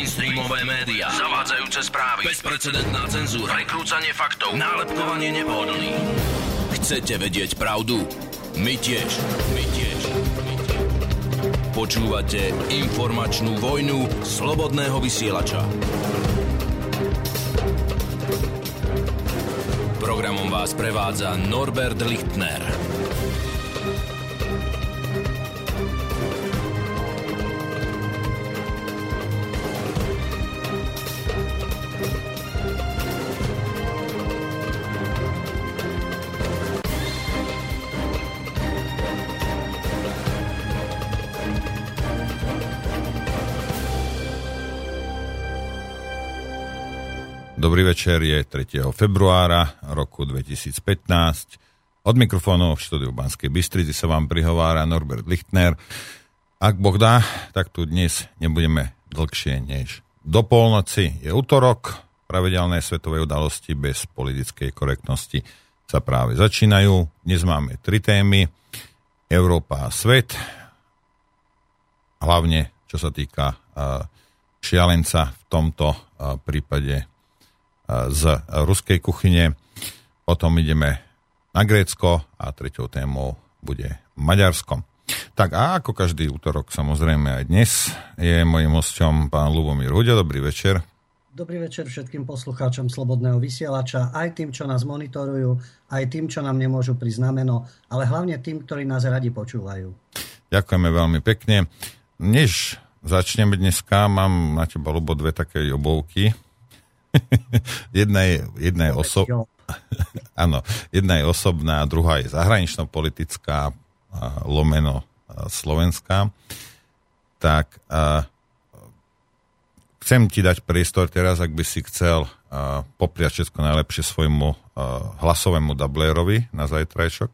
Mainstreamové médiá, zavádzajúce správy, bezprecedentná cenzúra, prekrúcanie faktov, nálepkovanie nepohodlných. Chcete vedieť pravdu? My tiež. My tiež. My tiež. Počúvate informačnú vojnu slobodného vysielača. Programom vás prevádza Norbert Lichtner. Dobrý večer, je 3. februára roku 2015. Od mikrofónu v štúdiu Banskej Bystrici sa vám prihovára Norbert Lichtner. Ak Boh dá, tak tu dnes nebudeme dlhšie než do polnoci. Je útorok, pravidelné svetové udalosti bez politickej korektnosti sa práve začínajú. Dnes máme tri témy. Európa a svet, hlavne čo sa týka šialenca v tomto prípade z ruskej kuchyne. Potom ideme na Grécko a treťou témou bude Maďarsko. Tak a ako každý útorok, samozrejme aj dnes, je mojim hosťom pán Lubomír Hudia. Dobrý večer. Dobrý večer všetkým poslucháčom Slobodného vysielača, aj tým, čo nás monitorujú, aj tým, čo nám nemôžu priznameno, ale hlavne tým, ktorí nás radi počúvajú. Ďakujeme veľmi pekne. Než začneme dneska, mám na teba, Lubo, dve také obovky jedna je, jedna je oso... Áno, jedna je osobná, druhá je zahranično-politická, lomeno slovenská. Tak a, chcem ti dať priestor teraz, ak by si chcel a, popriať všetko najlepšie svojmu a, hlasovému dublérovi na zajtrajšok.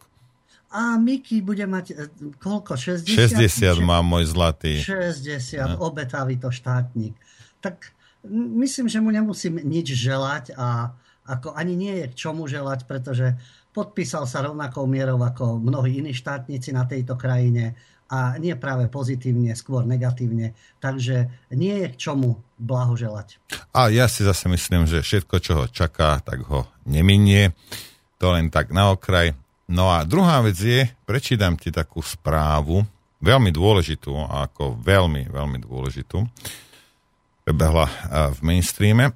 A Miky bude mať e, koľko? 60? 60 má môj zlatý. 60, obetavý to štátnik. Tak myslím, že mu nemusím nič želať a ako ani nie je k čomu želať, pretože podpísal sa rovnakou mierou ako mnohí iní štátnici na tejto krajine a nie práve pozitívne, skôr negatívne. Takže nie je k čomu blahoželať. A ja si zase myslím, že všetko, čo ho čaká, tak ho neminie. To len tak na okraj. No a druhá vec je, prečítam ti takú správu, veľmi dôležitú, ako veľmi, veľmi dôležitú prebehla v mainstreame.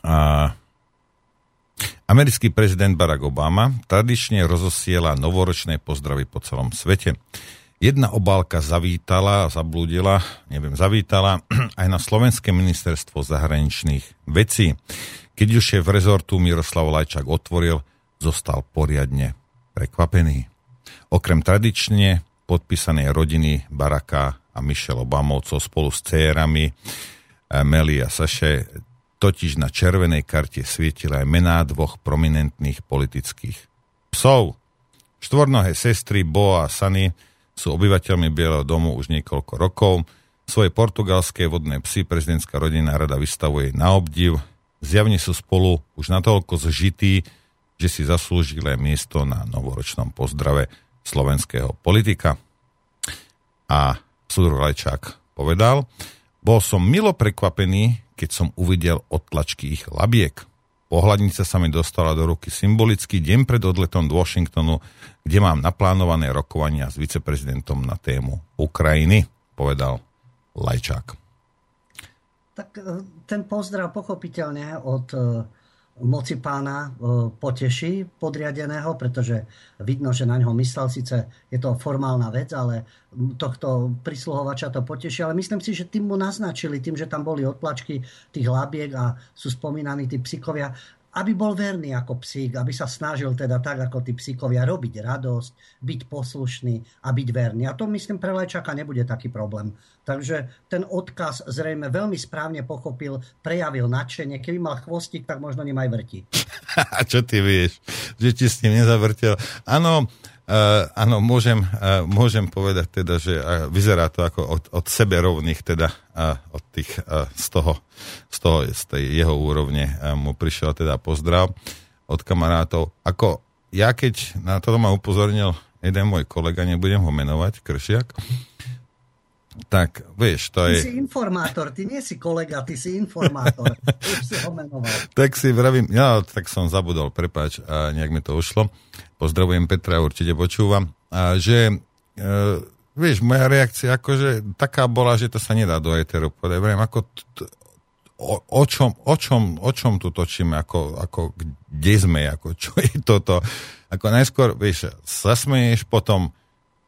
A americký prezident Barack Obama tradične rozosiela novoročné pozdravy po celom svete. Jedna obálka zavítala, zablúdila, neviem, zavítala aj na Slovenské ministerstvo zahraničných vecí. Keď už šéf rezortu Miroslav Lajčák otvoril, zostal poriadne prekvapený. Okrem tradične podpísanej rodiny Baracka a Michelle Obamovcov spolu s cérami eh, Meli a Saše totiž na červenej karte svietila aj mená dvoch prominentných politických psov. Štvornohé sestry Bo a Sany sú obyvateľmi Bieleho domu už niekoľko rokov. Svoje portugalské vodné psy prezidentská rodina rada vystavuje na obdiv. Zjavne sú spolu už natoľko zžití, že si zaslúžili miesto na novoročnom pozdrave slovenského politika. A Sudor Lajčák povedal, bol som milo prekvapený, keď som uvidel odtlačky ich labiek. Pohľadnica sa mi dostala do ruky symbolicky deň pred odletom do Washingtonu, kde mám naplánované rokovania s viceprezidentom na tému Ukrajiny, povedal Lajčák. Tak e, ten pozdrav pochopiteľne od e, moci pána e, poteší podriadeného, pretože vidno, že na ňo myslel. Sice je to formálna vec, ale tohto prisluhovača to poteší. Ale myslím si, že tým mu naznačili, tým, že tam boli odplačky tých labiek a sú spomínaní tí psikovia, aby bol verný ako psík, aby sa snažil teda tak ako tí psíkovia robiť radosť, byť poslušný a byť verný. A to myslím pre Lajčaka nebude taký problém. Takže ten odkaz zrejme veľmi správne pochopil, prejavil nadšenie. Keby mal chvostík, tak možno ním aj vrti. A čo ty vieš, že ti s ním nezavrtel? Áno, Uh, áno, môžem, uh, môžem povedať teda, že uh, vyzerá to ako od, od sebe rovných, teda uh, od tých, uh, z toho, z toho, z tej jeho úrovne uh, mu prišiel teda pozdrav od kamarátov. Ako ja keď na to ma upozornil jeden môj kolega, nebudem ho menovať, Kršiak, tak vieš, to je... Ty si informátor, ty nie si kolega, ty si informátor. Už si ho menoval. tak si vravím, ja tak som zabudol, prepáč, a nejak mi to ušlo. Pozdravujem Petra, určite počúvam. A že, e, vieš, moja reakcia akože taká bola, že to sa nedá do eteru povedať. Vravím, ako t- o, o, čom, o, čom, o čom tu točíme, ako, ako kde sme, ako čo je toto. Ako najskôr, vieš, zasmeješ, potom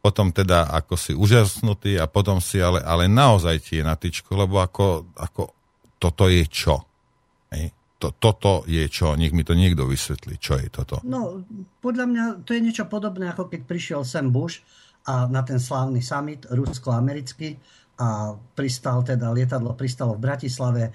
potom teda ako si úžasnutý a potom si ale, ale naozaj ti je na tyčku, lebo ako, ako toto je čo? Hej? To, toto je čo? Nech mi to niekto vysvetlí, čo je toto. No, podľa mňa to je niečo podobné, ako keď prišiel Sam Bush a na ten slávny summit rusko-americký a pristal teda, lietadlo pristalo v Bratislave. E,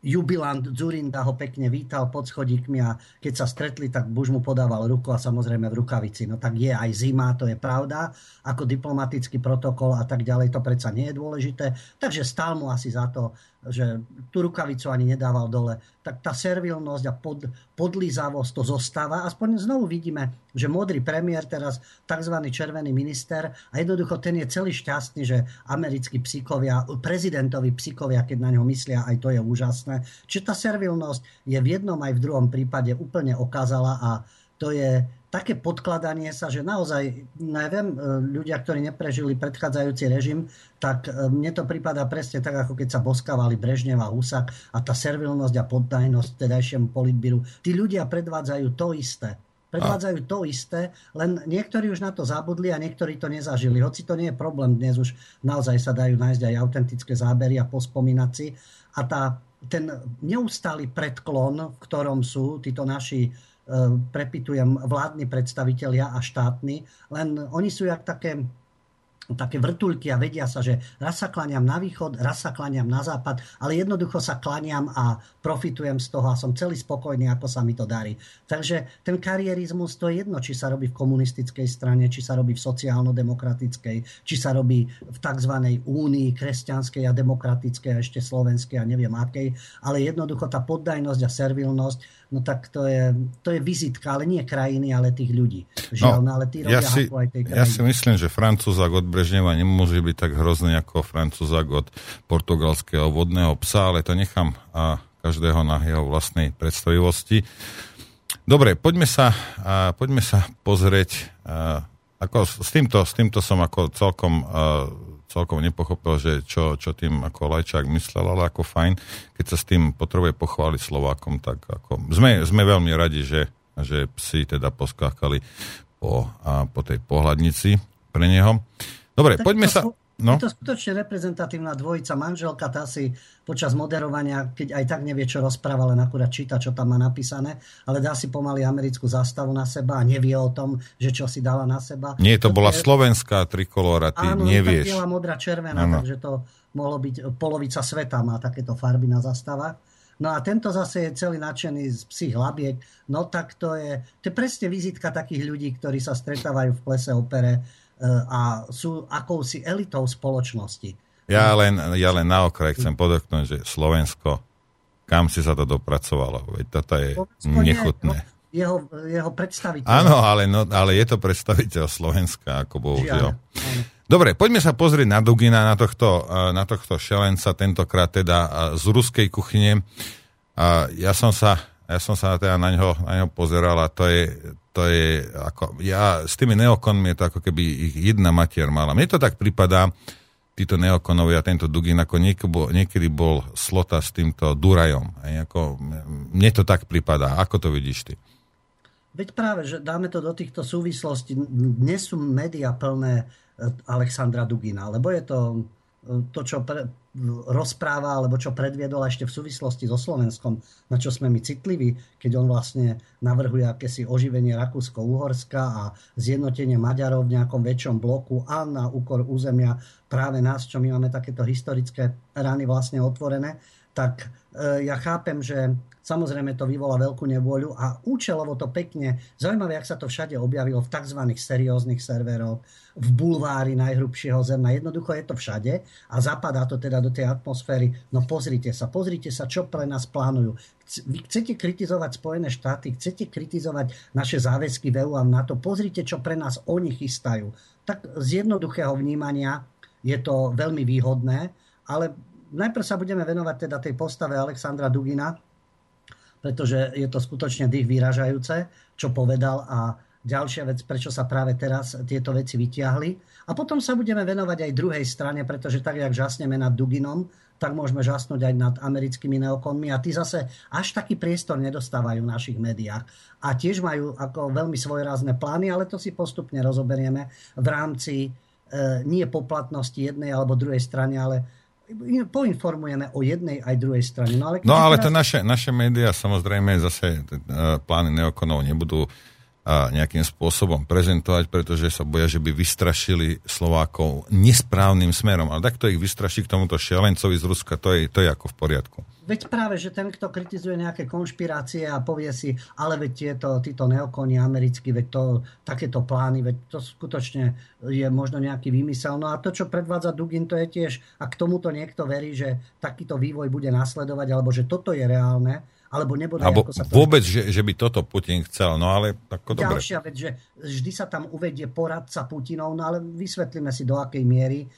jubilant Zurinda ho pekne vítal pod schodíkmi a keď sa stretli, tak Bush mu podával ruku a samozrejme v rukavici. No tak je aj zima, to je pravda, ako diplomatický protokol a tak ďalej, to predsa nie je dôležité. Takže stál mu asi za to, že tú rukavicu ani nedával dole, tak tá servilnosť a pod, podlizavosť to zostáva. Aspoň znovu vidíme, že modrý premiér, teraz tzv. červený minister a jednoducho ten je celý šťastný, že americkí psíkovia, prezidentovi psíkovia, keď na ňo myslia, aj to je úžasné. Čiže tá servilnosť je v jednom aj v druhom prípade úplne okázala a to je také podkladanie sa, že naozaj, neviem, e, ľudia, ktorí neprežili predchádzajúci režim, tak e, mne to prípada presne tak, ako keď sa boskávali Brežnev a Husak a tá servilnosť a poddajnosť tedajšiemu politbíru. Tí ľudia predvádzajú to isté. Predvádzajú to isté, len niektorí už na to zabudli a niektorí to nezažili. Hoci to nie je problém, dnes už naozaj sa dajú nájsť aj autentické zábery a pospomínať si. A tá, ten neustály predklon, v ktorom sú títo naši prepitujem, vládni predstavitelia a štátni, len oni sú jak také také vrtulky a vedia sa, že raz sa klaniam na východ, raz sa klaniam na západ, ale jednoducho sa klaniam a profitujem z toho a som celý spokojný, ako sa mi to darí. Takže ten karierizmus, to je jedno, či sa robí v komunistickej strane, či sa robí v sociálno-demokratickej, či sa robí v tzv. únii kresťanskej a demokratickej a ešte slovenskej a neviem akej, ale jednoducho tá poddajnosť a servilnosť no tak to je, to je vizitka, ale nie krajiny, ale tých ľudí. Žiaľ, no, no ale tí ja si, aj tej krajiny. Ja si myslím, že Francúzak od Brežneva nemôže byť tak hrozný ako Francúzak od portugalského vodného psa, ale to nechám a každého na jeho vlastnej predstavivosti. Dobre, poďme sa, a, poďme sa pozrieť. A, ako s týmto, s týmto som ako celkom a, celkom nepochopil, že čo, čo tým ako Lajčák myslel, ale ako fajn, keď sa s tým potrebuje pochváliť Slovákom, tak ako sme, sme veľmi radi, že, že psi teda poskákali po, a, po tej pohľadnici pre neho. Dobre, tak poďme sa... No? Je to skutočne reprezentatívna dvojica. Manželka tá si počas moderovania, keď aj tak nevie, čo rozpráva, len akurát číta, čo tam má napísané, ale dá si pomaly americkú zástavu na seba a nevie o tom, že čo si dala na seba. Nie, to, to bola je... slovenská trikolóra, ty áno, nevieš. Áno, modrá, červená, áno. takže to mohlo byť polovica sveta má takéto farby na zastavách. No a tento zase je celý nadšený z psích labiek. No tak to je, to je presne vizitka takých ľudí, ktorí sa stretávajú v plese opere a sú akousi elitou spoločnosti. Ja len, ja len na okraj chcem podotknúť, že Slovensko, kam si sa to dopracovalo, veď toto je Slovensko nechutné. Nie, jeho, jeho predstaviteľ. Áno, ale, no, ale je to predstaviteľ Slovenska, ako bohužiaľ. Dobre, poďme sa pozrieť na Dugina, na tohto, na tohto šelenca, tentokrát teda z ruskej kuchyne. Ja som sa, ja som sa teda na ňo, na ňo pozeral a to je, to je ako, ja s tými neokonmi je to ako keby ich jedna matier mala. Mne to tak pripadá, títo neokonovia, tento Dugin, ako niekedy bol, niekedy bol slota s týmto Durajom. Aj ako, mne to tak pripadá. Ako to vidíš ty? Veď práve, že dáme to do týchto súvislostí. Dnes sú médiá plné eh, Alexandra Dugina, lebo je to to, čo pre, rozpráva, alebo čo predviedol ešte v súvislosti so Slovenskom, na čo sme my citliví, keď on vlastne navrhuje akési oživenie Rakúsko-Uhorska a zjednotenie Maďarov v nejakom väčšom bloku a na úkor územia práve nás, čo my máme takéto historické rany vlastne otvorené, tak e, ja chápem, že Samozrejme to vyvolá veľkú nevôľu a účelovo to pekne, zaujímavé, ak sa to všade objavilo v tzv. serióznych serveroch, v bulvári najhrubšieho zrna. Jednoducho je to všade a zapadá to teda do tej atmosféry. No pozrite sa, pozrite sa, čo pre nás plánujú. Vy chcete kritizovať Spojené štáty, chcete kritizovať naše záväzky v EU a NATO, pozrite, čo pre nás oni chystajú. Tak z jednoduchého vnímania je to veľmi výhodné, ale najprv sa budeme venovať teda tej postave Alexandra Dugina, pretože je to skutočne dých vyražajúce, čo povedal a ďalšia vec, prečo sa práve teraz tieto veci vyťahli. A potom sa budeme venovať aj druhej strane, pretože tak, jak žasneme nad Duginom, tak môžeme žasnúť aj nad americkými neokonmi a tí zase až taký priestor nedostávajú v našich médiách. A tiež majú ako veľmi svojrázne plány, ale to si postupne rozoberieme v rámci e, nie poplatnosti jednej alebo druhej strany, ale poinformujeme o jednej aj druhej strane. No ale, no, ale teraz... to naše, naše médiá samozrejme zase plány neokonov nebudú a nejakým spôsobom prezentovať, pretože sa boja, že by vystrašili Slovákov nesprávnym smerom. Ale takto ich vystraší k tomuto šialencovi z Ruska, to je, to je ako v poriadku. Veď práve, že ten, kto kritizuje nejaké konšpirácie a povie si, ale veď tieto, títo neokoni americkí, veď to, takéto plány, veď to skutočne je možno nejaký výmysel. No a to, čo predvádza Dugin, to je tiež, a k tomuto niekto verí, že takýto vývoj bude nasledovať, alebo že toto je reálne, alebo nebude... Alebo ako sa to... vôbec, že, že by toto Putin chcel, no ale ako dobre. Ďalšia vec, že vždy sa tam uvedie poradca Putinov, no ale vysvetlíme si do akej miery, e,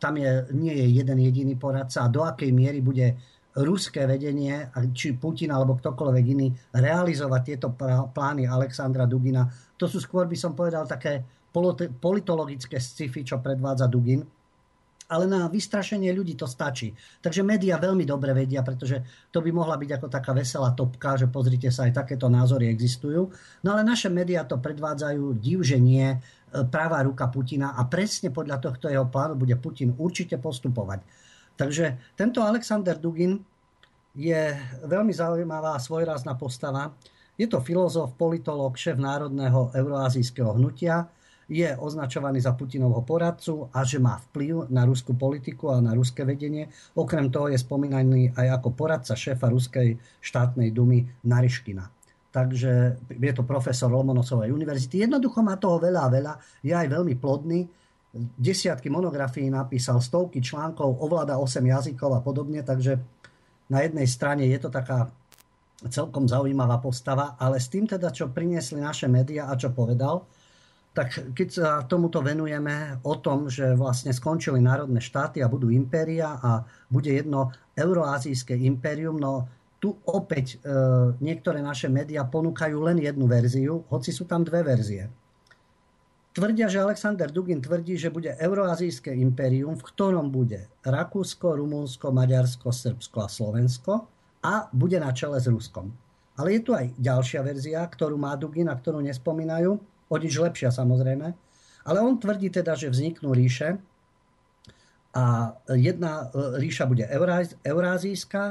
tam je, nie je jeden jediný poradca a do akej miery bude ruské vedenie, či Putin alebo ktokoľvek iný, realizovať tieto plány Alexandra Dugina. To sú skôr, by som povedal, také politologické sci-fi, čo predvádza Dugin ale na vystrašenie ľudí to stačí. Takže médiá veľmi dobre vedia, pretože to by mohla byť ako taká veselá topka, že pozrite sa, aj takéto názory existujú. No ale naše médiá to predvádzajú divženie e, práva ruka Putina a presne podľa tohto jeho plánu bude Putin určite postupovať. Takže tento Alexander Dugin je veľmi zaujímavá a svojrázna postava. Je to filozof, politolog, šéf Národného euroazijského hnutia, je označovaný za Putinovho poradcu a že má vplyv na ruskú politiku a na ruské vedenie. Okrem toho je spomínaný aj ako poradca šéfa Ruskej štátnej dumy Nariškina. Takže je to profesor Lomonosovej univerzity. Jednoducho má toho veľa veľa. Je aj veľmi plodný. Desiatky monografií napísal, stovky článkov, ovláda 8 jazykov a podobne. Takže na jednej strane je to taká celkom zaujímavá postava, ale s tým teda, čo priniesli naše médiá a čo povedal, tak keď sa tomuto venujeme o tom, že vlastne skončili národné štáty a budú impéria a bude jedno euroazijské impérium, no tu opäť e, niektoré naše médiá ponúkajú len jednu verziu, hoci sú tam dve verzie. Tvrdia, že Alexander Dugin tvrdí, že bude euroazijské impérium, v ktorom bude Rakúsko, Rumunsko, Maďarsko, Srbsko a Slovensko a bude na čele s Ruskom. Ale je tu aj ďalšia verzia, ktorú má Dugin a ktorú nespomínajú, o nič lepšia samozrejme. Ale on tvrdí teda, že vzniknú ríše a jedna e, ríša bude eurázijská,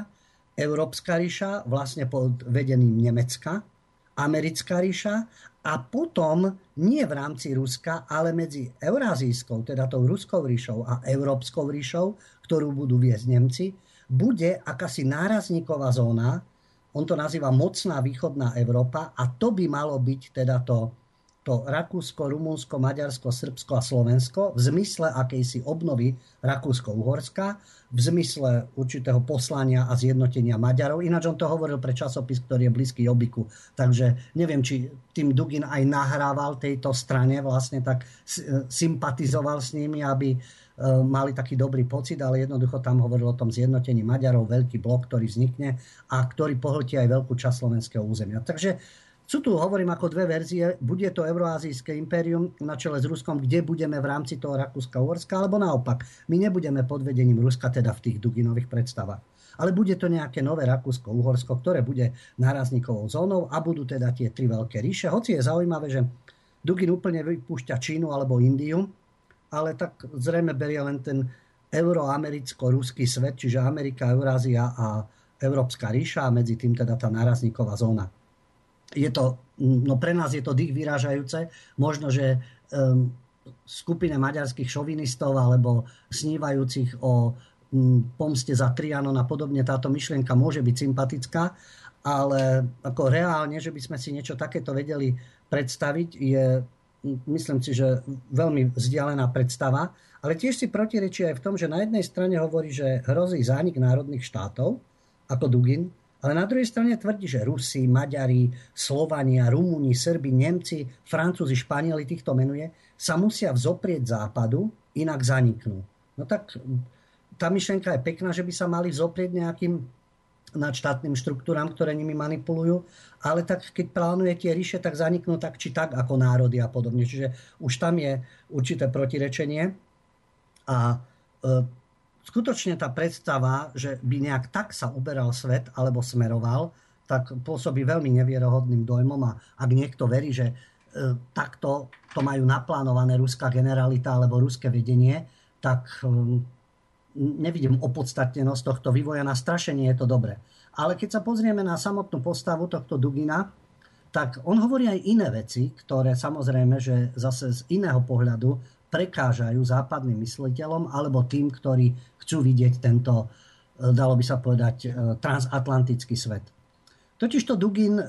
Európska ríša, vlastne pod vedením Nemecka, Americká ríša a potom nie v rámci Ruska, ale medzi Eurázijskou, teda tou Ruskou ríšou a Európskou ríšou, ktorú budú viesť Nemci, bude akási nárazníková zóna, on to nazýva mocná východná Európa a to by malo byť teda to to Rakúsko, Rumunsko, Maďarsko, Srbsko a Slovensko v zmysle akejsi obnovy Rakúsko-Uhorska, v zmysle určitého poslania a zjednotenia Maďarov. Ináč on to hovoril pre časopis, ktorý je blízky Jobiku. Takže neviem, či tým Dugin aj nahrával tejto strane, vlastne tak sympatizoval s nimi, aby e, mali taký dobrý pocit, ale jednoducho tam hovoril o tom zjednotení Maďarov, veľký blok, ktorý vznikne a ktorý pohltí aj veľkú časť slovenského územia. Takže sú tu, hovorím, ako dve verzie. Bude to Euroazijské impérium na čele s Ruskom, kde budeme v rámci toho Rakúska-Uhorska, alebo naopak. My nebudeme pod vedením Ruska, teda v tých Duginových predstavách. Ale bude to nejaké nové Rakúsko-Uhorsko, ktoré bude nárazníkovou zónou a budú teda tie tri veľké ríše. Hoci je zaujímavé, že Dugin úplne vypúšťa Čínu alebo Indiu, ale tak zrejme berie len ten euroamericko-ruský svet, čiže Amerika, Eurázia a Európska ríša a medzi tým teda tá nárazníková zóna je to, no pre nás je to dých vyrážajúce. Možno, že um, skupine maďarských šovinistov alebo snívajúcich o um, pomste za Trianon a podobne táto myšlienka môže byť sympatická, ale ako reálne, že by sme si niečo takéto vedeli predstaviť, je myslím si, že veľmi vzdialená predstava, ale tiež si protirečí aj v tom, že na jednej strane hovorí, že hrozí zánik národných štátov, ako Dugin, ale na druhej strane tvrdí, že Rusi, Maďari, Slovania, Rumúni, Srbi, Nemci, Francúzi, Španieli, týchto menuje, sa musia vzoprieť západu inak zaniknú. No tak tá myšlenka je pekná, že by sa mali zoprieť nejakým nad štátnym štruktúram, ktoré nimi manipulujú, ale tak keď plánuje tie ríše, tak zaniknú tak či tak ako národy a podobne. Čiže už tam je určité protirečenie. A e, skutočne tá predstava, že by nejak tak sa uberal svet alebo smeroval, tak pôsobí veľmi nevierohodným dojmom a ak niekto verí, že e, takto to majú naplánované ruská generalita alebo ruské vedenie, tak e, nevidím opodstatnenosť tohto vývoja. Na strašenie je to dobré. Ale keď sa pozrieme na samotnú postavu tohto Dugina, tak on hovorí aj iné veci, ktoré samozrejme, že zase z iného pohľadu prekážajú západným mysliteľom alebo tým, ktorí chcú vidieť tento, e, dalo by sa povedať, e, transatlantický svet. Totižto Dugin e,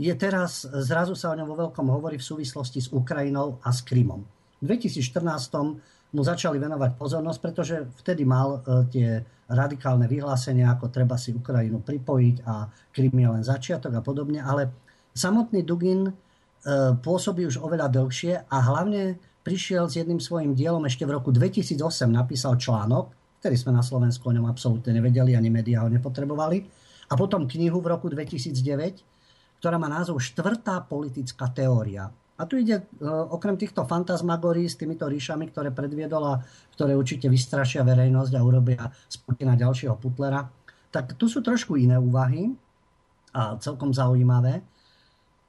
je teraz, zrazu sa o ňom vo veľkom hovorí v súvislosti s Ukrajinou a s Krymom. V 2014 mu začali venovať pozornosť, pretože vtedy mal tie radikálne vyhlásenia, ako treba si Ukrajinu pripojiť a Krym je len začiatok a podobne, ale samotný Dugin pôsobí už oveľa dlhšie a hlavne prišiel s jedným svojim dielom ešte v roku 2008, napísal článok, ktorý sme na Slovensku o ňom absolútne nevedeli, ani médiá ho nepotrebovali, a potom knihu v roku 2009, ktorá má názov Štvrtá politická teória. A tu ide e, okrem týchto fantasmagorí s týmito ríšami, ktoré predviedol a ktoré určite vystrašia verejnosť a urobia z Putina ďalšieho putlera, tak tu sú trošku iné úvahy a celkom zaujímavé,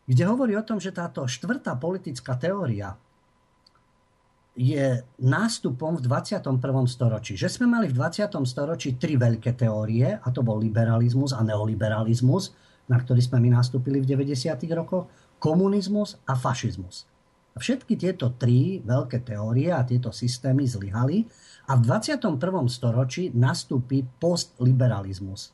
kde hovorí o tom, že táto štvrtá politická teória je nástupom v 21. storočí. Že sme mali v 20. storočí tri veľké teórie, a to bol liberalizmus a neoliberalizmus, na ktorý sme my nastúpili v 90. rokoch komunizmus a fašizmus. A všetky tieto tri veľké teórie a tieto systémy zlyhali a v 21. storočí nastúpi postliberalizmus.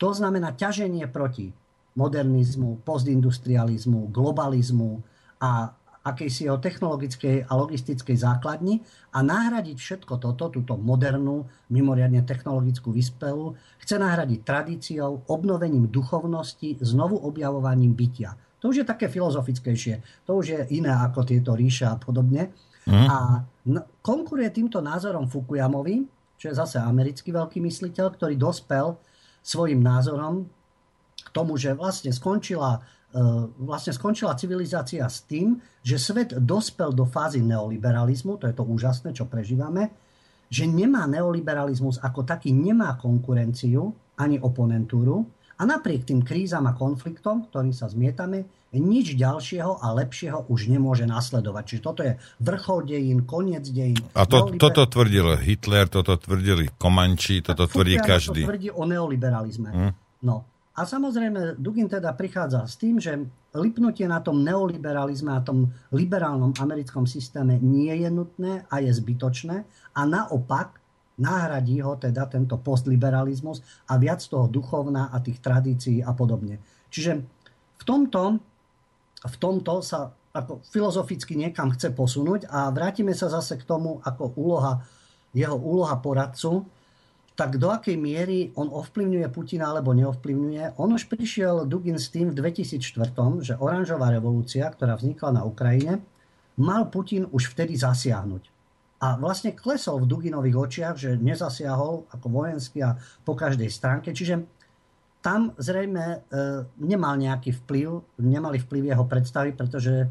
To znamená ťaženie proti modernizmu, postindustrializmu, globalizmu a akejsi jeho technologickej a logistickej základni a nahradiť všetko toto, túto modernú, mimoriadne technologickú vyspelu, chce nahradiť tradíciou, obnovením duchovnosti, znovu objavovaním bytia. To už je také filozofickejšie. To už je iné ako tieto ríše a podobne. Mm. A konkuruje týmto názorom Fukuyamovi, čo je zase americký veľký mysliteľ, ktorý dospel svojim názorom k tomu, že vlastne skončila, vlastne skončila civilizácia s tým, že svet dospel do fázy neoliberalizmu, to je to úžasné, čo prežívame, že nemá neoliberalizmus ako taký, nemá konkurenciu ani oponentúru, a napriek tým krízam a konfliktom, ktorým sa zmietame, nič ďalšieho a lepšieho už nemôže nasledovať. Čiže toto je vrchol dejín, koniec dejín. A to, neoliber... toto tvrdil Hitler, toto tvrdili Komanči, toto tvrdí každý. To tvrdí o neoliberalizme. Hmm. No. A samozrejme, Dugin teda prichádza s tým, že lipnutie na tom neoliberalizme a tom liberálnom americkom systéme nie je nutné a je zbytočné. A naopak, nahradí ho teda tento postliberalizmus a viac toho duchovná a tých tradícií a podobne. Čiže v tomto, v tomto sa ako filozoficky niekam chce posunúť a vrátime sa zase k tomu, ako úloha, jeho úloha poradcu, tak do akej miery on ovplyvňuje Putina alebo neovplyvňuje. On už prišiel Dugin s tým v 2004, že oranžová revolúcia, ktorá vznikla na Ukrajine, mal Putin už vtedy zasiahnuť a vlastne klesol v Duginových očiach, že nezasiahol ako vojenský a po každej stránke. Čiže tam zrejme e, nemal nejaký vplyv, nemali vplyv jeho predstavy, pretože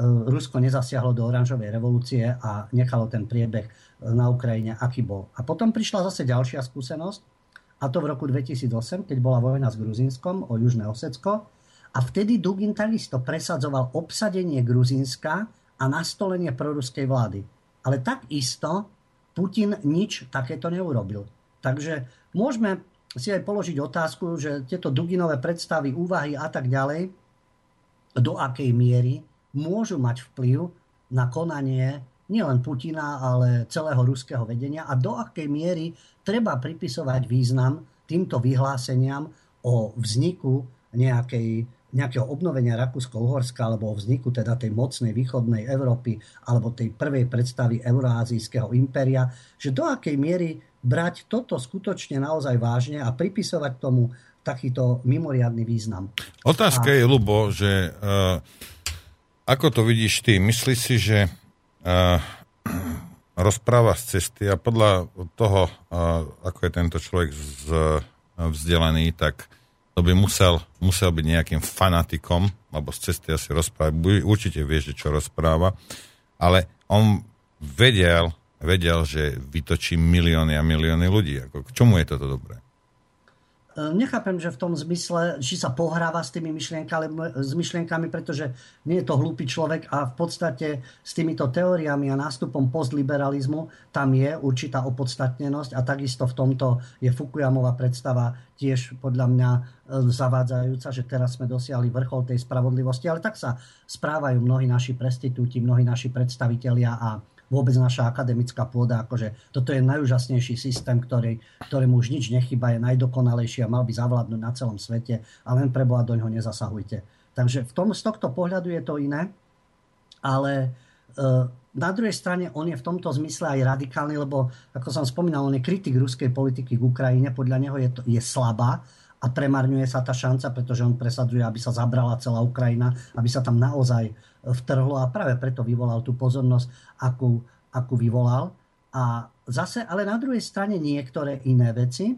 Rusko nezasiahlo do oranžovej revolúcie a nechalo ten priebeh e, na Ukrajine, aký bol. A potom prišla zase ďalšia skúsenosť, a to v roku 2008, keď bola vojna s Gruzínskom o Južné Osecko. A vtedy Dugin takisto presadzoval obsadenie Gruzínska a nastolenie proruskej vlády. Ale takisto Putin nič takéto neurobil. Takže môžeme si aj položiť otázku, že tieto Duginové predstavy, úvahy a tak ďalej, do akej miery môžu mať vplyv na konanie nielen Putina, ale celého ruského vedenia a do akej miery treba pripisovať význam týmto vyhláseniam o vzniku nejakej nejakého obnovenia Rakúsko-Uhorska alebo o vzniku teda tej mocnej východnej Európy alebo tej prvej predstavy Euroázijského impéria, že do akej miery brať toto skutočne naozaj vážne a pripisovať tomu takýto mimoriadný význam. Otázka a... je, Lubo, že uh, ako to vidíš ty? Myslíš si, že uh, rozpráva z cesty a podľa toho, ako je tento človek z, vzdelaný, tak to by musel, musel byť nejakým fanatikom, alebo z cesty asi rozpráva, určite vieš, čo rozpráva, ale on vedel, vedel, že vytočí milióny a milióny ľudí. Ako, k čomu je toto dobré? E, nechápem, že v tom zmysle, či sa pohráva s tými myšlienkami, s myšlienkami, pretože nie je to hlúpy človek a v podstate s týmito teóriami a nástupom postliberalizmu tam je určitá opodstatnenosť a takisto v tomto je Fukuyamová predstava tiež podľa mňa e, zavádzajúca, že teraz sme dosiahli vrchol tej spravodlivosti, ale tak sa správajú mnohí naši prestitúti, mnohí naši predstavitelia a vôbec naša akademická pôda, akože toto je najúžasnejší systém, ktorý, ktorému už nič nechyba, je najdokonalejší a mal by zavládnuť na celom svete a len pre do ňoho nezasahujte. Takže v tom, z tohto pohľadu je to iné, ale e, na druhej strane on je v tomto zmysle aj radikálny, lebo ako som spomínal, on je kritik ruskej politiky k Ukrajine, podľa neho je, to, je slabá a premarňuje sa tá šanca, pretože on presadzuje, aby sa zabrala celá Ukrajina, aby sa tam naozaj vtrhlo a práve preto vyvolal tú pozornosť, akú, akú vyvolal. A zase, ale na druhej strane niektoré iné veci,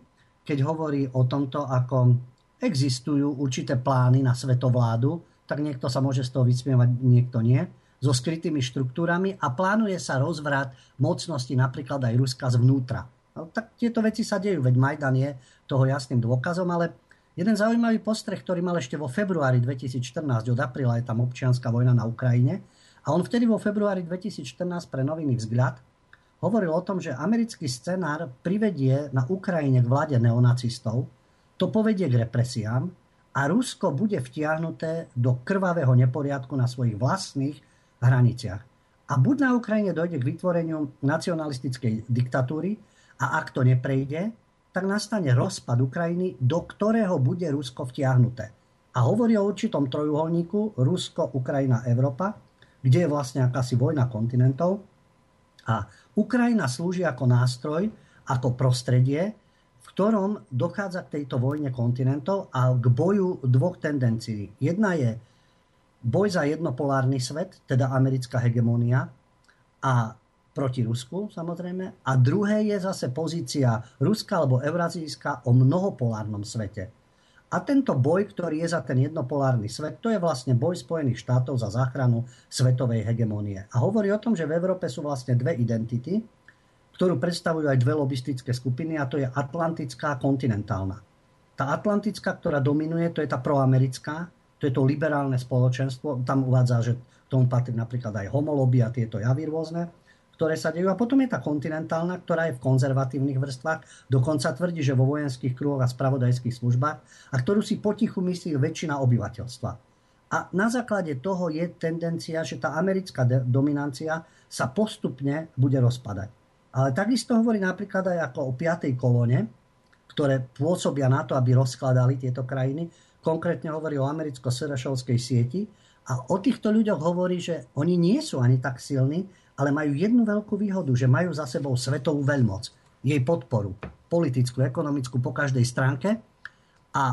keď hovorí o tomto, ako existujú určité plány na svetovládu, tak niekto sa môže z toho vysmievať, niekto nie, so skrytými štruktúrami a plánuje sa rozvrat mocnosti napríklad aj Ruska zvnútra. No, tak tieto veci sa dejú, veď Majdan je toho jasným dôkazom, ale Jeden zaujímavý postreh, ktorý mal ešte vo februári 2014, od apríla je tam občianská vojna na Ukrajine, a on vtedy vo februári 2014 pre noviny Vzhľad hovoril o tom, že americký scenár privedie na Ukrajine k vláde neonacistov, to povedie k represiám a Rusko bude vtiahnuté do krvavého neporiadku na svojich vlastných hraniciach. A buď na Ukrajine dojde k vytvoreniu nacionalistickej diktatúry a ak to neprejde, tak nastane rozpad Ukrajiny, do ktorého bude Rusko vtiahnuté. A hovorí o určitom trojuholníku Rusko, Ukrajina, Európa, kde je vlastne akási vojna kontinentov. A Ukrajina slúži ako nástroj, ako prostredie, v ktorom dochádza k tejto vojne kontinentov a k boju dvoch tendencií. Jedna je boj za jednopolárny svet, teda americká hegemónia, a proti Rusku samozrejme. A druhé je zase pozícia Ruska alebo Eurazijská o mnohopolárnom svete. A tento boj, ktorý je za ten jednopolárny svet, to je vlastne boj Spojených štátov za záchranu svetovej hegemónie. A hovorí o tom, že v Európe sú vlastne dve identity, ktorú predstavujú aj dve lobistické skupiny, a to je atlantická a kontinentálna. Tá atlantická, ktorá dominuje, to je tá proamerická, to je to liberálne spoločenstvo. Tam uvádza, že tomu patrí napríklad aj homoloby a tieto javy rôzne ktoré sa dejú. A potom je tá kontinentálna, ktorá je v konzervatívnych vrstvách, dokonca tvrdí, že vo vojenských kruhoch a spravodajských službách, a ktorú si potichu myslí väčšina obyvateľstva. A na základe toho je tendencia, že tá americká dominancia sa postupne bude rozpadať. Ale takisto hovorí napríklad aj ako o piatej kolóne, ktoré pôsobia na to, aby rozkladali tieto krajiny. Konkrétne hovorí o americko-serešovskej sieti. A o týchto ľuďoch hovorí, že oni nie sú ani tak silní, ale majú jednu veľkú výhodu, že majú za sebou svetovú veľmoc, jej podporu, politickú, ekonomickú po každej stránke a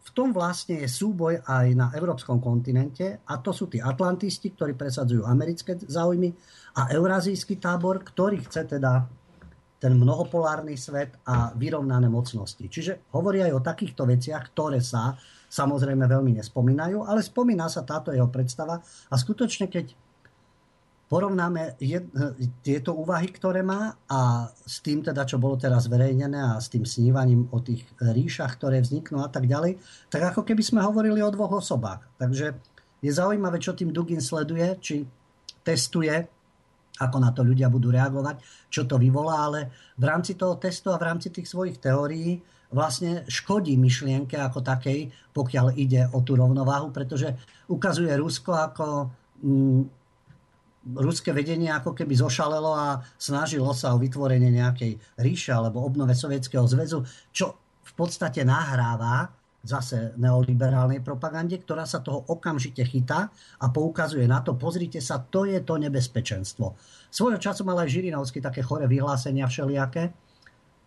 v tom vlastne je súboj aj na európskom kontinente a to sú tí atlantisti, ktorí presadzujú americké záujmy a eurazijský tábor, ktorý chce teda ten mnohopolárny svet a vyrovnané mocnosti. Čiže hovorí aj o takýchto veciach, ktoré sa samozrejme veľmi nespomínajú, ale spomína sa táto jeho predstava a skutočne, keď porovnáme jed, tieto úvahy, ktoré má a s tým teda, čo bolo teraz zverejnené a s tým snívaním o tých ríšach, ktoré vzniknú a tak ďalej, tak ako keby sme hovorili o dvoch osobách. Takže je zaujímavé, čo tým Dugin sleduje, či testuje, ako na to ľudia budú reagovať, čo to vyvolá, ale v rámci toho testu a v rámci tých svojich teórií vlastne škodí myšlienke ako takej, pokiaľ ide o tú rovnováhu, pretože ukazuje Rusko ako mm, ruské vedenie ako keby zošalelo a snažilo sa o vytvorenie nejakej ríše alebo obnove Sovietskeho zväzu, čo v podstate nahráva zase neoliberálnej propagande, ktorá sa toho okamžite chytá a poukazuje na to, pozrite sa, to je to nebezpečenstvo. Svojho času mal aj Žirinovský také chore vyhlásenia všelijaké,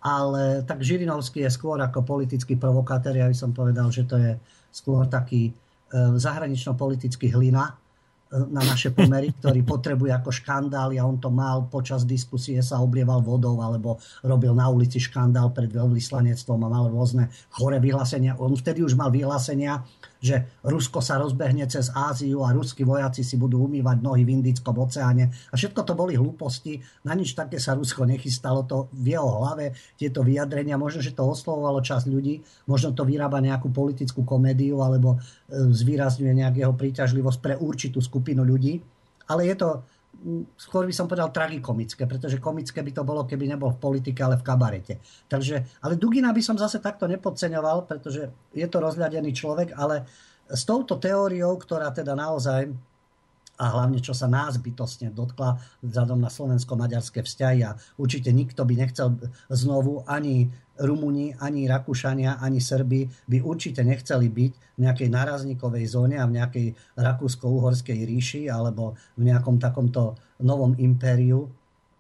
ale tak Žirinovský je skôr ako politický provokátor, ja by som povedal, že to je skôr taký e, zahranično-politický hlina, na naše pomery, ktorý potrebuje ako škandály a on to mal počas diskusie sa oblieval vodou alebo robil na ulici škandál pred veľvyslanectvom a mal rôzne chore vyhlásenia. On vtedy už mal vyhlásenia, že Rusko sa rozbehne cez Áziu a ruskí vojaci si budú umývať nohy v Indickom oceáne. A všetko to boli hlúposti. Na nič také sa Rusko nechystalo. To v jeho hlave, tieto vyjadrenia, možno, že to oslovovalo časť ľudí, možno to vyrába nejakú politickú komédiu alebo e, zvýrazňuje nejak jeho príťažlivosť pre určitú skupinu ľudí. Ale je to skôr by som povedal tragikomické, pretože komické by to bolo, keby nebol v politike, ale v kabarete. Takže, ale Dugina by som zase takto nepodceňoval, pretože je to rozľadený človek, ale s touto teóriou, ktorá teda naozaj a hlavne čo sa nás bytostne dotkla vzhľadom na slovensko-maďarské vzťahy a určite nikto by nechcel znovu ani Rumúni, ani Rakúšania, ani Srbi by určite nechceli byť v nejakej nárazníkovej zóne a v nejakej rakúsko-uhorskej ríši alebo v nejakom takomto novom impériu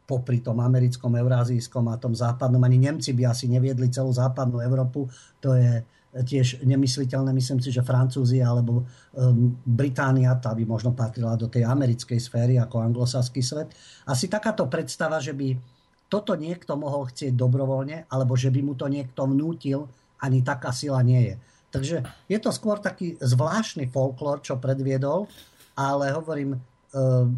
popri tom americkom, eurázijskom a tom západnom. Ani Nemci by asi neviedli celú západnú Európu. To je tiež nemysliteľné. Myslím si, že Francúzi alebo um, Británia, tá by možno patrila do tej americkej sféry ako anglosaský svet. Asi takáto predstava, že by toto niekto mohol chcieť dobrovoľne, alebo že by mu to niekto vnútil, ani taká sila nie je. Takže je to skôr taký zvláštny folklór, čo predviedol, ale hovorím, um,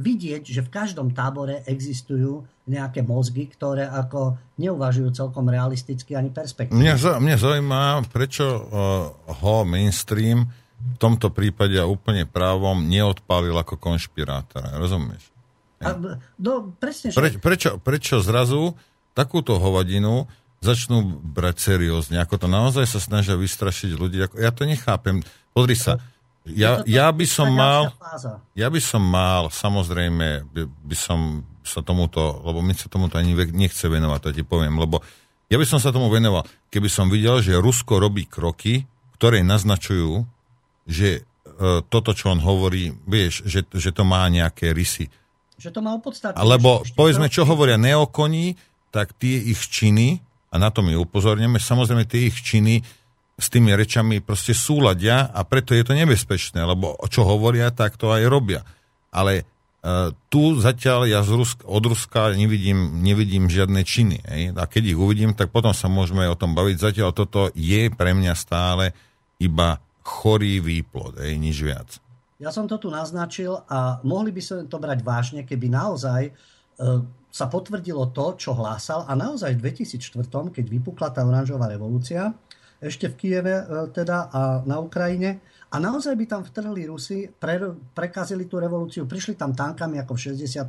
vidieť, že v každom tábore existujú nejaké mozgy, ktoré ako neuvažujú celkom realisticky ani perspektívne. Mňa, mňa zaujíma, prečo uh, ho mainstream v tomto prípade a úplne právom neodpálil ako konšpirátora. Rozumieš? A, no, presne. Pre, prečo, prečo zrazu takúto hovadinu začnú brať seriózne? Ako to naozaj sa snažia vystrašiť ľudí? Ako, ja to nechápem. Pozri sa, ja, ja by som mal, ja by som mal, samozrejme, by, by som sa tomuto, lebo mi sa tomuto ani nechce venovať, to ti poviem, lebo ja by som sa tomu venoval, keby som videl, že Rusko robí kroky, ktoré naznačujú, že e, toto, čo on hovorí, vieš, že, že to má nejaké rysy. Že to má opodstatné. Lebo povedzme, čo hovoria neokoní, tak tie ich činy, a na to my upozorníme, samozrejme tie ich činy s tými rečami proste súladia a preto je to nebezpečné, lebo čo hovoria, tak to aj robia. Ale uh, tu zatiaľ ja z Ruska, od Ruska nevidím, nevidím žiadne činy. Ej? A keď ich uvidím, tak potom sa môžeme o tom baviť. Zatiaľ toto je pre mňa stále iba chorý výplod, ej? nič viac. Ja som to tu naznačil a mohli by sme to brať vážne, keby naozaj uh, sa potvrdilo to, čo hlásal a naozaj v 2004, keď vypukla tá oranžová revolúcia, ešte v Kieve e, teda a na Ukrajine. A naozaj by tam vtrhli Rusi, pre, prekazili tú revolúciu, prišli tam tankami ako v 68.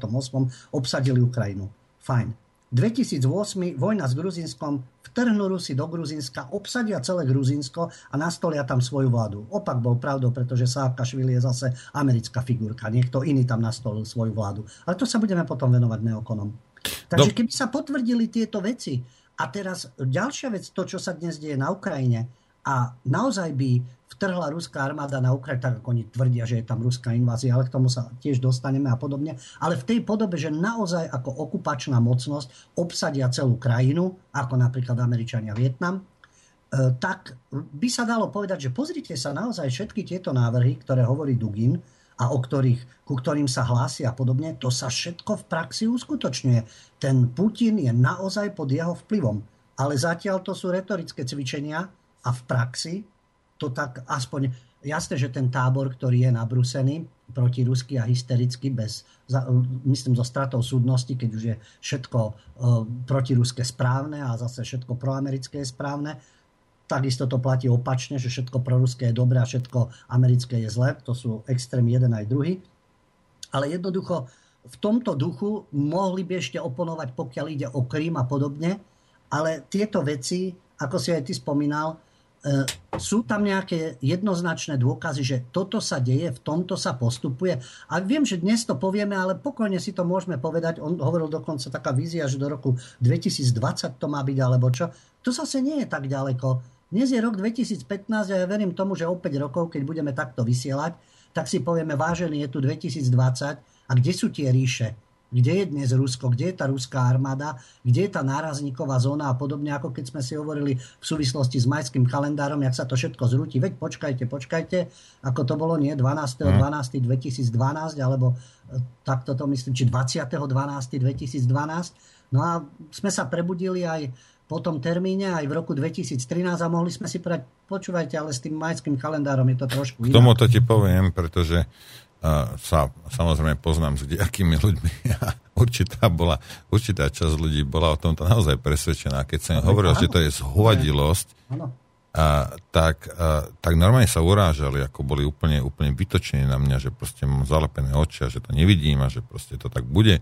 obsadili Ukrajinu. Fajn. 2008. vojna s Gruzinskom, vtrhnú Rusi do Gruzinska, obsadia celé Gruzinsko a nastolia tam svoju vládu. Opak bol pravdou, pretože Saakašvili je zase americká figurka. Niekto iný tam nastolil svoju vládu. Ale to sa budeme potom venovať neokonom. Takže keby sa potvrdili tieto veci, a teraz ďalšia vec, to, čo sa dnes deje na Ukrajine, a naozaj by vtrhla ruská armáda na Ukrajinu, tak ako oni tvrdia, že je tam ruská invázia, ale k tomu sa tiež dostaneme a podobne. Ale v tej podobe, že naozaj ako okupačná mocnosť obsadia celú krajinu, ako napríklad Američania Vietnam, e, tak by sa dalo povedať, že pozrite sa naozaj všetky tieto návrhy, ktoré hovorí Dugin, a o ktorých, ku ktorým sa hlási a podobne, to sa všetko v praxi uskutočňuje. Ten Putin je naozaj pod jeho vplyvom. Ale zatiaľ to sú retorické cvičenia a v praxi to tak aspoň... Jasné, že ten tábor, ktorý je nabrúsený proti rusky a hystericky, bez, myslím, so stratou súdnosti, keď už je všetko uh, protiruské správne a zase všetko proamerické je správne, Takisto to platí opačne, že všetko proruské je dobré a všetko americké je zlé. To sú extrém jeden aj druhý. Ale jednoducho v tomto duchu mohli by ešte oponovať, pokiaľ ide o Krím a podobne. Ale tieto veci, ako si aj ty spomínal, e, sú tam nejaké jednoznačné dôkazy, že toto sa deje, v tomto sa postupuje. A viem, že dnes to povieme, ale pokojne si to môžeme povedať. On hovoril dokonca taká vízia, že do roku 2020 to má byť, alebo čo. To zase nie je tak ďaleko. Dnes je rok 2015 a ja verím tomu, že o 5 rokov, keď budeme takto vysielať, tak si povieme, vážený, je tu 2020 a kde sú tie ríše? kde je dnes Rusko, kde je tá ruská armáda, kde je tá nárazníková zóna a podobne, ako keď sme si hovorili v súvislosti s majským kalendárom, jak sa to všetko zrúti. Veď počkajte, počkajte, ako to bolo nie 12.12.2012, alebo e, takto to myslím, či 20.12.2012. No a sme sa prebudili aj po tom termíne aj v roku 2013 a mohli sme si povedať, počúvajte, ale s tým majským kalendárom je to trošku inak. K tomu to ti poviem, pretože uh, sa samozrejme poznám s akými ľuďmi a určitá, bola, určitá časť ľudí bola o tomto naozaj presvedčená. Keď som hovoril, áno, že to je zhovadilosť, áno a, tak, a, tak normálne sa urážali, ako boli úplne, úplne vytočení na mňa, že proste mám zalepené oči a že to nevidím a že proste to tak bude.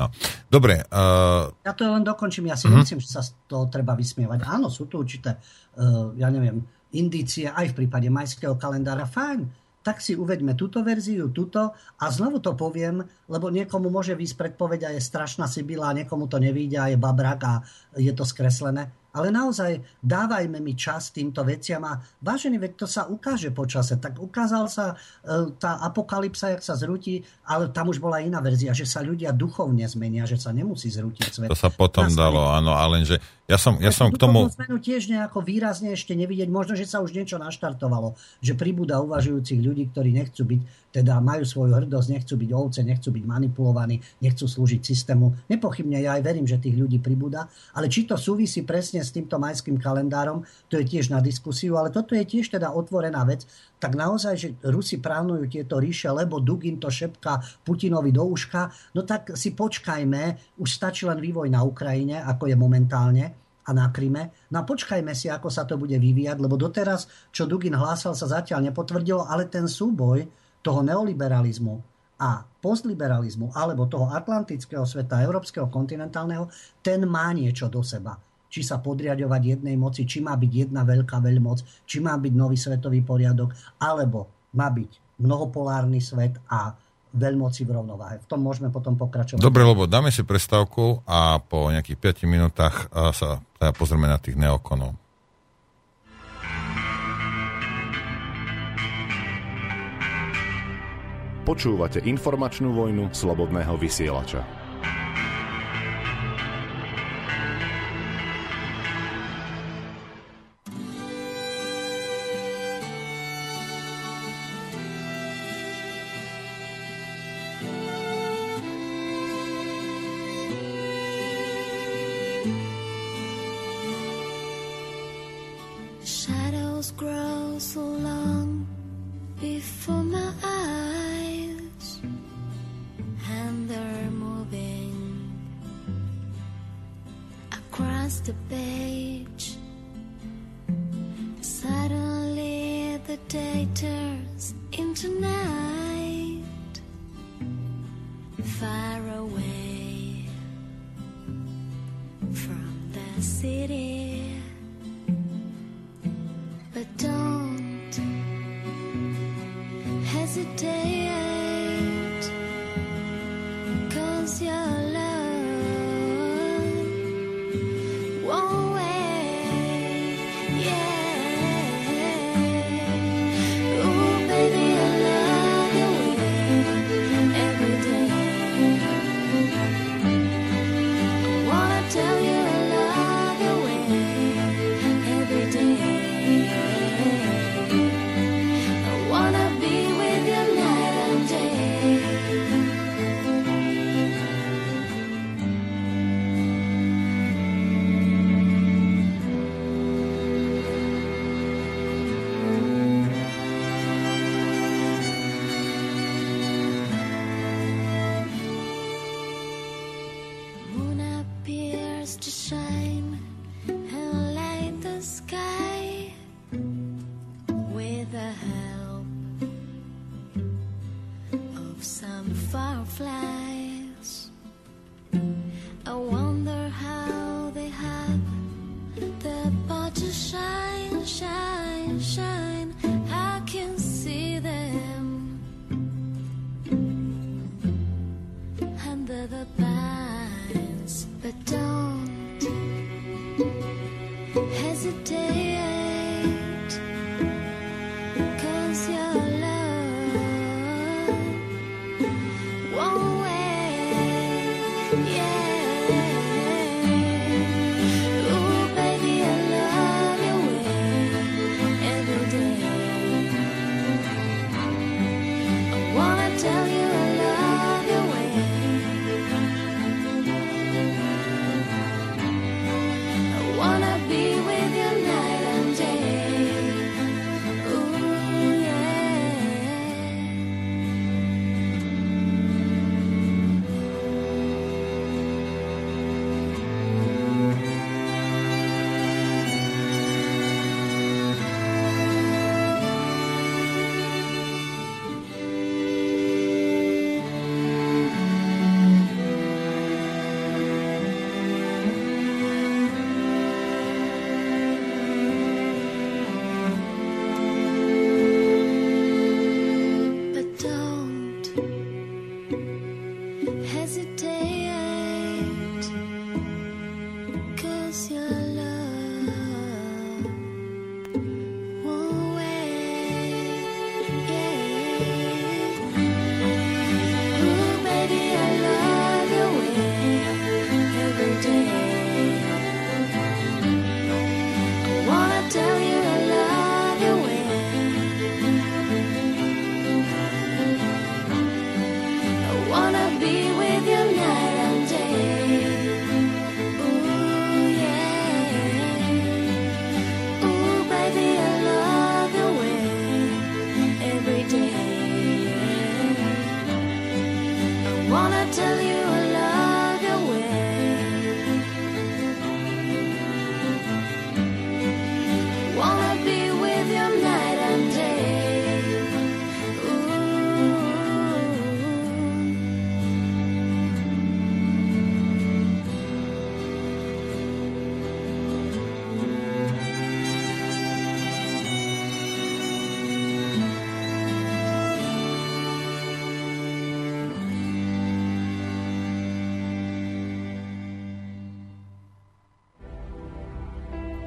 No. Dobre. Uh... Ja to len dokončím, ja si uh-huh. nemyslím, že sa toho treba vysmievať. Áno, sú tu určité, uh, ja neviem, indície aj v prípade majského kalendára, fajn, tak si uveďme túto verziu, túto a znovu to poviem, lebo niekomu môže výsť predpoveď a je strašná Sibila, a niekomu to nevíde a je babrak a je to skreslené ale naozaj dávajme mi čas týmto veciam a vážený, veď to sa ukáže počase. Tak ukázal sa e, tá apokalypsa, jak sa zrúti, ale tam už bola iná verzia, že sa ľudia duchovne zmenia, že sa nemusí zrútiť svet. To sa potom Nás dalo, áno, ale že ja som, ja som k tomu... zmenu tiež nejako výrazne ešte nevidieť. Možno, že sa už niečo naštartovalo, že pribúda uvažujúcich ľudí, ktorí nechcú byť, teda majú svoju hrdosť, nechcú byť ovce, nechcú byť manipulovaní, nechcú slúžiť systému. Nepochybne ja aj verím, že tých ľudí pribúda, ale či to súvisí presne s týmto majským kalendárom, to je tiež na diskusiu, ale toto je tiež teda otvorená vec, tak naozaj, že Rusi plánujú tieto ríše, lebo Dugin to šepká Putinovi do uška, no tak si počkajme, už stačí len vývoj na Ukrajine, ako je momentálne, a na Kryme. No a počkajme si, ako sa to bude vyvíjať, lebo doteraz, čo Dugin hlásal, sa zatiaľ nepotvrdilo, ale ten súboj toho neoliberalizmu a postliberalizmu alebo toho atlantického sveta, európskeho kontinentálneho, ten má niečo do seba či sa podriadovať jednej moci, či má byť jedna veľká veľmoc, či má byť nový svetový poriadok, alebo má byť mnohopolárny svet a veľmoci v rovnováhe. V tom môžeme potom pokračovať. Dobre, lebo dáme si prestávku a po nejakých 5 minútach sa teda pozrieme na tých neokonov. Počúvate informačnú vojnu slobodného vysielača.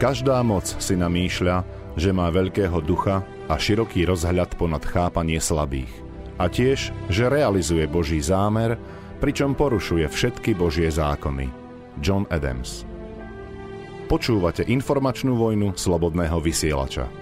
Každá moc si namýšľa, že má veľkého ducha a široký rozhľad ponad chápanie slabých. A tiež, že realizuje Boží zámer, pričom porušuje všetky Božie zákony. John Adams Počúvate informačnú vojnu slobodného vysielača.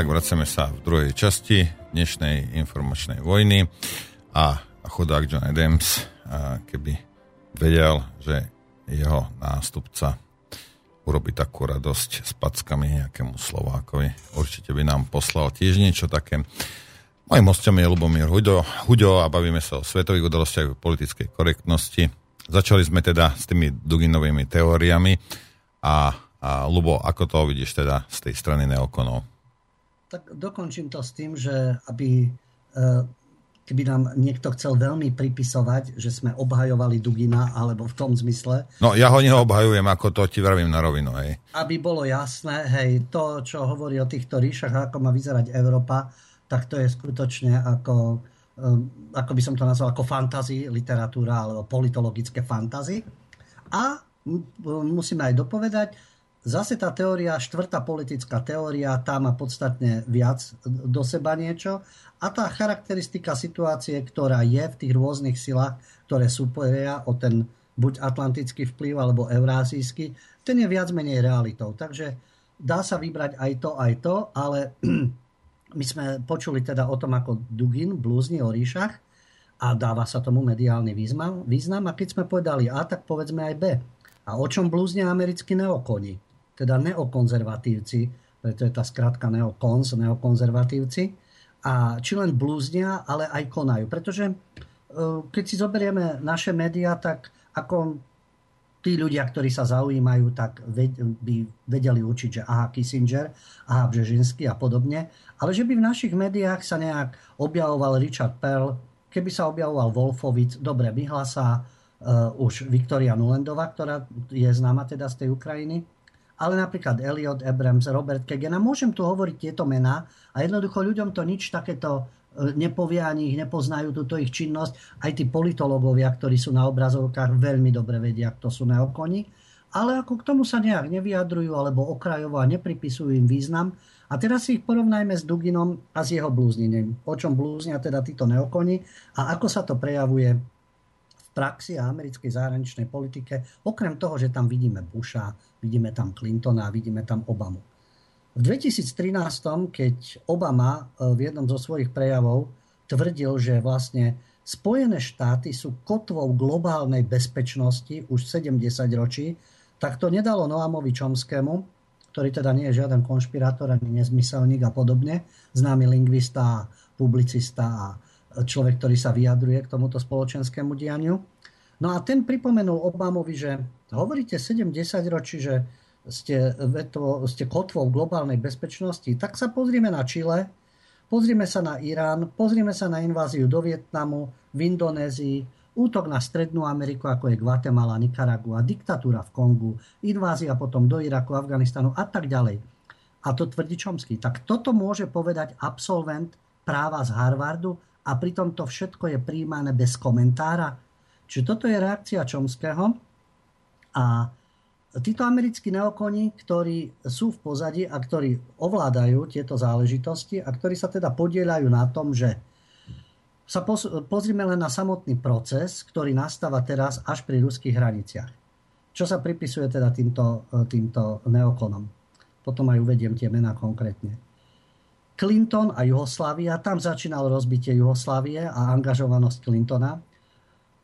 Tak vraceme sa v druhej časti dnešnej informačnej vojny a chodák John Adams, keby vedel, že jeho nástupca urobí takú radosť s packami nejakému Slovákovi. Určite by nám poslal tiež niečo také. Mojím hostom je Lubomír Huďo, Huďo a bavíme sa o svetových udalostiach a politickej korektnosti. Začali sme teda s tými Duginovými teóriami a, a Lubo, ako to vidíš teda z tej strany neokonov? Tak dokončím to s tým, že aby e, keby nám niekto chcel veľmi pripisovať, že sme obhajovali Dugina, alebo v tom zmysle. No ja ho neobhajujem, ako to ti vravím na rovinu. Hej. Aby bolo jasné, hej, to, čo hovorí o týchto ríšach, ako má vyzerať Európa, tak to je skutočne ako, e, ako by som to nazval, ako fantasy, literatúra alebo politologické fantasy. A musíme aj dopovedať, Zase tá teória, štvrtá politická teória, tá má podstatne viac do seba niečo a tá charakteristika situácie, ktorá je v tých rôznych silách, ktoré súporia o ten buď atlantický vplyv alebo eurázijský, ten je viac menej realitou. Takže dá sa vybrať aj to, aj to, ale my sme počuli teda o tom, ako Dugin blúzni o ríšach a dáva sa tomu mediálny význam, význam a keď sme povedali A, tak povedzme aj B. A o čom blúznia americkí neokoni? Teda neokonzervatívci, preto je tá skratka neokons, neokonzervatívci, a či len blúznia, ale aj konajú. Pretože e, keď si zoberieme naše médiá, tak ako tí ľudia, ktorí sa zaujímajú, tak by vedeli učiť, že aha, Kissinger, aha, Břežinský a podobne. Ale že by v našich médiách sa nejak objavoval Richard Pearl, keby sa objavoval Wolfovic, dobre, vyhlasá uh, už Viktoria Nulendová, ktorá je známa teda z tej Ukrajiny, ale napríklad Elliot Abrams, Robert Kagan. A môžem tu hovoriť tieto mená a jednoducho ľuďom to nič takéto e, nepovie, ani ich nepoznajú túto ich činnosť. Aj tí politológovia, ktorí sú na obrazovkách, veľmi dobre vedia, kto sú neokoni. ale ako k tomu sa nejak nevyjadrujú alebo okrajovo a nepripisujú im význam. A teraz si ich porovnajme s Duginom a s jeho blúznením. O čom blúznia teda títo neokoni a ako sa to prejavuje praxi a americkej zahraničnej politike, okrem toho, že tam vidíme Busha, vidíme tam Clintona vidíme tam Obamu. V 2013, keď Obama e, v jednom zo svojich prejavov tvrdil, že vlastne Spojené štáty sú kotvou globálnej bezpečnosti už 70 ročí, tak to nedalo Noamovi Čomskému, ktorý teda nie je žiaden konšpirátor ani nezmyselník a podobne, známy lingvista, publicista a človek, ktorý sa vyjadruje k tomuto spoločenskému dianiu. No a ten pripomenul Obamovi, že hovoríte 70 ročí, že ste, veto, ste kotvou globálnej bezpečnosti, tak sa pozrieme na Čile, pozrieme sa na Irán, pozrieme sa na inváziu do Vietnamu, v Indonézii, útok na Strednú Ameriku, ako je Guatemala, Nicaragua, diktatúra v Kongu, invázia potom do Iraku, Afganistanu a tak ďalej. A to tvrdí Čomsky. Tak toto môže povedať absolvent práva z Harvardu a pritom to všetko je príjmané bez komentára. Čiže toto je reakcia Čomského a títo americkí neokoni, ktorí sú v pozadí a ktorí ovládajú tieto záležitosti a ktorí sa teda podielajú na tom, že sa pozrime len na samotný proces, ktorý nastáva teraz až pri ruských hraniciach. Čo sa pripisuje teda týmto, týmto neokonom? Potom aj uvediem tie mená konkrétne. Clinton a Juhoslávia, tam začínalo rozbitie Juhoslávie a angažovanosť Clintona.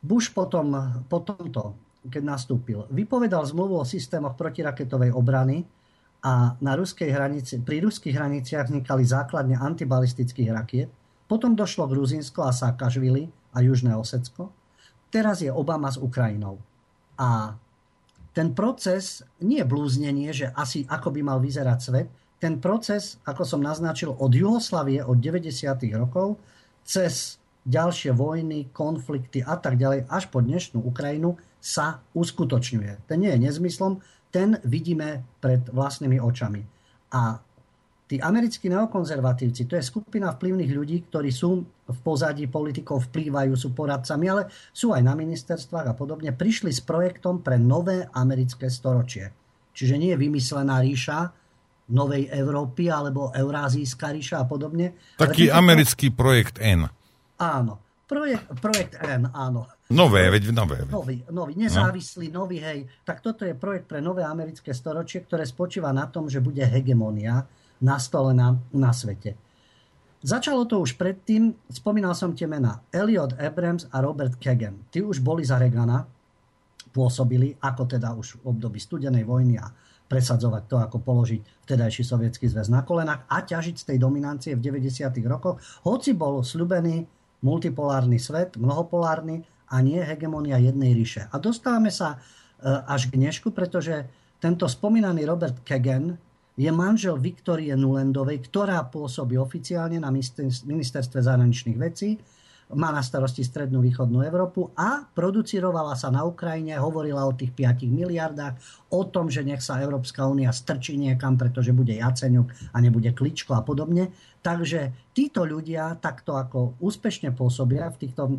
Bush potom, potom to, keď nastúpil, vypovedal zmluvu o systémoch protiraketovej obrany a na ruskej hranici, pri ruských hraniciach vznikali základne antibalistických rakiet, potom došlo Gruzinsko a Sákažvili a Južné Osecko. Teraz je Obama s Ukrajinou. A ten proces nie je blúznenie, že asi ako by mal vyzerať svet. Ten proces, ako som naznačil, od Jugoslavie, od 90. rokov, cez ďalšie vojny, konflikty a tak ďalej, až po dnešnú Ukrajinu sa uskutočňuje. Ten nie je nezmyslom, ten vidíme pred vlastnými očami. A tí americkí neokonzervatívci, to je skupina vplyvných ľudí, ktorí sú v pozadí politikov, vplývajú, sú poradcami, ale sú aj na ministerstvách a podobne, prišli s projektom pre nové americké storočie. Čiže nie je vymyslená ríša novej Európy alebo Eurázijská ríša a podobne. Taký americký projekt N. Áno. Projekt, projekt N, áno. Nové, veď nové. Veď. Nový, nový, nezávislý, no. nový, hej. Tak toto je projekt pre nové americké storočie, ktoré spočíva na tom, že bude hegemonia nastolená na svete. Začalo to už predtým, spomínal som tie mená, Elliot Abrams a Robert Kagan. Tí už boli za Regana, pôsobili, ako teda už v období studenej vojny a presadzovať to, ako položiť vtedajší sovietský zväz na kolenách a ťažiť z tej dominancie v 90. rokoch, hoci bol sľubený multipolárny svet, mnohopolárny a nie hegemonia jednej ríše. A dostávame sa e, až k dnešku, pretože tento spomínaný Robert Kagan je manžel Viktorie Nulendovej, ktorá pôsobí oficiálne na ministerstve zahraničných vecí, má na starosti strednú východnú Európu a producirovala sa na Ukrajine, hovorila o tých 5 miliardách, o tom, že nech sa Európska únia strčí niekam, pretože bude Jaceňuk a nebude Kličko a podobne. Takže títo ľudia takto ako úspešne pôsobia v týchto, e,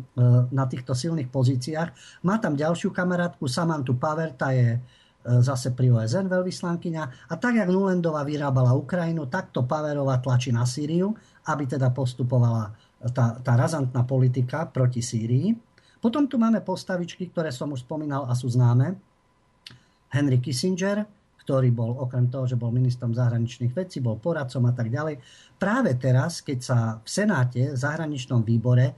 na týchto silných pozíciách. Má tam ďalšiu kamarátku, Samantu Paver, tá je E, zase pri OSN veľvyslankyňa. A tak, jak Nulendová vyrábala Ukrajinu, takto Paverová tlačí na Sýriu, aby teda postupovala tá, tá razantná politika proti Sýrii. Potom tu máme postavičky, ktoré som už spomínal a sú známe. Henry Kissinger, ktorý bol okrem toho, že bol ministrom zahraničných vecí, bol poradcom a tak ďalej. Práve teraz, keď sa v Senáte, v zahraničnom výbore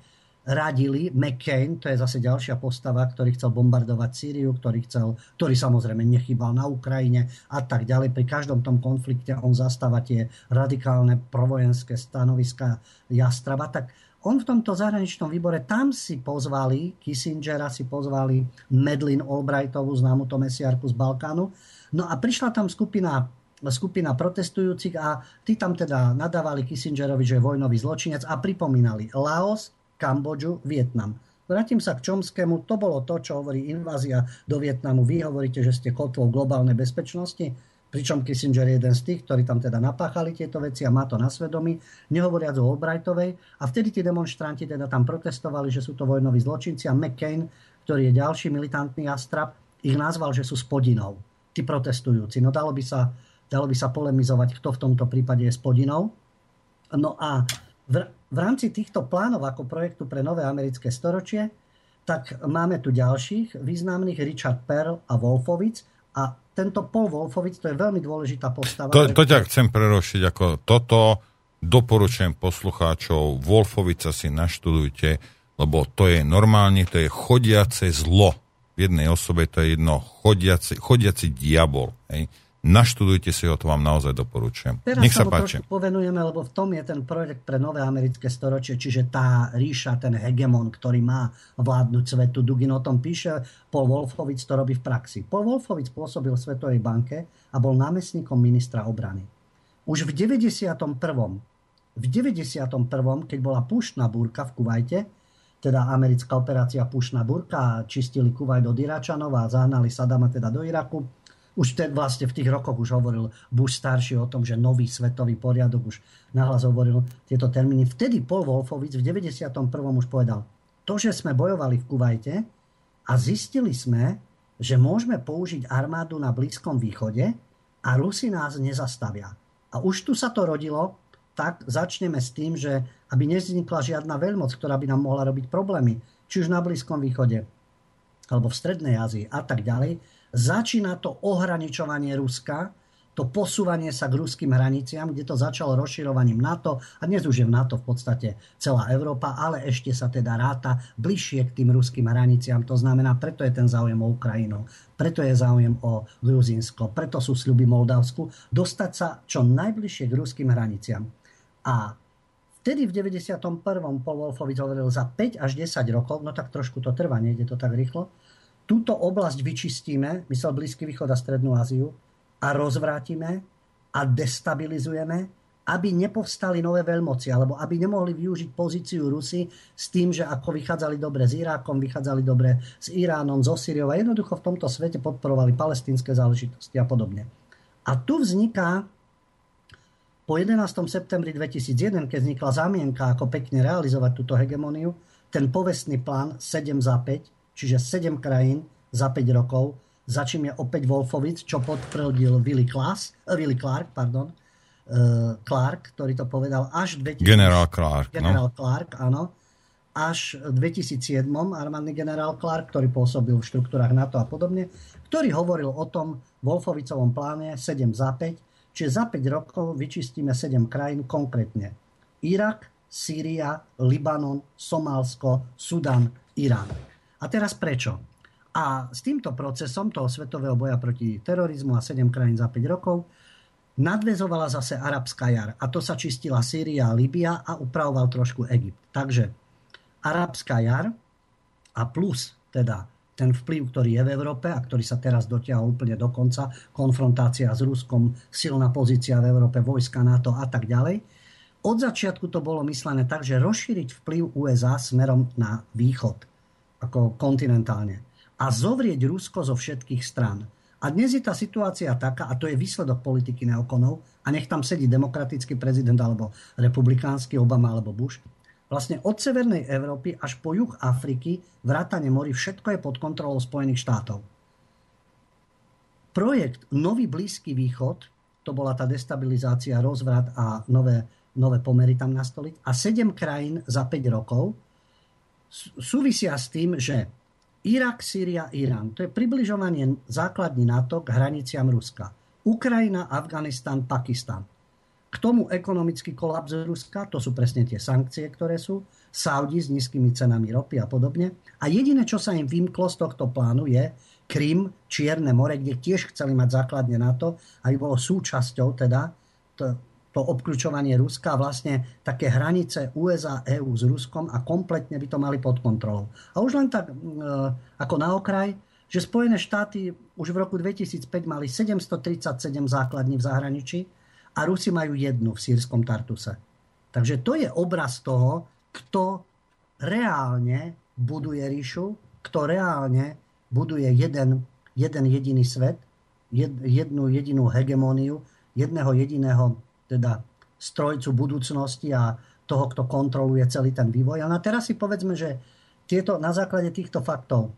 radili McCain, to je zase ďalšia postava, ktorý chcel bombardovať Sýriu, ktorý, chcel, ktorý samozrejme nechybal na Ukrajine a tak ďalej. Pri každom tom konflikte on zastáva tie radikálne provojenské stanoviska Jastraba. Tak on v tomto zahraničnom výbore, tam si pozvali, Kissingera si pozvali Medlin Albrightovú, známu to mesiarku z Balkánu. No a prišla tam skupina skupina protestujúcich a tí tam teda nadávali Kissingerovi, že je vojnový zločinec a pripomínali Laos, Kambodžu, Vietnam. Vrátim sa k Čomskému. To bolo to, čo hovorí invázia do Vietnamu. Vy hovoríte, že ste kotvou globálnej bezpečnosti, pričom Kissinger je jeden z tých, ktorí tam teda napáchali tieto veci a má to na svedomí, nehovoriac o Albrightovej. A vtedy tí demonstranti teda tam protestovali, že sú to vojnoví zločinci a McCain, ktorý je ďalší militantný astrap, ich nazval, že sú spodinou. tí protestujúci. No dalo by sa, dalo by sa polemizovať, kto v tomto prípade je spodinou. No a v, v rámci týchto plánov ako projektu pre nové americké storočie, tak máme tu ďalších významných, Richard Pearl a Wolfowitz. A tento Paul Wolfowitz, to je veľmi dôležitá postava. To, to ťa chcem prerošiť, ako toto doporučujem poslucháčov, Wolfovica si naštudujte, lebo to je normálne, to je chodiace zlo. V jednej osobe to je jedno chodiaci, chodiaci diabol. Hej. Naštudujte si ho, to vám naozaj doporučujem. Teraz Nech sa, sa páči. povenujeme, lebo v tom je ten projekt pre nové americké storočie, čiže tá ríša, ten hegemon, ktorý má vládnuť svetu. Dugin o tom píše, Paul Wolfowitz to robí v praxi. Paul Wolfowitz pôsobil v Svetovej banke a bol námestníkom ministra obrany. Už v 91. V 91. keď bola púštna búrka v Kuvajte, teda americká operácia Pušná burka, čistili Kuwait od Iračanov a zahnali Sadama teda do Iraku, už te, vlastne v tých rokoch už hovoril Bush starší o tom, že nový svetový poriadok už nahlas hovoril tieto termíny. Vtedy Paul Wolfowitz v 91. už povedal, to, že sme bojovali v Kuvajte a zistili sme, že môžeme použiť armádu na Blízkom východe a Rusi nás nezastavia. A už tu sa to rodilo, tak začneme s tým, že aby nevznikla žiadna veľmoc, ktorá by nám mohla robiť problémy, či už na Blízkom východe, alebo v Strednej Ázii a tak ďalej, Začína to ohraničovanie Ruska, to posúvanie sa k ruským hraniciam, kde to začalo rozširovaním NATO a dnes už je v NATO v podstate celá Európa, ale ešte sa teda ráta bližšie k tým ruským hraniciam. To znamená, preto je ten záujem o Ukrajinu, preto je záujem o Gruzínsko, preto sú sľuby Moldavsku, dostať sa čo najbližšie k ruským hraniciam. A vtedy v 91. Paul Wolfovic hovoril za 5 až 10 rokov, no tak trošku to trvá, nejde to tak rýchlo, túto oblasť vyčistíme, myslel Blízky východ a Strednú Áziu, a rozvrátime a destabilizujeme, aby nepovstali nové veľmoci, alebo aby nemohli využiť pozíciu Rusy s tým, že ako vychádzali dobre s Irákom, vychádzali dobre s Iránom, so Syriou a jednoducho v tomto svete podporovali palestínske záležitosti a podobne. A tu vzniká po 11. septembri 2001, keď vznikla zámienka, ako pekne realizovať túto hegemoniu, ten povestný plán 7 za 5, čiže 7 krajín za 5 rokov. Začím je opäť Wolfovic, čo potvrdil Willy, Klaas, uh, Willy Clark, pardon, uh, Clark, ktorý to povedal až 2000, Generál Clark. Generál no? Clark, áno. Až v 2007 armádny generál Clark, ktorý pôsobil v štruktúrach NATO a podobne, ktorý hovoril o tom Wolfovicovom pláne 7 za 5, čiže za 5 rokov vyčistíme 7 krajín konkrétne. Irak, Sýria, Libanon, Somálsko, Sudan, Irán. A teraz prečo? A s týmto procesom toho svetového boja proti terorizmu a 7 krajín za 5 rokov nadvezovala zase arabská jar. A to sa čistila Sýria a Libia a upravoval trošku Egypt. Takže arabská jar a plus teda ten vplyv, ktorý je v Európe a ktorý sa teraz dotiahol úplne do konca, konfrontácia s Ruskom, silná pozícia v Európe, vojska NATO a tak ďalej. Od začiatku to bolo myslené tak, že rozšíriť vplyv USA smerom na východ ako kontinentálne. A zovrieť Rusko zo všetkých stran. A dnes je tá situácia taká, a to je výsledok politiky neokonov, a nech tam sedí demokratický prezident alebo republikánsky Obama alebo Bush, vlastne od Severnej Európy až po juh Afriky, vrátane mori, všetko je pod kontrolou Spojených štátov. Projekt Nový Blízky východ, to bola tá destabilizácia, rozvrat a nové, nové pomery tam nastoliť, a sedem krajín za 5 rokov, súvisia s tým, že Irak, Sýria, Irán, to je približovanie základní NATO k hraniciam Ruska. Ukrajina, Afganistan, Pakistan. K tomu ekonomický kolaps Ruska, to sú presne tie sankcie, ktoré sú, Saudi s nízkymi cenami ropy a podobne. A jediné, čo sa im vymklo z tohto plánu je Krym, Čierne more, kde tiež chceli mať základne NATO, aby bolo súčasťou teda to obklúčovanie Ruska vlastne také hranice USA, EU s Ruskom a kompletne by to mali pod kontrolou. A už len tak e, ako na okraj, že Spojené štáty už v roku 2005 mali 737 základní v zahraničí a Rusi majú jednu v sírskom Tartuse. Takže to je obraz toho, kto reálne buduje ríšu, kto reálne buduje jeden, jeden jediný svet, jednu jedinú hegemóniu, jedného jediného teda strojcu budúcnosti a toho, kto kontroluje celý ten vývoj. A teraz si povedzme, že tieto, na základe týchto faktov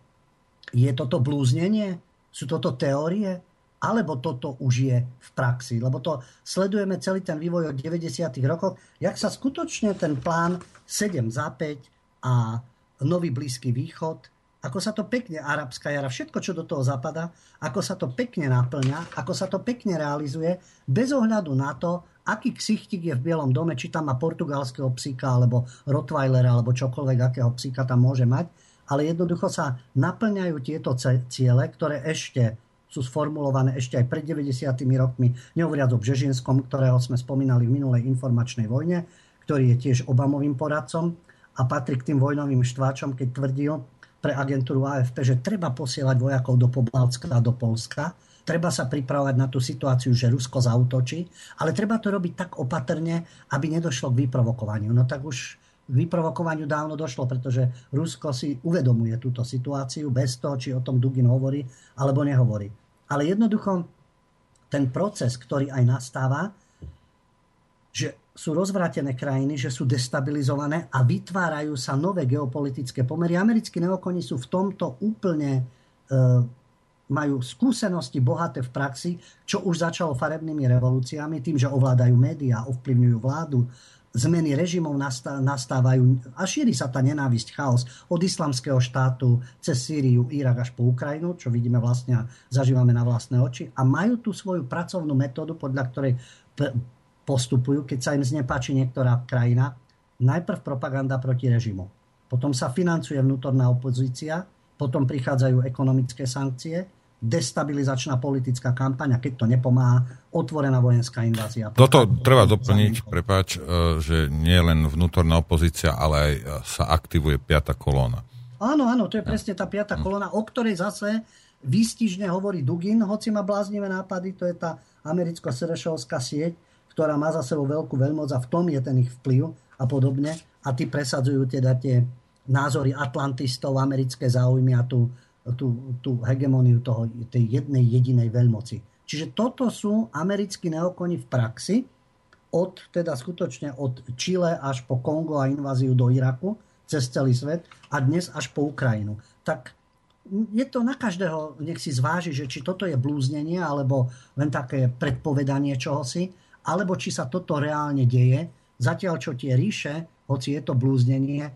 je toto blúznenie? Sú toto teórie? alebo toto už je v praxi. Lebo to sledujeme celý ten vývoj od 90. rokov, jak sa skutočne ten plán 7 za 5 a nový Blízky východ ako sa to pekne, arabská jara, všetko, čo do toho zapadá, ako sa to pekne naplňa, ako sa to pekne realizuje, bez ohľadu na to, aký ksichtik je v Bielom dome, či tam má portugalského psíka, alebo Rottweilera, alebo čokoľvek, akého psíka tam môže mať, ale jednoducho sa naplňajú tieto ciele, ktoré ešte sú sformulované ešte aj pred 90. rokmi, nehovoriac o Bžežinskom, ktorého sme spomínali v minulej informačnej vojne, ktorý je tiež Obamovým poradcom a patrí k tým vojnovým štváčom, keď tvrdil, pre agentúru AFP, že treba posielať vojakov do Pobalska a do Polska. Treba sa pripravovať na tú situáciu, že Rusko zautočí, ale treba to robiť tak opatrne, aby nedošlo k vyprovokovaniu. No tak už vyprovokovaniu dávno došlo, pretože Rusko si uvedomuje túto situáciu bez toho, či o tom Dugin hovorí alebo nehovorí. Ale jednoducho ten proces, ktorý aj nastáva, že sú rozvrátené krajiny, že sú destabilizované a vytvárajú sa nové geopolitické pomery. Americkí neokoni sú v tomto úplne e, majú skúsenosti bohaté v praxi, čo už začalo farebnými revolúciami, tým, že ovládajú médiá, ovplyvňujú vládu, zmeny režimov nastávajú a šíri sa tá nenávisť, chaos od islamského štátu cez Sýriu, Irak až po Ukrajinu, čo vidíme vlastne a zažívame na vlastné oči. A majú tú svoju pracovnú metódu, podľa ktorej postupujú, keď sa im znepáči niektorá krajina, najprv propaganda proti režimu. Potom sa financuje vnútorná opozícia, potom prichádzajú ekonomické sankcie, destabilizačná politická kampaň a keď to nepomáha, otvorená vojenská invázia. Toto treba doplniť, prepáč, e, že nie len vnútorná opozícia, ale aj e, sa aktivuje piata kolóna. Áno, áno, to je presne tá piata kolóna, o ktorej zase výstižne hovorí Dugin, hoci má bláznivé nápady, to je tá americko-serešovská sieť, ktorá má za sebou veľkú veľmoc a v tom je ten ich vplyv a podobne. A tí presadzujú teda tie názory atlantistov, americké záujmy a tú, tú, tú hegemoniu toho, tej jednej jedinej veľmoci. Čiže toto sú americkí neokoni v praxi, od, teda skutočne od Čile až po Kongo a inváziu do Iraku, cez celý svet a dnes až po Ukrajinu. Tak je to na každého, nech si zváži, že či toto je blúznenie alebo len také predpovedanie čohosi, alebo či sa toto reálne deje, zatiaľ čo tie ríše, hoci je to blúznenie,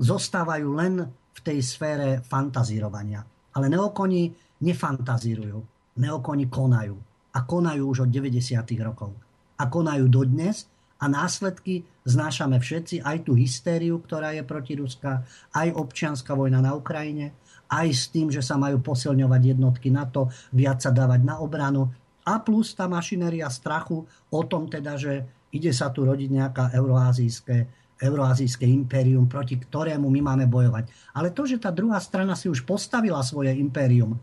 zostávajú len v tej sfére fantazírovania. Ale neokoni nefantazírujú, neokoni konajú. A konajú už od 90. rokov. A konajú dodnes a následky znášame všetci, aj tú hystériu, ktorá je proti Ruska, aj občianská vojna na Ukrajine, aj s tým, že sa majú posilňovať jednotky NATO, viac sa dávať na obranu, a plus tá mašinéria strachu o tom teda, že ide sa tu rodiť nejaká euroazijské, euroazijské impérium, proti ktorému my máme bojovať. Ale to, že tá druhá strana si už postavila svoje impérium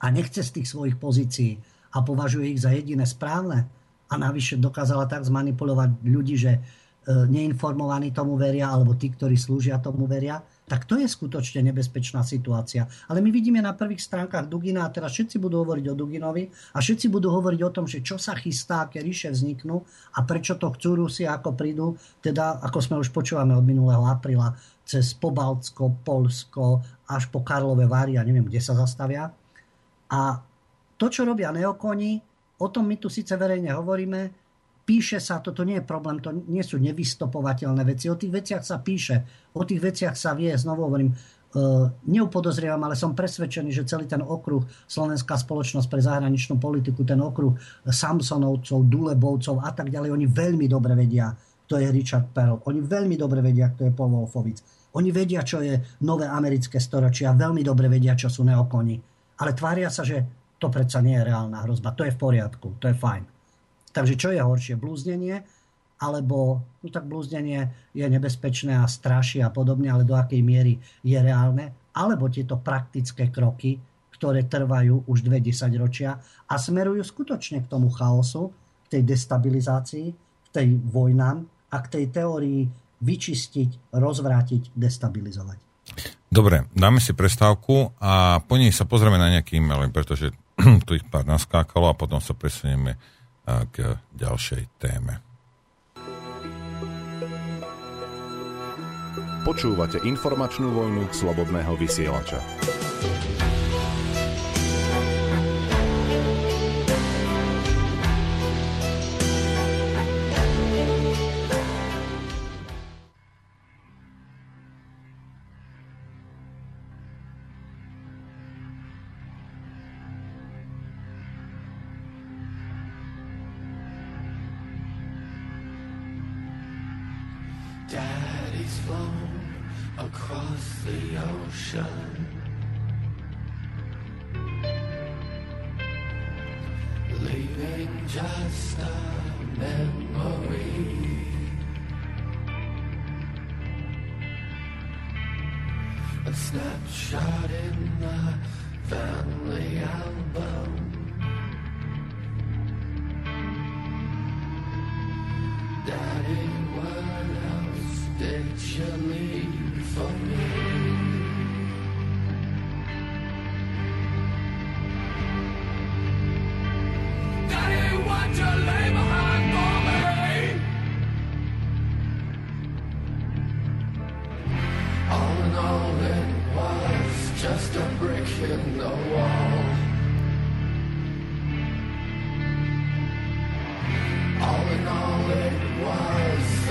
a nechce z tých svojich pozícií a považuje ich za jediné správne a navyše dokázala tak zmanipulovať ľudí, že e, neinformovaní tomu veria alebo tí, ktorí slúžia tomu veria, tak to je skutočne nebezpečná situácia. Ale my vidíme na prvých stránkach Dugina a teraz všetci budú hovoriť o Duginovi a všetci budú hovoriť o tom, že čo sa chystá, aké ríše vzniknú a prečo to chcú Rusi, ako prídu, teda ako sme už počúvame od minulého apríla, cez Pobaltsko, Polsko až po Karlové Vary a neviem, kde sa zastavia. A to, čo robia neokoni, o tom my tu síce verejne hovoríme, píše sa, toto nie je problém, to nie sú nevystopovateľné veci. O tých veciach sa píše, o tých veciach sa vie, znovu hovorím, Uh, neupodozrievam, ale som presvedčený, že celý ten okruh Slovenská spoločnosť pre zahraničnú politiku, ten okruh Samsonovcov, Dulebovcov a tak ďalej, oni veľmi dobre vedia, kto je Richard Perl. Oni veľmi dobre vedia, kto je Paul Wolfovic. Oni vedia, čo je nové americké storočie a veľmi dobre vedia, čo sú neokoni. Ale tvária sa, že to predsa nie je reálna hrozba. To je v poriadku, to je fajn. Takže čo je horšie? Blúznenie? Alebo, no tak blúznenie je nebezpečné a straší a podobne, ale do akej miery je reálne? Alebo tieto praktické kroky, ktoré trvajú už dve ročia a smerujú skutočne k tomu chaosu, k tej destabilizácii, k tej vojnám a k tej teórii vyčistiť, rozvrátiť, destabilizovať. Dobre, dáme si prestávku a po nej sa pozrieme na nejaký e-mail, pretože tu ich pár naskákalo a potom sa presunieme k ďalšej téme. Počúvate informačnú vojnu slobodného vysielača.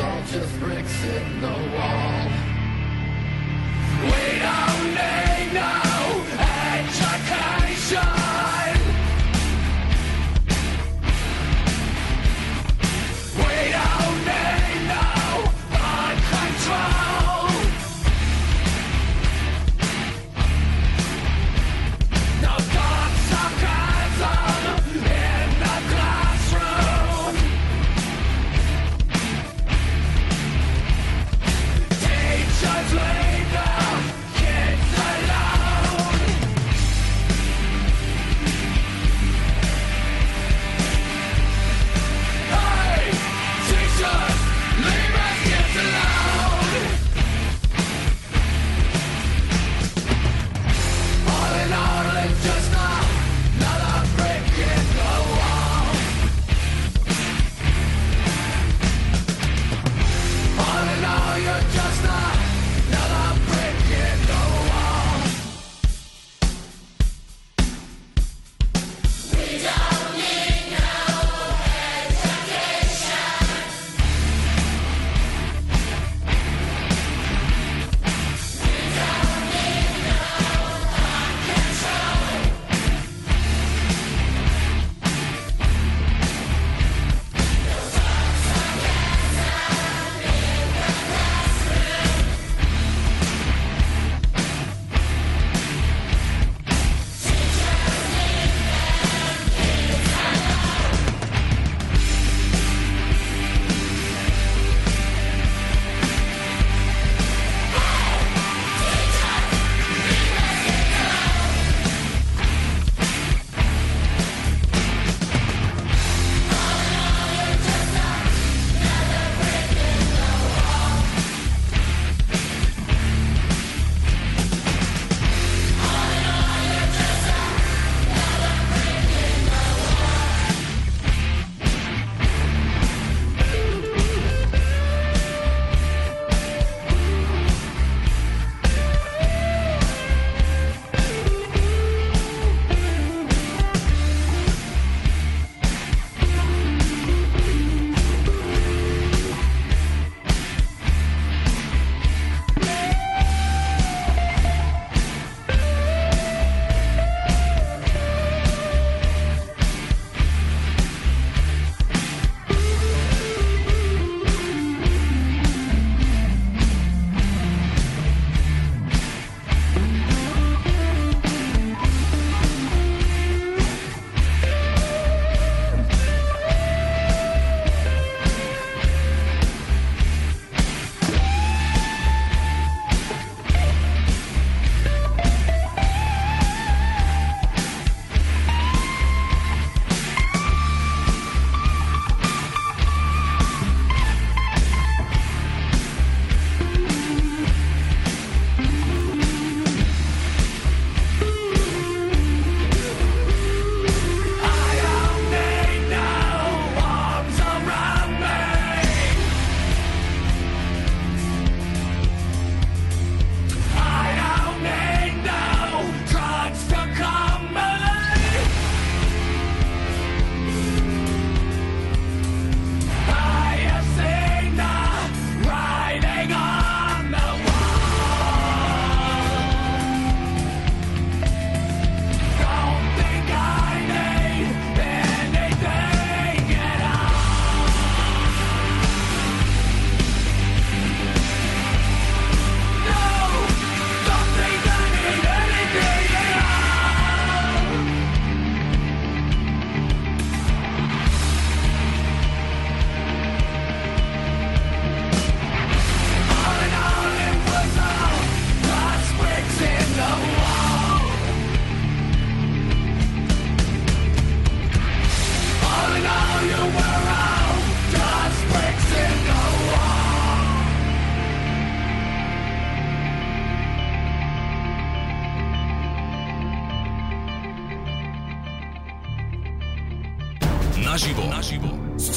all just bricks in the wall.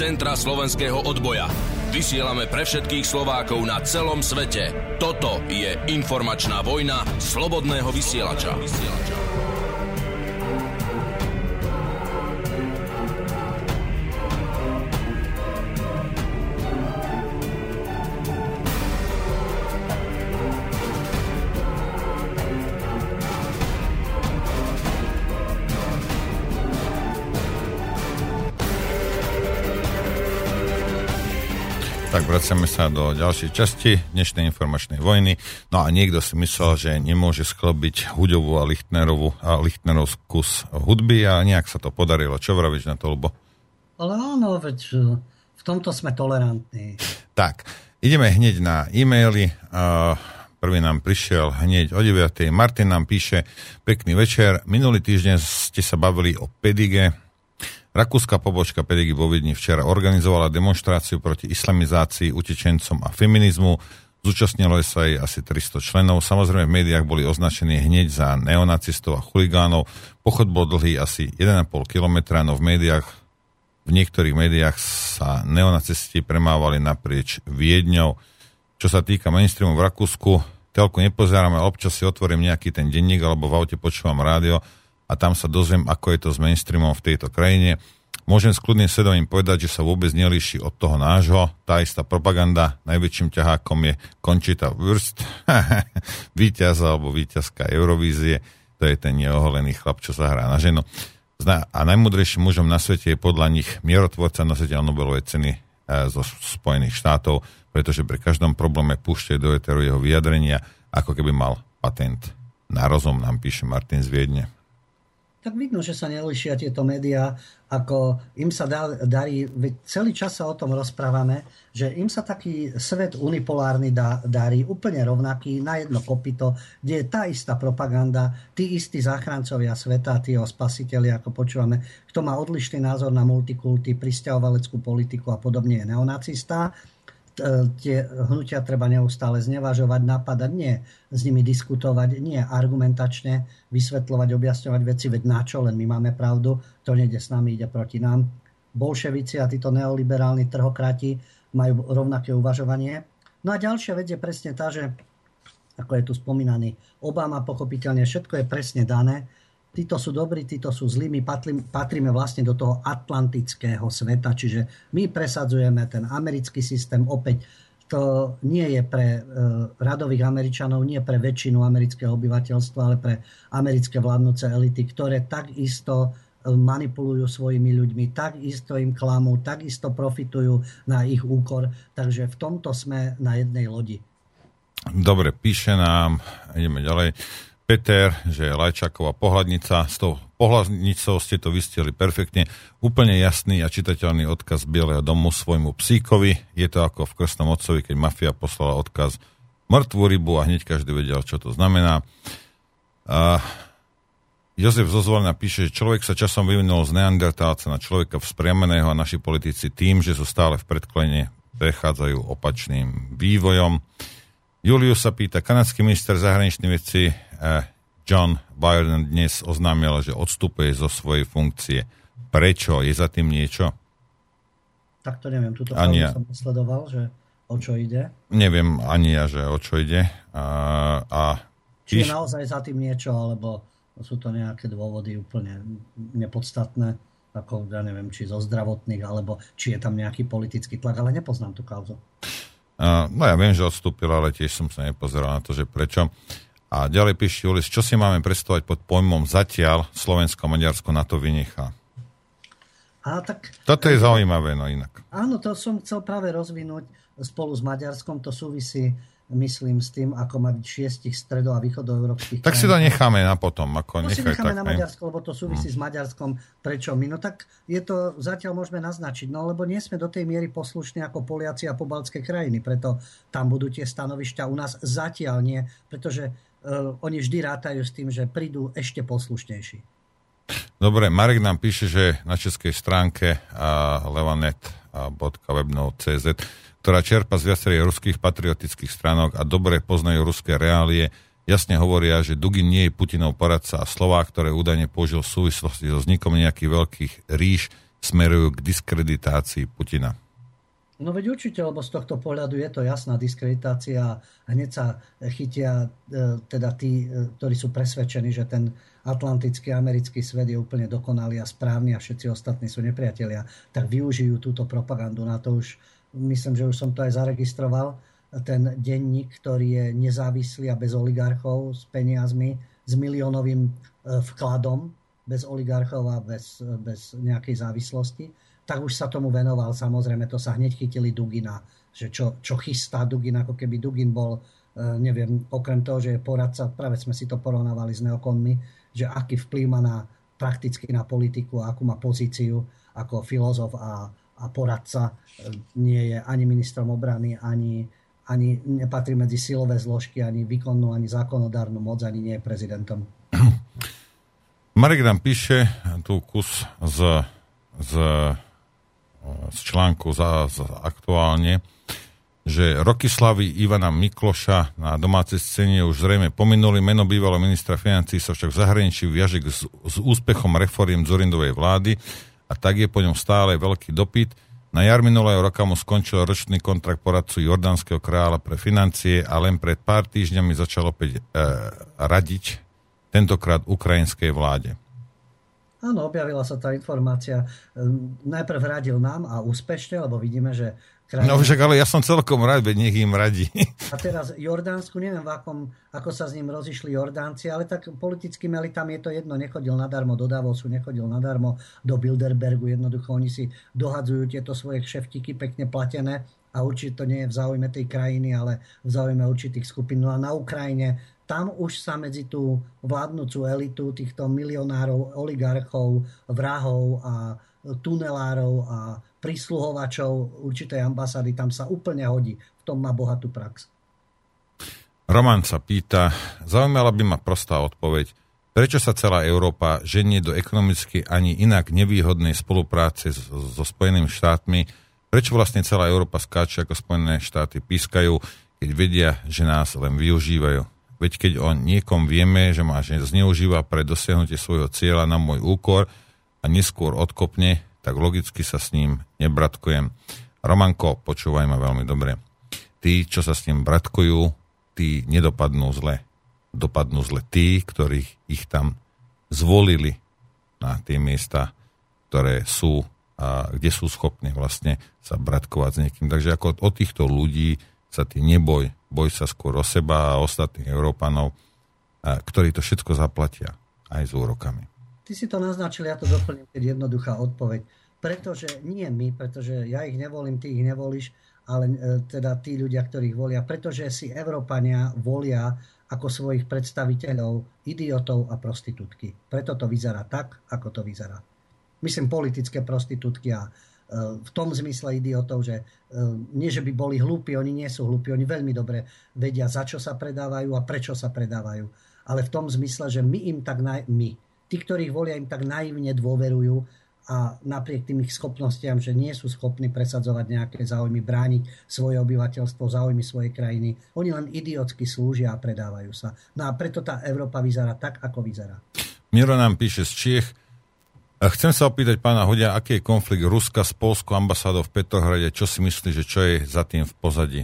Centra slovenského odboja. Vysielame pre všetkých Slovákov na celom svete. Toto je informačná vojna slobodného vysielača. vysielača. Tak vraciame sa do ďalšej časti dnešnej informačnej vojny. No a niekto si myslel, že nemôže sklobiť Huďovú a Lichtnerovú a Lichtnerov kus hudby a nejak sa to podarilo. Čo vravíš na to, Lubo? Ale áno, veď v tomto sme tolerantní. Tak, ideme hneď na e-maily. Prvý nám prišiel hneď o 9. Martin nám píše, pekný večer. Minulý týždeň ste sa bavili o pedige, Rakúska pobočka Pedigy vo Viedni včera organizovala demonstráciu proti islamizácii, utečencom a feminizmu. Zúčastnilo sa aj asi 300 členov. Samozrejme v médiách boli označení hneď za neonacistov a chuligánov. Pochod bol dlhý asi 1,5 kilometra, no v médiách v niektorých médiách sa neonacisti premávali naprieč Viedňou. Čo sa týka mainstreamu v Rakúsku, telku nepozerám, ale občas si otvorím nejaký ten denník alebo v aute počúvam rádio a tam sa dozviem, ako je to s mainstreamom v tejto krajine. Môžem s kľudným svedomím povedať, že sa vôbec nelíši od toho nášho. Tá istá propaganda, najväčším ťahákom je Končita Wurst, víťaz alebo víťazka Eurovízie. To je ten neoholený chlap, čo sa hrá na ženu. A najmudrejším mužom na svete je podľa nich mierotvorca nositeľ Nobelovej ceny e, zo Spojených štátov, pretože pri každom probléme púšťajú do eteru jeho vyjadrenia, ako keby mal patent na rozum, nám píše Martin z Viedne tak vidno, že sa nelišia tieto médiá, ako im sa darí, celý čas sa o tom rozprávame, že im sa taký svet unipolárny dá, darí úplne rovnaký, na jedno kopito, kde je tá istá propaganda, tí istí záchrancovia sveta, tí spasiteľi, ako počúvame, kto má odlišný názor na multikulty, pristahovaleckú politiku a podobne je neonacista tie hnutia treba neustále znevažovať, napadať, nie s nimi diskutovať, nie argumentačne vysvetľovať, objasňovať veci, veď na čo, len my máme pravdu, to nejde s nami, ide proti nám. Bolševici a títo neoliberálni trhokrati majú rovnaké uvažovanie. No a ďalšia vec je presne tá, že ako je tu spomínaný Obama, pochopiteľne všetko je presne dané, títo sú dobrí, títo sú zlí, my patríme vlastne do toho atlantického sveta, čiže my presadzujeme ten americký systém, opäť to nie je pre e, radových Američanov, nie pre väčšinu amerického obyvateľstva, ale pre americké vládnuce elity, ktoré takisto e, manipulujú svojimi ľuďmi, takisto im klamú, takisto profitujú na ich úkor. Takže v tomto sme na jednej lodi. Dobre, píše nám, ideme ďalej. Peter, že je Lajčáková pohľadnica. S tou pohľadnicou ste to vystihli perfektne. Úplne jasný a čitateľný odkaz Bieleho domu svojmu psíkovi. Je to ako v Krstnom otcovi, keď mafia poslala odkaz mŕtvú rybu a hneď každý vedel, čo to znamená. A Jozef Zozvolina píše, že človek sa časom vyvinul z neandertálca na človeka vzpriameného a naši politici tým, že sú stále v predklene, prechádzajú opačným vývojom. Julius sa pýta, kanadský minister zahraničných vecí John Biden dnes oznámil, že odstupuje zo svojej funkcie. Prečo? Je za tým niečo? Tak to neviem. Tuto ani ja. som sledoval, že o čo ide. Neviem ani ja, že o čo ide. A, a Či je naozaj za tým niečo, alebo sú to nejaké dôvody úplne nepodstatné, ako ja neviem, či zo zdravotných, alebo či je tam nejaký politický tlak, ale nepoznám tú kauzu. No ja viem, že odstúpil, ale tiež som sa nepozeral na to, že prečo. A ďalej píše Julis, čo si máme predstavovať pod pojmom zatiaľ Slovensko a Maďarsko na to vynechá. A tak, Toto je zaujímavé, no inak. Áno, to som chcel práve rozvinúť spolu s Maďarskom. To súvisí myslím, s tým, ako mať šiestich stredo- a východoeurópskych Tak si to necháme na potom. Ako to si necháme tak, na Maďarsko, lebo to súvisí hmm. s Maďarskom. Prečo my? No tak je to, zatiaľ môžeme naznačiť, no lebo nie sme do tej miery poslušní ako Poliaci a pobaltské krajiny, preto tam budú tie stanovišťa u nás zatiaľ nie, pretože oni vždy rátajú s tým, že prídu ešte poslušnejší. Dobre, Marek nám píše, že na českej stránke levanet.webnov.cz ktorá čerpa z viacerých ruských patriotických stránok a dobre poznajú ruské reálie, jasne hovoria, že Dugin nie je Putinov poradca a slová, ktoré údajne použil v súvislosti so vznikom nejakých veľkých ríš, smerujú k diskreditácii Putina. No veď určite, lebo z tohto pohľadu je to jasná diskreditácia. Hneď sa chytia e, teda tí, e, ktorí sú presvedčení, že ten atlantický americký svet je úplne dokonalý a správny a všetci ostatní sú nepriatelia, tak využijú túto propagandu. Na to už, myslím, že už som to aj zaregistroval, ten denník, ktorý je nezávislý a bez oligarchov s peniazmi, s miliónovým e, vkladom, bez oligarchov a bez, bez nejakej závislosti tak už sa tomu venoval. Samozrejme, to sa hneď chytili Dugina, že čo, čo chystá Dugin, ako keby Dugin bol, e, neviem, okrem toho, že je poradca, práve sme si to porovnávali s neokonmi, že aký vplyv má na, prakticky na politiku, akú má pozíciu ako filozof a, a poradca. E, nie je ani ministrom obrany, ani, ani nepatrí medzi silové zložky, ani výkonnú, ani zákonodárnu moc, ani nie je prezidentom. Marek nám píše tu kus z, z z článku za, za aktuálne, že roky slavy Ivana Mikloša na domácej scéne už zrejme pominuli. Meno bývalého ministra financí sa však v zahraničí viaže s, s úspechom reforiem Zorindovej vlády a tak je po ňom stále veľký dopyt. Na jar minulého roka mu skončil ročný kontrakt poradcu jordánskeho kráľa pre financie a len pred pár týždňami začal opäť e, radiť, tentokrát ukrajinskej vláde. Áno, objavila sa tá informácia. Ehm, najprv radil nám a úspešne, lebo vidíme, že krajina... No však ale ja som celkom rád, veď nech im radí. A teraz Jordánsku, neviem, v akom, ako sa s ním rozišli Jordánci, ale tak politickým elitám je to jedno, nechodil nadarmo do Davosu, nechodil nadarmo do Bilderbergu, jednoducho oni si dohadzujú tieto svoje kšeftiky pekne platené a určite to nie je v záujme tej krajiny, ale v záujme určitých skupín. No a na Ukrajine tam už sa medzi tú vládnúcu elitu týchto milionárov, oligarchov, vrahov a tunelárov a prísluhovačov určitej ambasády, tam sa úplne hodí. V tom má bohatú prax. Roman sa pýta, zaujímala by ma prostá odpoveď, prečo sa celá Európa ženie do ekonomicky ani inak nevýhodnej spolupráce so Spojenými štátmi, prečo vlastne celá Európa skáče ako Spojené štáty pískajú, keď vedia, že nás len využívajú. Veď keď o niekom vieme, že ma zneužíva pre dosiahnutie svojho cieľa na môj úkor a neskôr odkopne, tak logicky sa s ním nebratkujem. Romanko, počúvaj ma veľmi dobre. Tí, čo sa s ním bratkujú, tí nedopadnú zle. Dopadnú zle tí, ktorých ich tam zvolili na tie miesta, ktoré sú a kde sú schopní vlastne sa bratkovať s niekým. Takže ako od týchto ľudí sa ty neboj, boj sa skôr o seba a ostatných Európanov, ktorí to všetko zaplatia aj s úrokami. Ty si to naznačil, ja to doplním, keď jednoduchá odpoveď. Pretože nie my, pretože ja ich nevolím, ty ich nevolíš, ale e, teda tí ľudia, ktorých volia, pretože si Európania volia ako svojich predstaviteľov idiotov a prostitútky. Preto to vyzerá tak, ako to vyzerá. Myslím politické prostitútky a v tom zmysle idiotov, že e, nie, že by boli hlúpi, oni nie sú hlúpi, oni veľmi dobre vedia, za čo sa predávajú a prečo sa predávajú. Ale v tom zmysle, že my im tak, naj, my, tí, ktorých volia, im tak naivne dôverujú a napriek tým ich schopnostiam, že nie sú schopní presadzovať nejaké záujmy, brániť svoje obyvateľstvo, záujmy svojej krajiny. Oni len idiotsky slúžia a predávajú sa. No a preto tá Európa vyzerá tak, ako vyzerá. Miro nám píše z Čiech, Chcem sa opýtať pána Hodia, aký je konflikt Ruska s Polskou ambasádou v Petrohrade? Čo si myslí, že čo je za tým v pozadí?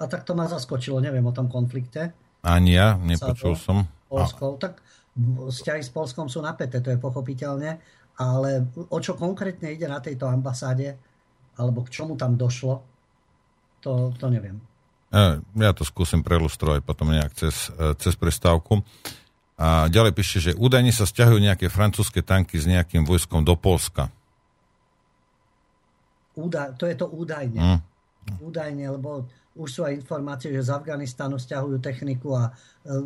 A tak to ma zaskočilo, neviem o tom konflikte. Ani ja, nepočul som. Polskou, tak vzťahy s Polskom sú napäté, to je pochopiteľne, ale o čo konkrétne ide na tejto ambasáde, alebo k čomu tam došlo, to, to neviem. Ja to skúsim prelustrovať potom nejak cez, cez prestávku. A ďalej píše, že údajne sa stiahujú nejaké francúzske tanky s nejakým vojskom do Polska. Údaj, to je to údajne. Mm. Údajne, lebo už sú aj informácie, že z Afganistanu stiahujú techniku a e,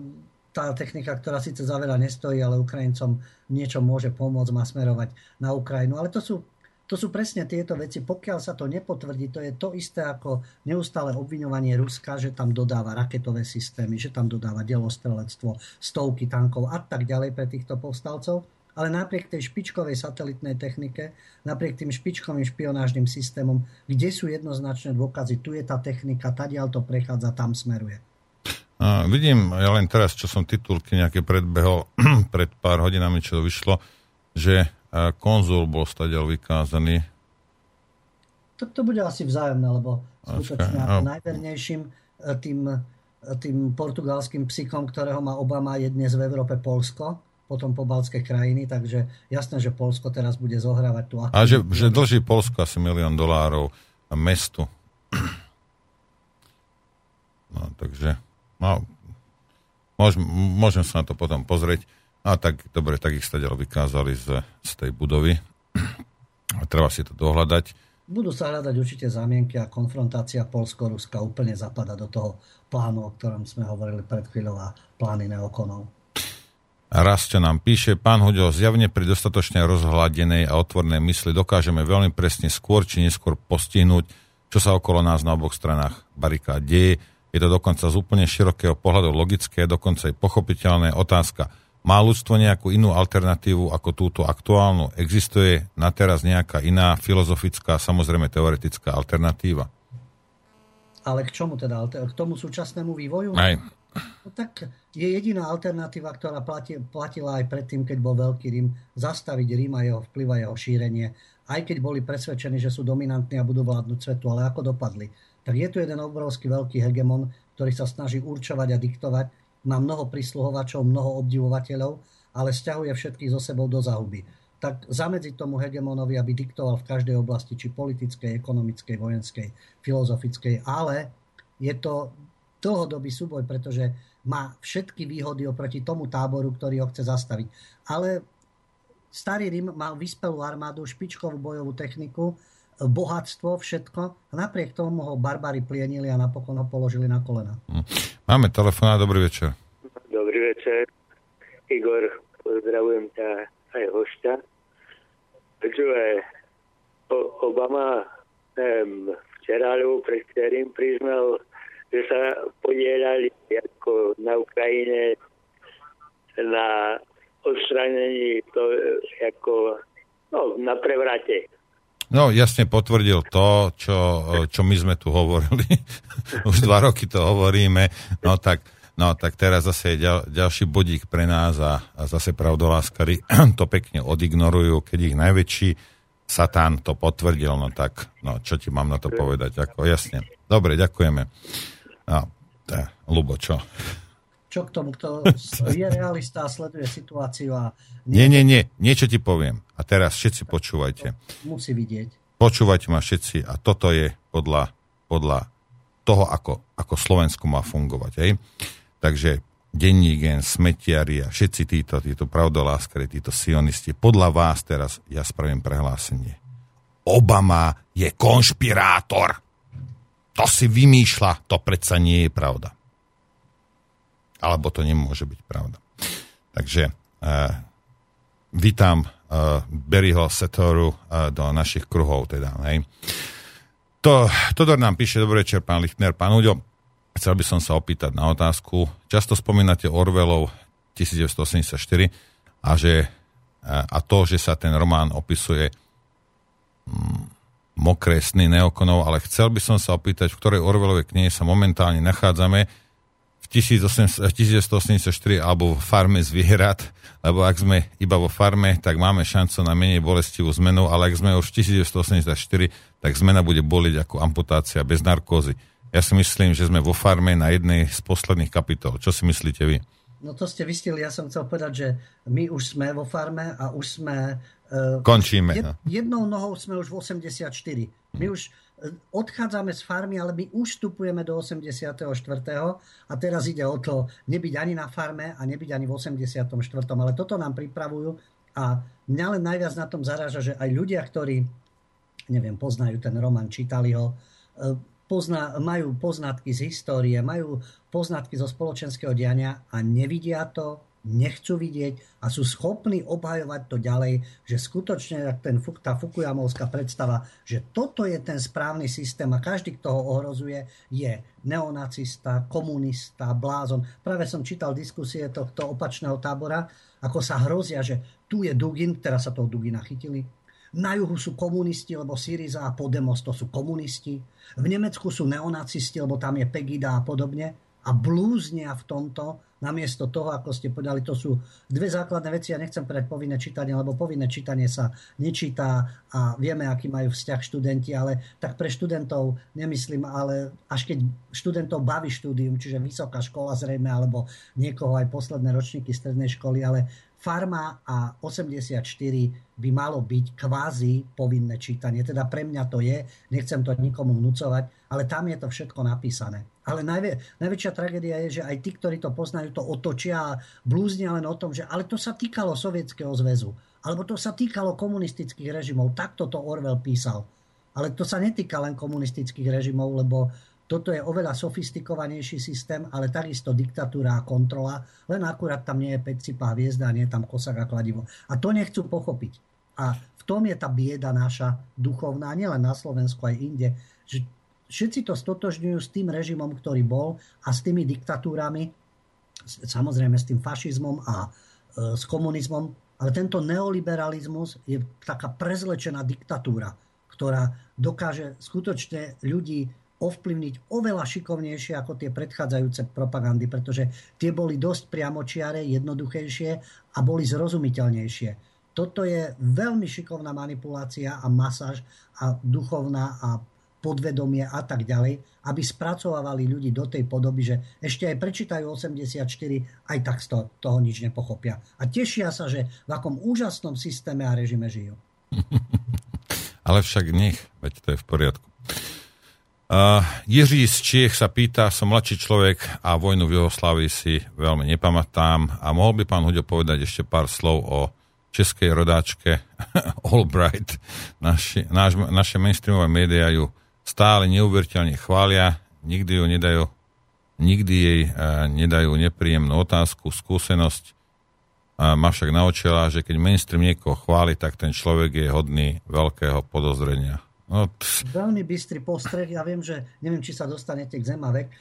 tá technika, ktorá síce za veľa nestojí, ale Ukrajincom niečo môže pomôcť, má smerovať na Ukrajinu. Ale to sú to sú presne tieto veci. Pokiaľ sa to nepotvrdí, to je to isté ako neustále obviňovanie Ruska, že tam dodáva raketové systémy, že tam dodáva delostrelectvo, stovky tankov a tak ďalej pre týchto povstalcov. Ale napriek tej špičkovej satelitnej technike, napriek tým špičkovým špionážnym systémom, kde sú jednoznačné dôkazy, tu je tá technika, tadiaľ to prechádza, tam smeruje. A vidím, ja len teraz, čo som titulky nejaké predbehol pred pár hodinami, čo vyšlo, že konzul bol stadiaľ vykázaný. Tak to bude asi vzájomné, lebo skutočne no. najvernejším e, tým, e, tým portugalským psíkom, ktorého má Obama, je dnes v Európe Polsko, potom po balské krajiny, takže jasné, že Polsko teraz bude zohrávať tú A že, že dlží Polsko asi milión dolárov mestu. No, takže no, môžem, môžem sa na to potom pozrieť. A tak, dobre, tak ich stadiaľ vykázali z, z tej budovy. Treba si to dohľadať. Budú sa hľadať určite zámienky a konfrontácia Polsko-Ruska úplne zapada do toho plánu, o ktorom sme hovorili pred chvíľou a plány neokonov. Rastio nám píše, pán Huďo, zjavne pri dostatočne rozhľadenej a otvornej mysli dokážeme veľmi presne skôr či neskôr postihnúť, čo sa okolo nás na oboch stranách barikád deje. Je to dokonca z úplne širokého pohľadu logické, dokonca aj pochopiteľné otázka – má ľudstvo nejakú inú alternatívu ako túto aktuálnu? Existuje na teraz nejaká iná filozofická, samozrejme teoretická alternatíva? Ale k čomu teda? K tomu súčasnému vývoju? Aj. No tak je jediná alternatíva, ktorá platí, platila aj predtým, keď bol Veľký Rím, zastaviť Rím a jeho vplyv a jeho šírenie. Aj keď boli presvedčení, že sú dominantní a budú vládnuť svetu, ale ako dopadli. Tak je tu jeden obrovský veľký hegemon, ktorý sa snaží určovať a diktovať má mnoho prisluhovačov, mnoho obdivovateľov, ale stiahuje všetkých zo sebou do zahuby. Tak zamedziť tomu hegemonovi, aby diktoval v každej oblasti, či politickej, ekonomickej, vojenskej, filozofickej, ale je to dlhodobý súboj, pretože má všetky výhody oproti tomu táboru, ktorý ho chce zastaviť. Ale Starý Rím mal vyspelú armádu, špičkovú bojovú techniku, bohatstvo, všetko. A napriek tomu ho barbary plienili a napokon ho položili na kolena. Hm. Máme telefón, dobrý večer. Dobrý večer. Igor, pozdravujem ťa aj hošťa. Počúvaj, Obama neviem, včera alebo predtým priznal, že sa podielali ako na Ukrajine na odstranení to ako no, na prevrate No, jasne potvrdil to, čo, čo my sme tu hovorili. Už dva roky to hovoríme. No tak, no, tak teraz zase je ďal, ďalší bodík pre nás a, a zase pravdoláskari to pekne odignorujú, keď ich najväčší Satán to potvrdil, no tak, no, čo ti mám na to povedať? Ako, jasne. Dobre, ďakujeme. No, tá, Lubo, čo? Čo k tomu, kto je realista a sleduje situáciu a nie, nie, nie, niečo ti poviem. A teraz všetci počúvajte. Musí vidieť. Počúvajte ma všetci a toto je podľa, podľa toho, ako, ako Slovensko má fungovať. Hej? Takže denní gen, smetiari a všetci títo, títo pravdoláskari, títo sionisti, podľa vás teraz ja spravím prehlásenie. Obama je konšpirátor. To si vymýšľa, to predsa nie je pravda. Alebo to nemôže byť pravda. Takže uh, vítam uh, Berryho Setoru uh, do našich kruhov. Teda, hej. To, Todor nám píše, dobrý večer, pán Lichtner, pán Uďo, chcel by som sa opýtať na otázku. Často spomínate Orwellov 1984 a, že, a to, že sa ten román opisuje mm, mokré sny neokonov, ale chcel by som sa opýtať, v ktorej Orwellovej knihe sa momentálne nachádzame, v 1984 alebo v farme zvierat, lebo ak sme iba vo farme, tak máme šancu na menej bolestivú zmenu, ale ak sme už v 1984, tak zmena bude boliť ako amputácia bez narkózy. Ja si myslím, že sme vo farme na jednej z posledných kapitol. Čo si myslíte vy? No to ste vystili, ja som chcel povedať, že my už sme vo farme a už sme... Uh, Končíme. Jed, no. Jednou nohou sme už v 84. My už odchádzame z farmy, ale my už vstupujeme do 84. a teraz ide o to nebyť ani na farme a nebyť ani v 84. Ale toto nám pripravujú a mňa len najviac na tom zaráža, že aj ľudia, ktorí neviem, poznajú ten román, čítali ho, e, pozna, majú poznatky z histórie, majú poznatky zo spoločenského diania a nevidia to, nechcú vidieť a sú schopní obhajovať to ďalej, že skutočne ten, tá Fukuyamovská predstava, že toto je ten správny systém a každý, kto ho ohrozuje, je neonacista, komunista, blázon. Práve som čítal diskusie tohto opačného tábora, ako sa hrozia, že tu je Dugin, teraz sa toho Dugina chytili, na juhu sú komunisti, lebo Syriza a Podemos to sú komunisti. V Nemecku sú neonacisti, lebo tam je Pegida a podobne. A blúznia v tomto, namiesto toho, ako ste povedali, to sú dve základné veci. Ja nechcem povedať povinné čítanie, lebo povinné čítanie sa nečítá a vieme, aký majú vzťah študenti, ale tak pre študentov nemyslím, ale až keď študentov baví štúdium, čiže vysoká škola zrejme, alebo niekoho aj posledné ročníky strednej školy, ale Farma a 84 by malo byť kvázi povinné čítanie. Teda pre mňa to je, nechcem to nikomu vnúcovať, ale tam je to všetko napísané. Ale najvä, najväčšia tragédia je, že aj tí, ktorí to poznajú, to otočia a blúznia len o tom, že ale to sa týkalo Sovietskeho zväzu, alebo to sa týkalo komunistických režimov. Takto to Orwell písal. Ale to sa netýka len komunistických režimov, lebo toto je oveľa sofistikovanejší systém, ale takisto diktatúra a kontrola, len akurát tam nie je pecipá hviezda, nie je tam kosak a kladivo. A to nechcú pochopiť. A v tom je tá bieda naša duchovná, nielen na Slovensku, aj inde, že všetci to stotožňujú s tým režimom, ktorý bol a s tými diktatúrami, samozrejme s tým fašizmom a e, s komunizmom, ale tento neoliberalizmus je taká prezlečená diktatúra, ktorá dokáže skutočne ľudí ovplyvniť oveľa šikovnejšie ako tie predchádzajúce propagandy, pretože tie boli dosť priamočiare, jednoduchejšie a boli zrozumiteľnejšie. Toto je veľmi šikovná manipulácia a masáž a duchovná a podvedomie a tak ďalej, aby spracovávali ľudí do tej podoby, že ešte aj prečítajú 84, aj tak z toho, toho nič nepochopia. A tešia sa, že v akom úžasnom systéme a režime žijú. Ale však nech, veď to je v poriadku. Uh, Jiří z Čiech sa pýta, som mladší človek a vojnu v Jugoslávii si veľmi nepamätám a mohol by pán Huďo povedať ešte pár slov o českej rodáčke Albright. Naši, naš, naše mainstreamové médiá ju stále neuveriteľne chvália, nikdy ju nedajú, nikdy jej uh, nedajú nepríjemnú otázku, skúsenosť. Uh, má však naučila, že keď mainstream niekoho chváli, tak ten človek je hodný veľkého podozrenia. No, Veľmi bystrý postreh. Ja viem, že neviem, či sa dostanete k Zemavek. E,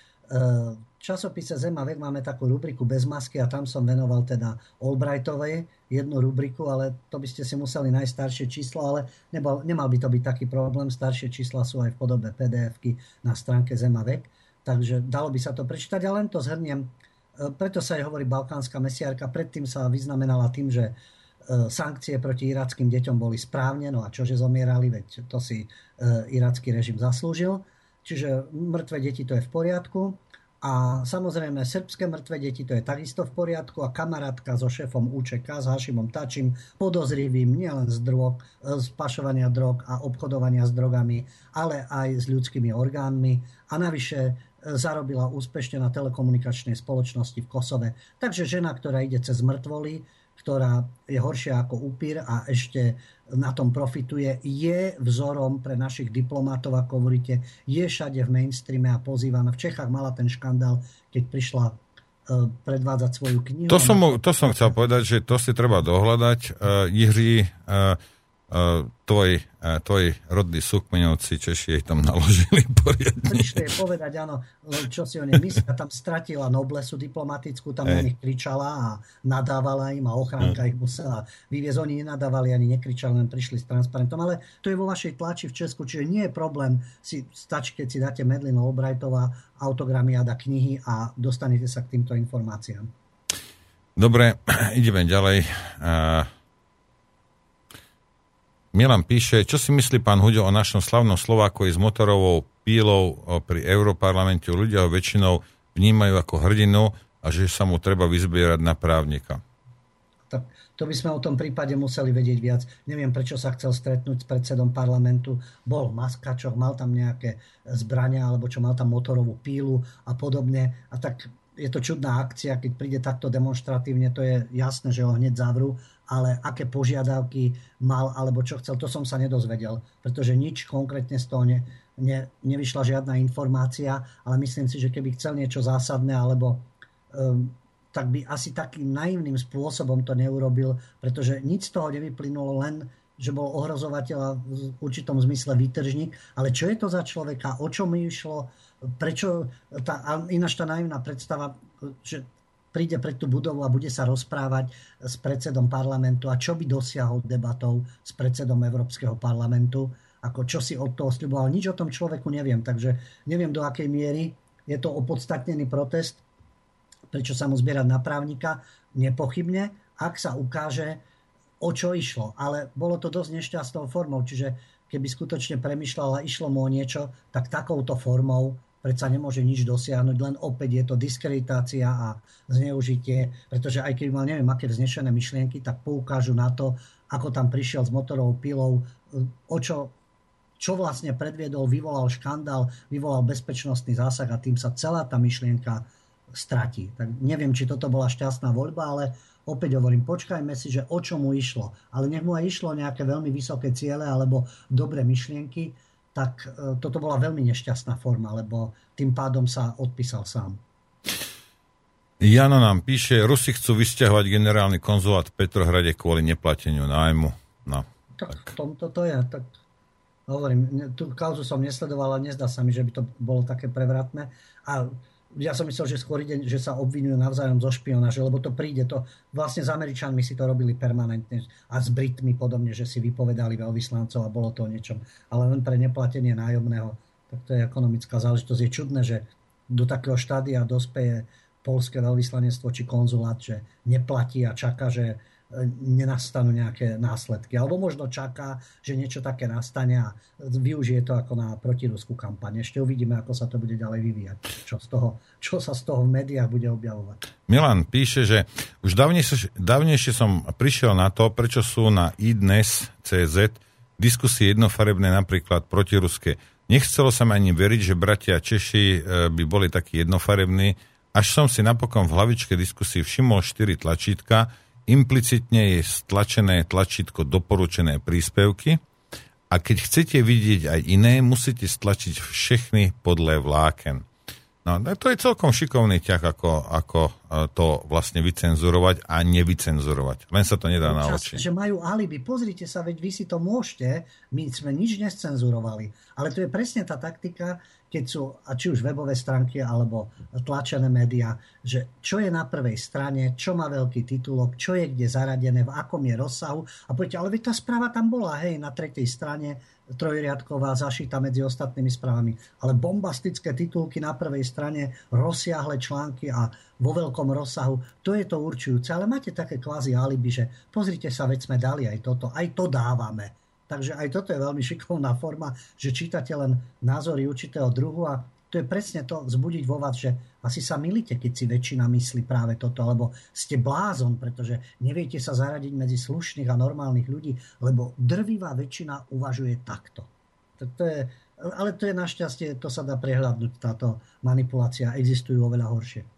v časopise Zemavek máme takú rubriku bez masky a tam som venoval teda Albrightovej jednu rubriku, ale to by ste si museli nájsť staršie číslo, ale nebal, nemal by to byť taký problém. Staršie čísla sú aj v podobe pdf na stránke Zemavek, takže dalo by sa to prečítať. Ja len to zhrniem. E, preto sa aj hovorí Balkánska mesiarka. Predtým sa vyznamenala tým, že E, sankcie proti irackým deťom boli správne, no a čože zomierali, veď to si e, iracký režim zaslúžil. Čiže mŕtve deti to je v poriadku. A samozrejme, srbské mŕtve deti to je takisto v poriadku a kamarátka so šéfom UČK, s Hašimom Tačím, podozrivým nielen z, drog, e, z pašovania drog a obchodovania s drogami, ale aj s ľudskými orgánmi. A navyše zarobila úspešne na telekomunikačnej spoločnosti v Kosove. Takže žena, ktorá ide cez mŕtvoly, ktorá je horšia ako upír a ešte na tom profituje, je vzorom pre našich diplomatov, ako hovoríte, je všade v mainstreame a pozývaná. V Čechách mala ten škandál, keď prišla e, predvádzať svoju knihu. To som, to som chcel povedať, že to si treba dohľadať. Uh, Jiří, uh, tvoj, uh, tvoj rodný sukmeňovci Češi jej tam naložili poriadne. Prišli povedať, áno, čo si o nej myslia. Tam stratila noblesu diplomatickú, tam Ej. na nich kričala a nadávala im a ochránka Ej. ich musela vyviezť. Oni nenadávali ani nekričali, len prišli s transparentom. Ale to je vo vašej tlači v Česku, čiže nie je problém si stačí, keď si dáte Medlin Albrightová autogramy a da knihy a dostanete sa k týmto informáciám. Dobre, ideme ďalej. Uh... Milan píše, čo si myslí pán Huďo o našom slavnom Slovákovi s motorovou pílou pri Európarlamente. Ľudia ho väčšinou vnímajú ako hrdinu a že sa mu treba vyzbierať na právnika. Tak to by sme o tom prípade museli vedieť viac. Neviem, prečo sa chcel stretnúť s predsedom parlamentu. Bol maskačok, mal tam nejaké zbrania, alebo čo mal tam motorovú pílu a podobne. A tak je to čudná akcia, keď príde takto demonstratívne, to je jasné, že ho hneď zavrú, ale aké požiadavky mal alebo čo chcel, to som sa nedozvedel, pretože nič konkrétne z toho ne, ne, nevyšla žiadna informácia, ale myslím si, že keby chcel niečo zásadné alebo um, tak by asi takým naivným spôsobom to neurobil, pretože nič z toho nevyplynulo len že bol ohrozovateľ a v určitom zmysle výtržník, ale čo je to za človeka, o čom išlo, prečo, tá, ináč tá naivná predstava, že príde pred tú budovu a bude sa rozprávať s predsedom parlamentu a čo by dosiahol debatou s predsedom Európskeho parlamentu, ako čo si od toho sľuboval. Nič o tom človeku neviem, takže neviem do akej miery je to opodstatnený protest, prečo sa mu zbierať na právnika, nepochybne, ak sa ukáže, o čo išlo. Ale bolo to dosť nešťastnou formou, čiže keby skutočne premyšľal a išlo mu o niečo, tak takouto formou predsa nemôže nič dosiahnuť, len opäť je to diskreditácia a zneužitie, pretože aj keď mal neviem aké vznešené myšlienky, tak poukážu na to, ako tam prišiel s motorovou pilou, o čo, čo vlastne predviedol, vyvolal škandál, vyvolal bezpečnostný zásah a tým sa celá tá myšlienka stratí. Tak neviem, či toto bola šťastná voľba, ale opäť hovorím, počkajme si, že o čo mu išlo. Ale nech mu aj išlo nejaké veľmi vysoké ciele alebo dobré myšlienky, tak e, toto bola veľmi nešťastná forma, lebo tým pádom sa odpísal sám. Jano nám píše, Rusi chcú vysťahovať generálny konzulát v Petrohrade kvôli neplateniu nájmu. No, tak, tak. v tomto to je. Tak hovorím, tú kauzu som nesledoval, ale nezdá sa mi, že by to bolo také prevratné. A ja som myslel, že skôr ide, že sa obvinujú navzájom zo špionáže, lebo to príde to, vlastne s Američanmi si to robili permanentne a s Britmi podobne, že si vypovedali veľvyslancov a bolo to o niečom, ale len pre neplatenie nájomného, tak to je ekonomická záležitosť. Je čudné, že do takého štádia dospeje polské veľvyslanectvo či konzulát, že neplatí a čaká, že nenastanú nejaké následky. Alebo možno čaká, že niečo také nastane a využije to ako na protiruskú kampaň. Ešte uvidíme, ako sa to bude ďalej vyvíjať. Čo, z toho, čo sa z toho v médiách bude objavovať. Milan píše, že už dávnejšie, dávnejšie som prišiel na to, prečo sú na idnes.cz diskusie jednofarebné napríklad protiruské. Nechcelo sa ani veriť, že bratia Češi e, by boli takí jednofarební, až som si napokon v hlavičke diskusie všimol štyri tlačítka, implicitne je stlačené tlačítko doporučené príspevky a keď chcete vidieť aj iné, musíte stlačiť všechny podle vláken. No, to je celkom šikovný ťah, ako, ako e, to vlastne vycenzurovať a nevycenzurovať. Len sa to nedá na oči. Že majú alibi. Pozrite sa, veď vy si to môžete. My sme nič nescenzurovali. Ale to je presne tá taktika, keď sú, či už webové stránky alebo tlačené médiá, že čo je na prvej strane, čo má veľký titulok, čo je kde zaradené, v akom je rozsahu. A poviete, ale tá správa tam bola, hej, na tretej strane, trojriadková, zašita medzi ostatnými správami. Ale bombastické titulky na prvej strane, rozsiahle články a vo veľkom rozsahu, to je to určujúce. Ale máte také kvázi alibi, že pozrite sa, veď sme dali aj toto, aj to dávame Takže aj toto je veľmi šikovná forma, že čítate len názory určitého druhu a to je presne to vzbudiť vo vás, že asi sa milíte, keď si väčšina myslí práve toto, alebo ste blázon, pretože neviete sa zaradiť medzi slušných a normálnych ľudí, lebo drvivá väčšina uvažuje takto. To, to je, ale to je našťastie, to sa dá prehľadnúť, táto manipulácia, existujú oveľa horšie.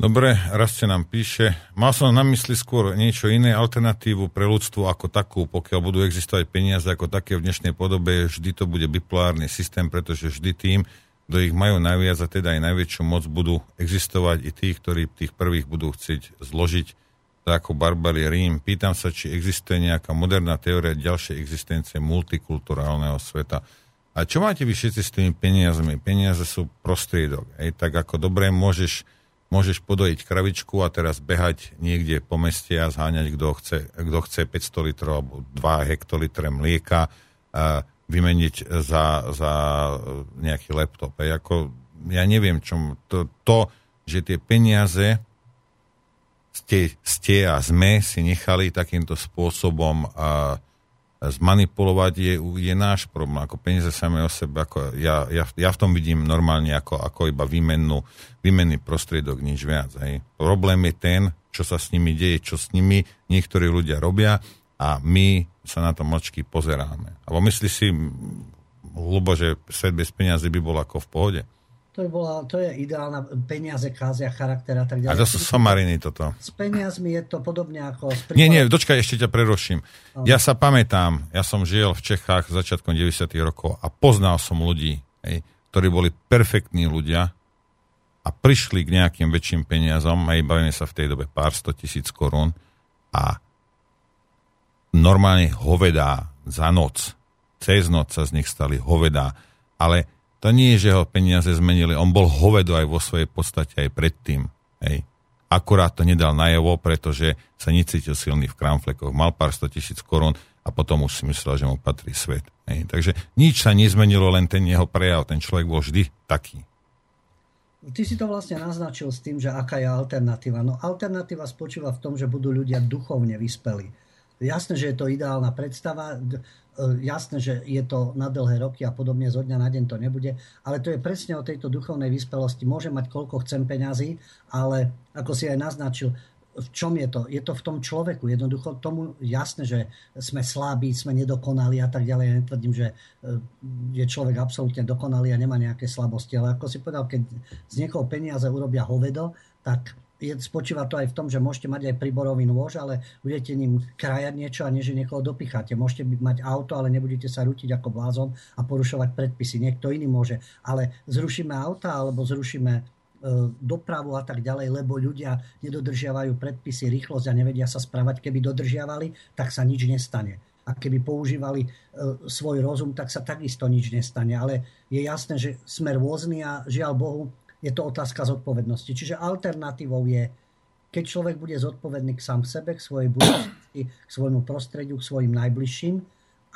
Dobre, raz sa nám píše. Mal som na mysli skôr niečo iné, alternatívu pre ľudstvo ako takú, pokiaľ budú existovať peniaze ako také v dnešnej podobe, vždy to bude bipolárny systém, pretože vždy tým, kto ich majú najviac a teda aj najväčšiu moc, budú existovať i tí, ktorí tých prvých budú chcieť zložiť, tak ako barbary Rím. Pýtam sa, či existuje nejaká moderná teória ďalšej existencie multikulturálneho sveta. A čo máte vy všetci s tými peniazmi? Peniaze sú prostriedok. Ej, tak ako dobre môžeš môžeš podojiť kravičku a teraz behať niekde po meste a zháňať, kto chce, kto chce 500 litrov alebo 2 hektolitre mlieka a vymeniť za, za nejaký laptop. A ako, ja neviem, čo, to, to, že tie peniaze ste, ste a sme si nechali takýmto spôsobom a, zmanipulovať je, je náš problém. Ako peniaze samé o sebe, ako ja, ja, ja v tom vidím normálne ako, ako iba výmennú, výmenný prostriedok, nič viac. Hej. Problém je ten, čo sa s nimi deje, čo s nimi niektorí ľudia robia a my sa na to mlčky pozeráme. Alebo myslí si, hlubo, že svet bez peniazy by bol ako v pohode. To, bola, to je ideálna peniaze, kázia, charakter a tak ďalej. A to sú somariny toto. S peniazmi je to podobne ako... S Nie, nie, dočkaj, ešte ťa preruším. No. Ja sa pamätám, ja som žil v Čechách začiatkom 90. rokov a poznal som ľudí, hej, ktorí boli perfektní ľudia a prišli k nejakým väčším peniazom, aj bavíme sa v tej dobe pár sto tisíc korún a normálne hovedá za noc, cez noc sa z nich stali hovedá, ale to nie je, že ho peniaze zmenili. On bol hovedo aj vo svojej podstate aj predtým. Hej. Akurát to nedal najevo, pretože sa necítil silný v kramflekoch. Mal pár sto tisíc korún a potom už si myslel, že mu patrí svet. Hej. Takže nič sa nezmenilo, len ten jeho prejav. Ten človek bol vždy taký. ty si to vlastne naznačil s tým, že aká je alternatíva. No alternatíva spočíva v tom, že budú ľudia duchovne vyspelí. Jasné, že je to ideálna predstava, jasné, že je to na dlhé roky a podobne zo dňa na deň to nebude, ale to je presne o tejto duchovnej vyspelosti. Môžem mať koľko chcem peňazí, ale ako si aj naznačil, v čom je to? Je to v tom človeku. Jednoducho tomu jasné, že sme slabí, sme nedokonali a tak ďalej. Ja netvrdím, že e, je človek absolútne dokonalý a nemá nejaké slabosti. Ale ako si povedal, keď z niekoho peniaze urobia hovedo, tak je, spočíva to aj v tom, že môžete mať aj príborový nôž, ale budete ním krajať niečo a nie, že niekoho dopicháte. Môžete mať auto, ale nebudete sa rútiť ako blázon a porušovať predpisy. Niekto iný môže. Ale zrušíme auta alebo zrušíme E, dopravu a tak ďalej, lebo ľudia nedodržiavajú predpisy, rýchlosť a nevedia sa správať. Keby dodržiavali, tak sa nič nestane. A keby používali e, svoj rozum, tak sa takisto nič nestane. Ale je jasné, že sme rôzni a žiaľ Bohu, je to otázka zodpovednosti. Čiže alternatívou je, keď človek bude zodpovedný k sám sebe, k svojej budúcnosti, k svojmu prostrediu, k svojim najbližším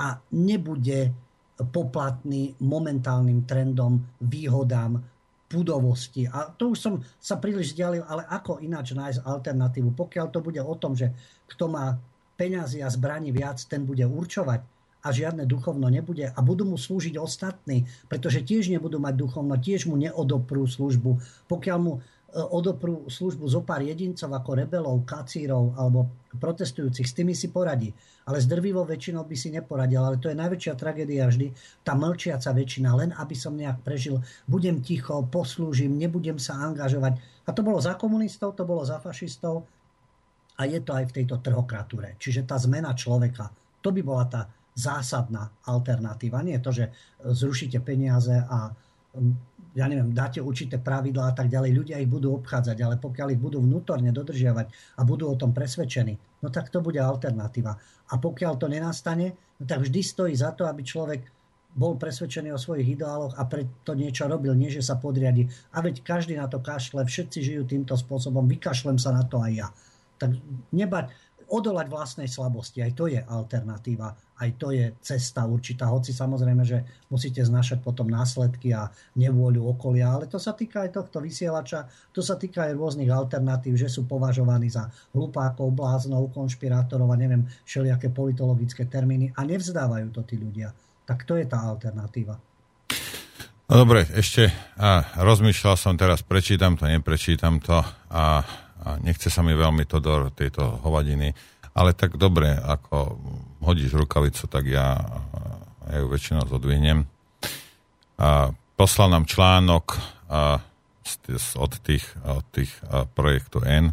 a nebude poplatný momentálnym trendom, výhodám, budovosti. A to už som sa príliš vzdialil, ale ako ináč nájsť alternatívu? Pokiaľ to bude o tom, že kto má peňazí a zbraní viac, ten bude určovať a žiadne duchovno nebude a budú mu slúžiť ostatní, pretože tiež nebudú mať duchovno, tiež mu neodoprú službu. Pokiaľ mu E, odoprú službu zo pár jedincov ako rebelov, kacírov alebo protestujúcich, s tými si poradí. Ale s drvivou väčšinou by si neporadil. Ale to je najväčšia tragédia vždy, tá mlčiaca väčšina. Len aby som nejak prežil, budem ticho, poslúžim, nebudem sa angažovať. A to bolo za komunistov, to bolo za fašistov a je to aj v tejto trhokratúre. Čiže tá zmena človeka, to by bola tá zásadná alternatíva. Nie to, že zrušíte peniaze a ja neviem, dáte určité pravidlá a tak ďalej, ľudia ich budú obchádzať, ale pokiaľ ich budú vnútorne dodržiavať a budú o tom presvedčení, no tak to bude alternatíva. A pokiaľ to nenastane, no tak vždy stojí za to, aby človek bol presvedčený o svojich ideáloch a preto niečo robil, nie že sa podriadi. A veď každý na to kašle, všetci žijú týmto spôsobom, vykašlem sa na to aj ja. Tak nebať, odolať vlastnej slabosti, aj to je alternatíva aj to je cesta určitá, hoci samozrejme, že musíte znašať potom následky a nevôľu okolia, ale to sa týka aj tohto vysielača, to sa týka aj rôznych alternatív, že sú považovaní za hlupákov, bláznov, konšpirátorov a neviem, všelijaké politologické termíny a nevzdávajú to tí ľudia. Tak to je tá alternatíva. No dobre, ešte a rozmýšľal som teraz, prečítam to, neprečítam to a, a nechce sa mi veľmi to do tejto hovadiny ale tak dobre, ako hodíš rukavicu, tak ja, ja ju väčšinou zodvihnem. A poslal nám článok a, od tých, od tých projektu N,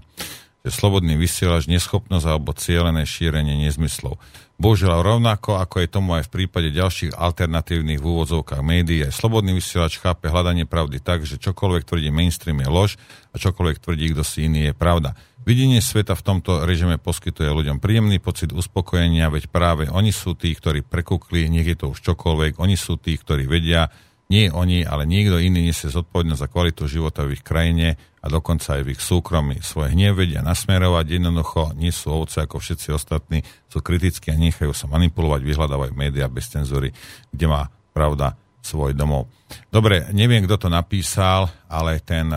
že slobodný vysielač, neschopnosť alebo cieľené šírenie nezmyslov. Bohužiaľ, rovnako ako je tomu aj v prípade ďalších alternatívnych v úvodzovkách médií, aj slobodný vysielač chápe hľadanie pravdy tak, že čokoľvek tvrdí mainstream je lož a čokoľvek tvrdí kto si iný je pravda. Videnie sveta v tomto režime poskytuje ľuďom príjemný pocit uspokojenia, veď práve oni sú tí, ktorí prekúkli, nech je to už čokoľvek, oni sú tí, ktorí vedia, nie oni, ale niekto iný nesie zodpovednosť za kvalitu života v ich krajine a dokonca aj v ich súkromí. Svoje hnev vedia nasmerovať, jednoducho nie sú ovce ako všetci ostatní, sú kritickí a nechajú sa manipulovať, vyhľadávajú médiá bez cenzúry, kde má pravda svoj domov. Dobre, neviem, kto to napísal, ale ten,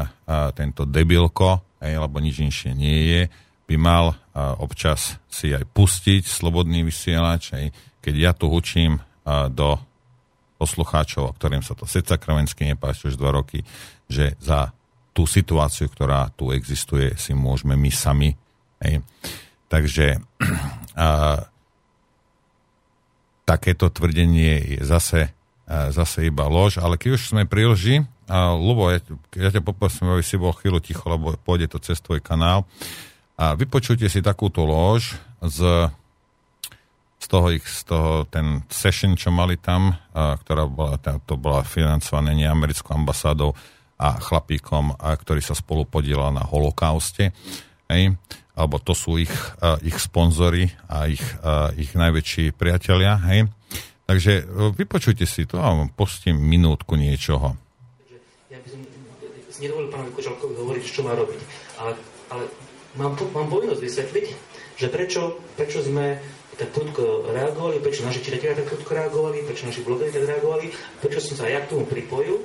tento debilko, hej, lebo nič inšie nie je, by mal občas si aj pustiť slobodný vysielač, hej, keď ja tu hučím do poslucháčov, ktorým sa to kravensky nepáči už dva roky, že za tú situáciu, ktorá tu existuje, si môžeme my sami. Hej. Takže uh, takéto tvrdenie je zase, uh, zase iba lož, ale keď už sme pri lži, a Lubo, ja, ja ťa poprosím, aby si bol chvíľu ticho, lebo pôjde to cez tvoj kanál. A vypočujte si takúto lož z, z toho ich, z toho, ten session, čo mali tam, a, ktorá bola, to bola financované nie americkou ambasádou a chlapíkom, a, ktorý sa spolu podielal na holokauste. Hej? Alebo to sú ich, a, ich sponzory a ich, a, ich najväčší priatelia. Hej? Takže vypočujte si to a pustím minútku niečoho si nedovolil pánovi Kožalkovi hovoriť, čo má robiť. Ale, ale mám, mám povinnosť vysvetliť, že prečo, prečo sme tak prudko reagovali, prečo naši čitatelia tak prudko reagovali, prečo naši blogeri tak reagovali, prečo som sa ja k tomu pripojil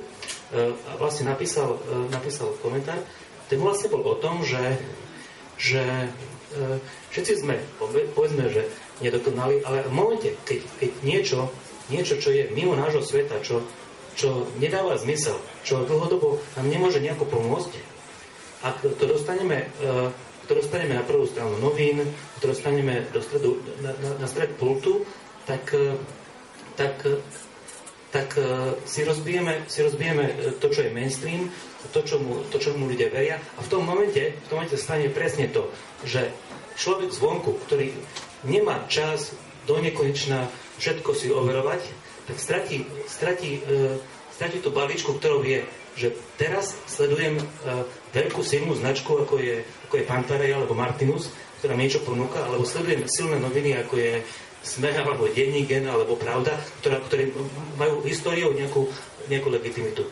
a vlastne napísal, napísal komentár. Ten vlastne bol o tom, že, že všetci sme, povedzme, že nedokonali, ale v momente, keď, keď niečo, niečo, čo je mimo nášho sveta, čo, čo nedáva zmysel, čo dlhodobo nám nemôže nejako pomôcť, ak to dostaneme to dostaneme na prvú stranu novín, to dostaneme do stredu, na, na, na stred pultu, tak, e, tak, e, tak e, si, rozbijeme, si rozbijeme to, čo je mainstream, to, čo mu, to, čo mu ľudia veria. A v tom momente, v tom momente stane presne to, že človek zvonku, ktorý nemá čas do nekonečna všetko si overovať, tak stratí, stratí, stratí tú balíčku, ktorou je že teraz sledujem veľkú silnú značku, ako je, ako je Pantarej alebo Martinus, ktorá niečo ponúka, alebo sledujem silné noviny, ako je Smeh alebo Denní gen alebo Pravda, ktorá, ktoré majú históriou nejakú, nejakú legitimitu.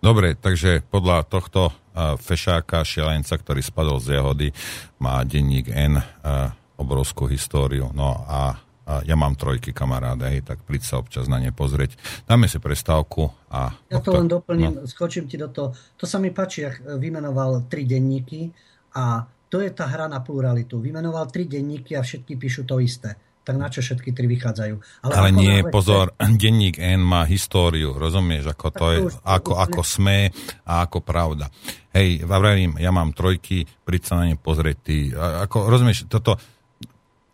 Dobre, takže podľa tohto uh, fešáka, šialenca, ktorý spadol z jahody, má denník N uh, obrovskú históriu. No a a ja mám trojky kamaráda, hej, tak príď sa občas na ne pozrieť. Dáme si prestávku a... Ja to len doplním, no. skočím ti do toho. To sa mi páči, ak vymenoval tri denníky a to je tá hra na pluralitu. Vymenoval tri denníky a všetky píšu to isté. Tak na čo všetky tri vychádzajú? Ale, Ale nie, náhle... pozor, denník N má históriu, rozumieš, ako to, to je, už, ako, už, ako sme a ako pravda. Hej, vravím, ja mám trojky, príď sa na ne pozrieť ty. Ako, rozumieš, toto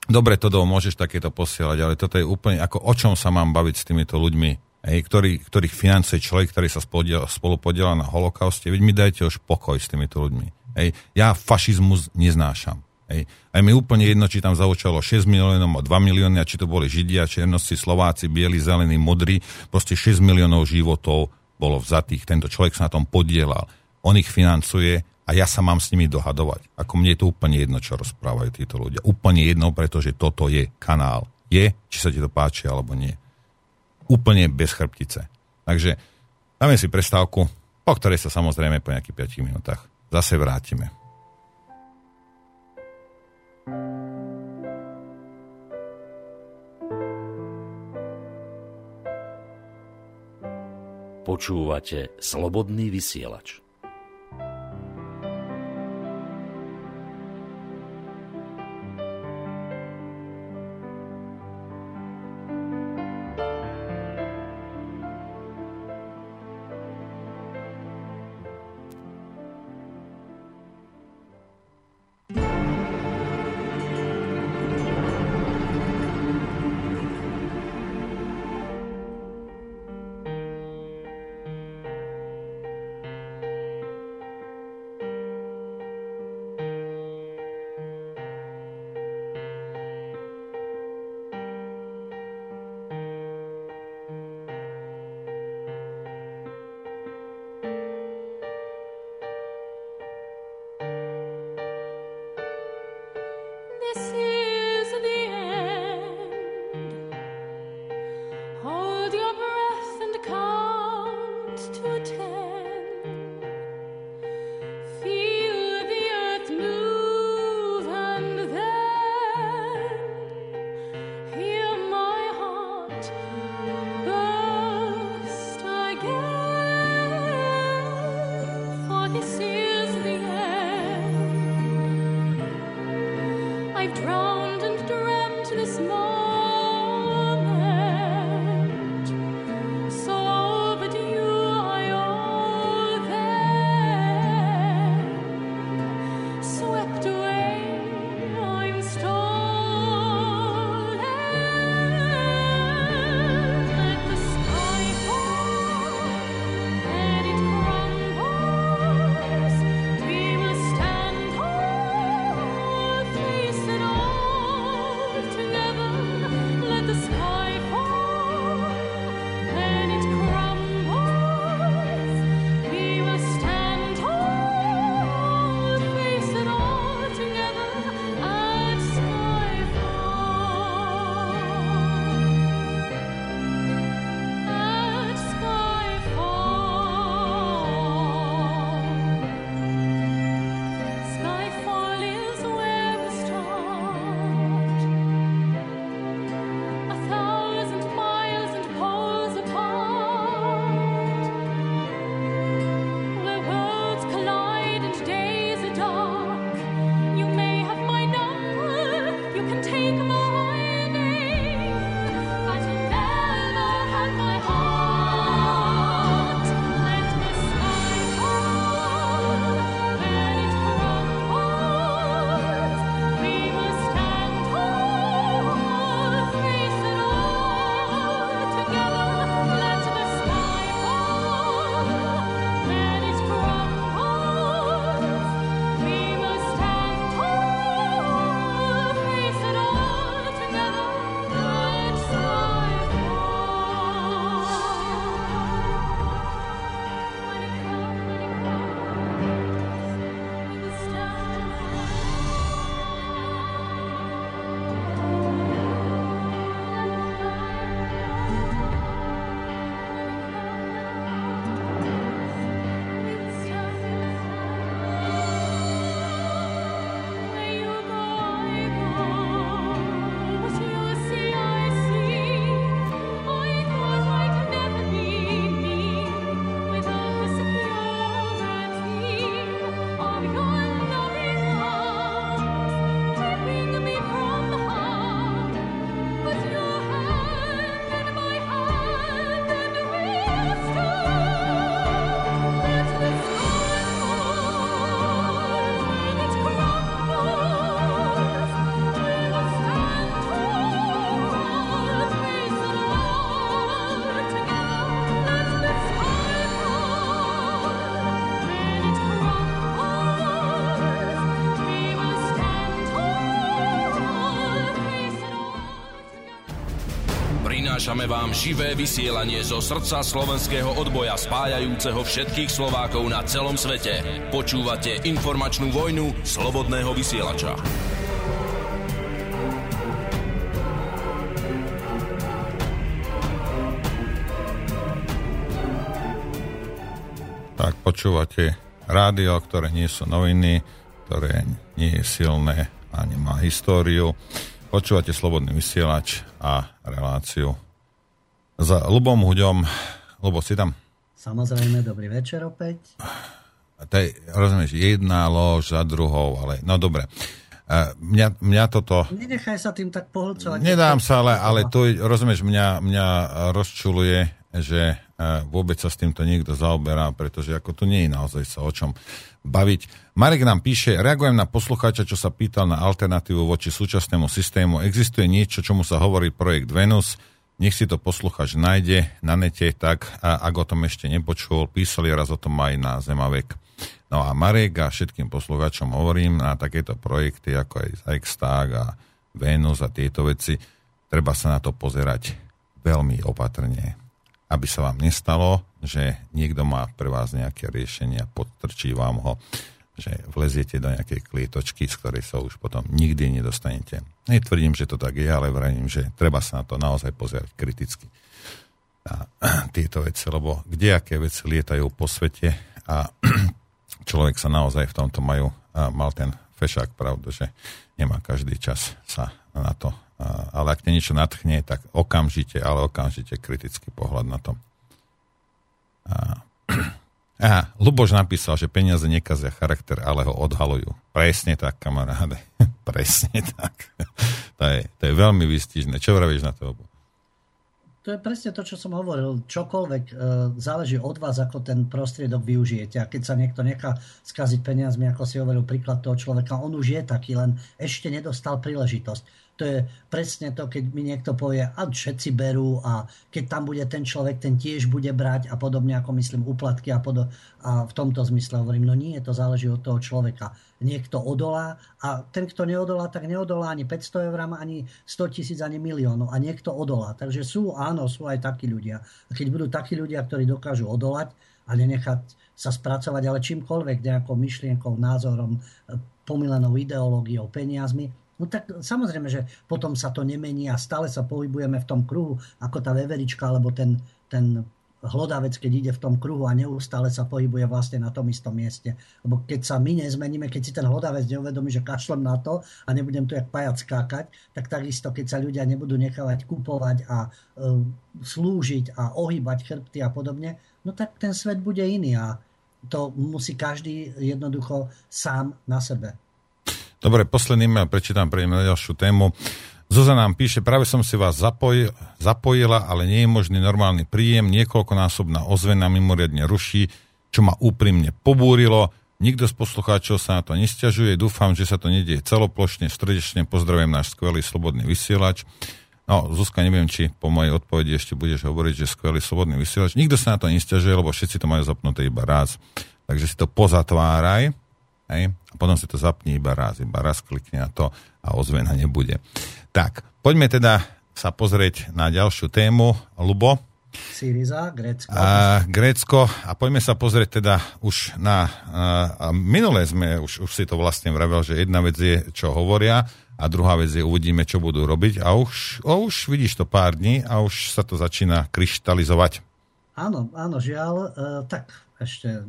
dobre, to môžeš takéto posielať, ale toto je úplne, ako o čom sa mám baviť s týmito ľuďmi, hej, ktorý, ktorých financuje človek, ktorý sa spolu podiela na holokauste. Veď mi dajte už pokoj s týmito ľuďmi. Hej. Ja fašizmus neznášam. Hej. Aj mi úplne jedno, či tam zaučalo 6 miliónov, 2 milióny, a či to boli Židia, Černosti, Slováci, Bieli, Zelení, Modrí, proste 6 miliónov životov bolo vzatých. Tento človek sa na tom podielal. On ich financuje a ja sa mám s nimi dohadovať. Ako mne je to úplne jedno, čo rozprávajú títo ľudia. Úplne jedno, pretože toto je kanál. Je, či sa ti to páči alebo nie. Úplne bez chrbtice. Takže dáme si prestávku, po ktorej sa samozrejme po nejakých 5 minútach zase vrátime. Počúvate slobodný vysielač. Prinášame vám živé vysielanie zo srdca slovenského odboja spájajúceho všetkých Slovákov na celom svete. Počúvate informačnú vojnu slobodného vysielača. Tak počúvate rádio, ktoré nie sú noviny, ktoré nie je silné a nemá históriu. Počúvate Slobodný vysielač a reláciu s Lubom Huďom. Lubo, si tam? Samozrejme, dobrý večer opäť. To je, rozumieš, jedna lož za druhou, ale no dobre. Mňa, mňa toto... Nenechaj sa tým tak pohlcovať. Nedám sa, ale, ale tu, rozumieš, mňa, mňa rozčuluje, že uh, vôbec sa s týmto niekto zaoberá, pretože ako tu nie je naozaj sa o čom baviť. Marek nám píše, reagujem na poslucháča, čo sa pýtal na alternatívu voči súčasnému systému. Existuje niečo, čomu sa hovorí projekt Venus. Nech si to poslucháč nájde na nete, tak ak o tom ešte nepočul, písali raz o tom aj na Zemavek. No a Marek a všetkým poslucháčom hovorím na takéto projekty, ako aj Reichstag a Venus a tieto veci, treba sa na to pozerať veľmi opatrne aby sa vám nestalo, že niekto má pre vás nejaké riešenie a podtrčí vám ho, že vleziete do nejakej klietočky, z ktorej sa už potom nikdy nedostanete. Netvrdím, že to tak je, ale vravím, že treba sa na to naozaj pozerať kriticky. A tieto veci, lebo kde aké veci lietajú po svete a človek sa naozaj v tomto majú, a mal ten fešák pravdu, že nemá každý čas sa na to ale ak te niečo natchne, tak okamžite, ale okamžite kritický pohľad na to. Aha, Luboš napísal, že peniaze nekazia charakter, ale ho odhalujú. Presne tak, kamaráde. Presne tak. to, je, to je veľmi vystižné. Čo vravíš na to? To je presne to, čo som hovoril. Čokoľvek e, záleží od vás, ako ten prostriedok využijete. A keď sa niekto nechá skaziť peniazmi, ako si hovoril príklad toho človeka, on už je taký, len ešte nedostal príležitosť to je presne to, keď mi niekto povie, a všetci berú a keď tam bude ten človek, ten tiež bude brať a podobne ako myslím úplatky a, podo- a v tomto zmysle hovorím, no nie, to záleží od toho človeka. Niekto odolá a ten, kto neodolá, tak neodolá ani 500 eur, ani 100 tisíc, ani miliónov a niekto odolá. Takže sú, áno, sú aj takí ľudia. A keď budú takí ľudia, ktorí dokážu odolať a nenechať sa spracovať, ale čímkoľvek, nejakou myšlienkou, názorom, pomilenou ideológiou, peniazmi, No tak samozrejme, že potom sa to nemení a stále sa pohybujeme v tom kruhu, ako tá veverička, alebo ten, ten hlodavec, keď ide v tom kruhu a neustále sa pohybuje vlastne na tom istom mieste. Lebo keď sa my nezmeníme, keď si ten hlodavec neuvedomí, že kašlem na to a nebudem tu jak pajac skákať, tak takisto, keď sa ľudia nebudú nechávať kupovať a e, slúžiť a ohýbať chrbty a podobne, no tak ten svet bude iný a to musí každý jednoducho sám na sebe Dobre, posledný mail prečítam, prejdeme na ďalšiu tému. Zoza nám píše, práve som si vás zapoj, zapojila, ale nie je možný normálny príjem, niekoľkonásobná ozvena mimoriadne ruší, čo ma úprimne pobúrilo. Nikto z poslucháčov sa na to nestiažuje, dúfam, že sa to nedieje celoplošne, srdečne pozdravujem náš skvelý slobodný vysielač. No, Zuzka, neviem, či po mojej odpovedi ešte budeš hovoriť, že skvelý slobodný vysielač. Nikto sa na to nestiažuje, lebo všetci to majú zapnuté iba raz. Takže si to pozatváraj, Hej? A potom si to zapni iba raz, iba raz klikne na to a ozvena nebude. Tak, poďme teda sa pozrieť na ďalšiu tému. Lubo? Syriza, Grécko. A, Grécko. A poďme sa pozrieť teda už na... A, a minulé sme, už, už si to vlastne vravel, že jedna vec je, čo hovoria a druhá vec je, uvidíme, čo budú robiť. A už, a už vidíš to pár dní a už sa to začína kryštalizovať. Áno, áno, žiaľ. E, tak ešte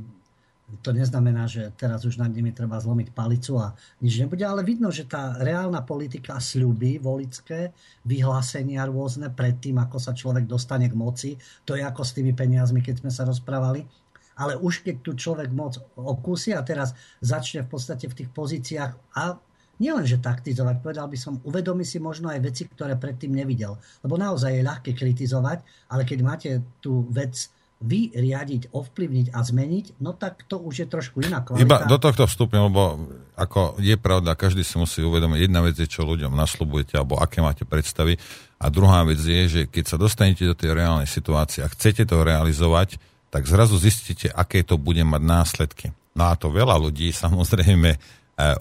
to neznamená, že teraz už nad nimi treba zlomiť palicu a nič nebude, ale vidno, že tá reálna politika sľuby volické, vyhlásenia rôzne pred tým, ako sa človek dostane k moci, to je ako s tými peniazmi, keď sme sa rozprávali, ale už keď tu človek moc okúsi a teraz začne v podstate v tých pozíciách a nielen, že taktizovať, povedal by som, uvedomi si možno aj veci, ktoré predtým nevidel. Lebo naozaj je ľahké kritizovať, ale keď máte tú vec vy riadiť, ovplyvniť a zmeniť, no tak to už je trošku iná kvalita. Iba do tohto vstupím, lebo ako je pravda, každý si musí uvedomiť, jedna vec je, čo ľuďom nasľubujete, alebo aké máte predstavy, a druhá vec je, že keď sa dostanete do tej reálnej situácie a chcete to realizovať, tak zrazu zistíte, aké to bude mať následky. No a to veľa ľudí samozrejme eh,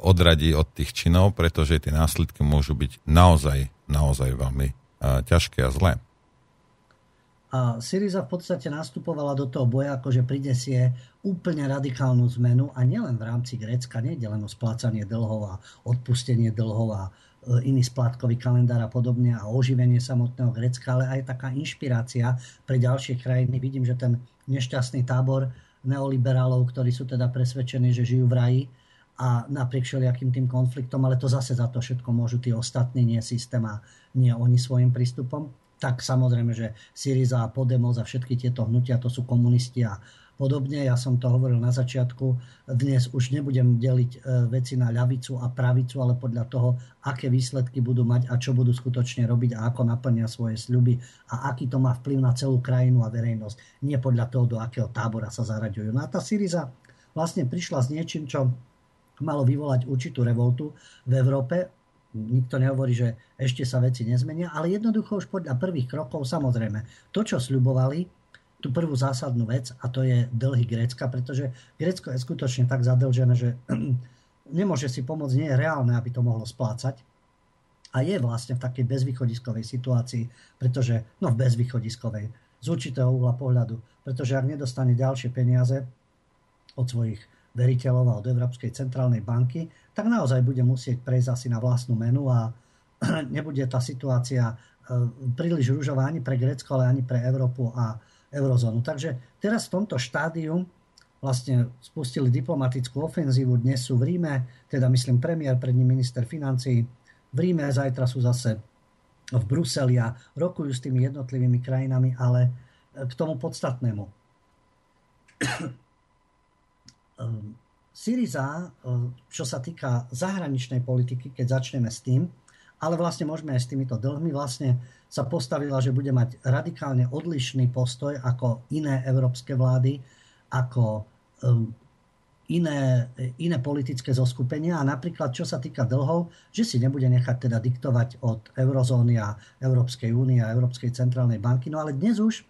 odradí od tých činov, pretože tie následky môžu byť naozaj, naozaj veľmi uh, ťažké a zlé. A Syriza v podstate nastupovala do toho boja, akože prinesie úplne radikálnu zmenu a nielen v rámci Grécka, nie len o splácanie dlhov a odpustenie dlhov a e, iný splátkový kalendár a podobne a oživenie samotného Grécka, ale aj taká inšpirácia pre ďalšie krajiny. Vidím, že ten nešťastný tábor neoliberálov, ktorí sú teda presvedčení, že žijú v raji a napriek všelijakým tým konfliktom, ale to zase za to všetko môžu tí ostatní, nie systém a nie oni svojim prístupom tak samozrejme, že Syriza a Podemos a všetky tieto hnutia to sú komunisti a podobne. Ja som to hovoril na začiatku. Dnes už nebudem deliť e, veci na ľavicu a pravicu, ale podľa toho, aké výsledky budú mať a čo budú skutočne robiť a ako naplnia svoje sľuby a aký to má vplyv na celú krajinu a verejnosť. Nie podľa toho, do akého tábora sa zaraďujú. No a tá Syriza vlastne prišla s niečím, čo malo vyvolať určitú revoltu v Európe nikto nehovorí, že ešte sa veci nezmenia, ale jednoducho už podľa prvých krokov, samozrejme, to, čo sľubovali, tú prvú zásadnú vec, a to je dlhy Grécka, pretože Grécko je skutočne tak zadlžené, že nemôže si pomôcť, nie je reálne, aby to mohlo splácať. A je vlastne v takej bezvýchodiskovej situácii, pretože, no v bezvýchodiskovej, z určitého uhla pohľadu, pretože ak nedostane ďalšie peniaze od svojich veriteľov a od Európskej centrálnej banky, tak naozaj bude musieť prejsť asi na vlastnú menu a nebude tá situácia e, príliš rúžová ani pre Grécko, ale ani pre Európu a eurozónu. Takže teraz v tomto štádiu vlastne spustili diplomatickú ofenzívu. Dnes sú v Ríme, teda myslím premiér, pred ním minister financí. V Ríme zajtra sú zase v Bruseli a rokujú s tými jednotlivými krajinami, ale e, k tomu podstatnému. Syriza, ehm, čo sa týka zahraničnej politiky, keď začneme s tým, ale vlastne môžeme aj s týmito dlhmi, vlastne sa postavila, že bude mať radikálne odlišný postoj ako iné európske vlády, ako ehm, iné, iné politické zoskupenia a napríklad čo sa týka dlhov, že si nebude nechať teda diktovať od eurozóny a Európskej únie a Európskej centrálnej banky. No ale dnes už,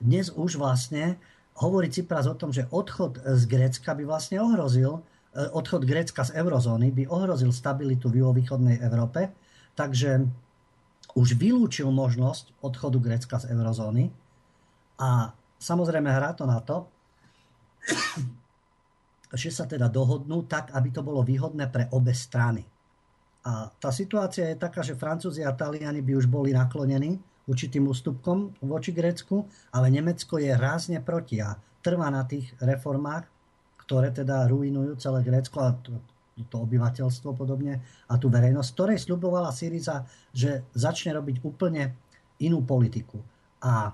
dnes už vlastne hovorí Cypras o tom, že odchod z Grécka by vlastne ohrozil, e, odchod Grécka z eurozóny by ohrozil stabilitu v juhovýchodnej Európe, takže už vylúčil možnosť odchodu Grécka z eurozóny a samozrejme hrá to na to, že sa teda dohodnú tak, aby to bolo výhodné pre obe strany. A tá situácia je taká, že Francúzi a Taliani by už boli naklonení určitým ústupkom voči Grécku, ale Nemecko je rázne proti a trvá na tých reformách, ktoré teda ruinujú celé Grécko a to, to obyvateľstvo podobne a tú verejnosť, ktorej sľubovala Syriza, že začne robiť úplne inú politiku. A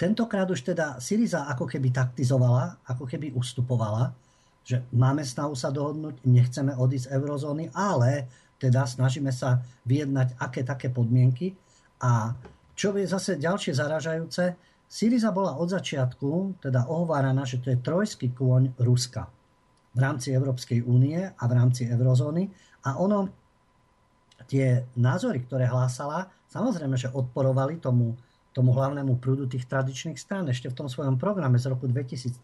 tentokrát už teda Syriza ako keby taktizovala, ako keby ustupovala, že máme snahu sa dohodnúť, nechceme odísť z eurozóny, ale teda snažíme sa vyjednať aké také podmienky, a čo je zase ďalšie zaražajúce, Syriza bola od začiatku teda ohováraná, že to je trojský kôň Ruska v rámci Európskej únie a v rámci eurozóny. A ono tie názory, ktoré hlásala, samozrejme, že odporovali tomu, tomu hlavnému prúdu tých tradičných strán. Ešte v tom svojom programe z roku 2013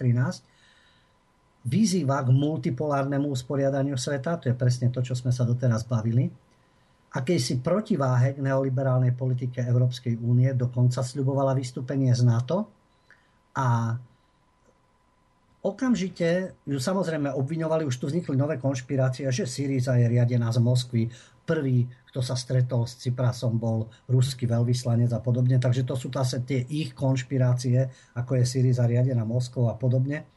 vyzýva k multipolárnemu usporiadaniu sveta, to je presne to, čo sme sa doteraz bavili, akejsi protiváhe k neoliberálnej politike Európskej únie, dokonca sľubovala vystúpenie z NATO a okamžite ju samozrejme obviňovali, už tu vznikli nové konšpirácie, že Syriza je riadená z Moskvy. Prvý, kto sa stretol s Cyprasom, bol ruský veľvyslanec a podobne. Takže to sú zase tie ich konšpirácie, ako je Syriza riadená Moskvou a podobne.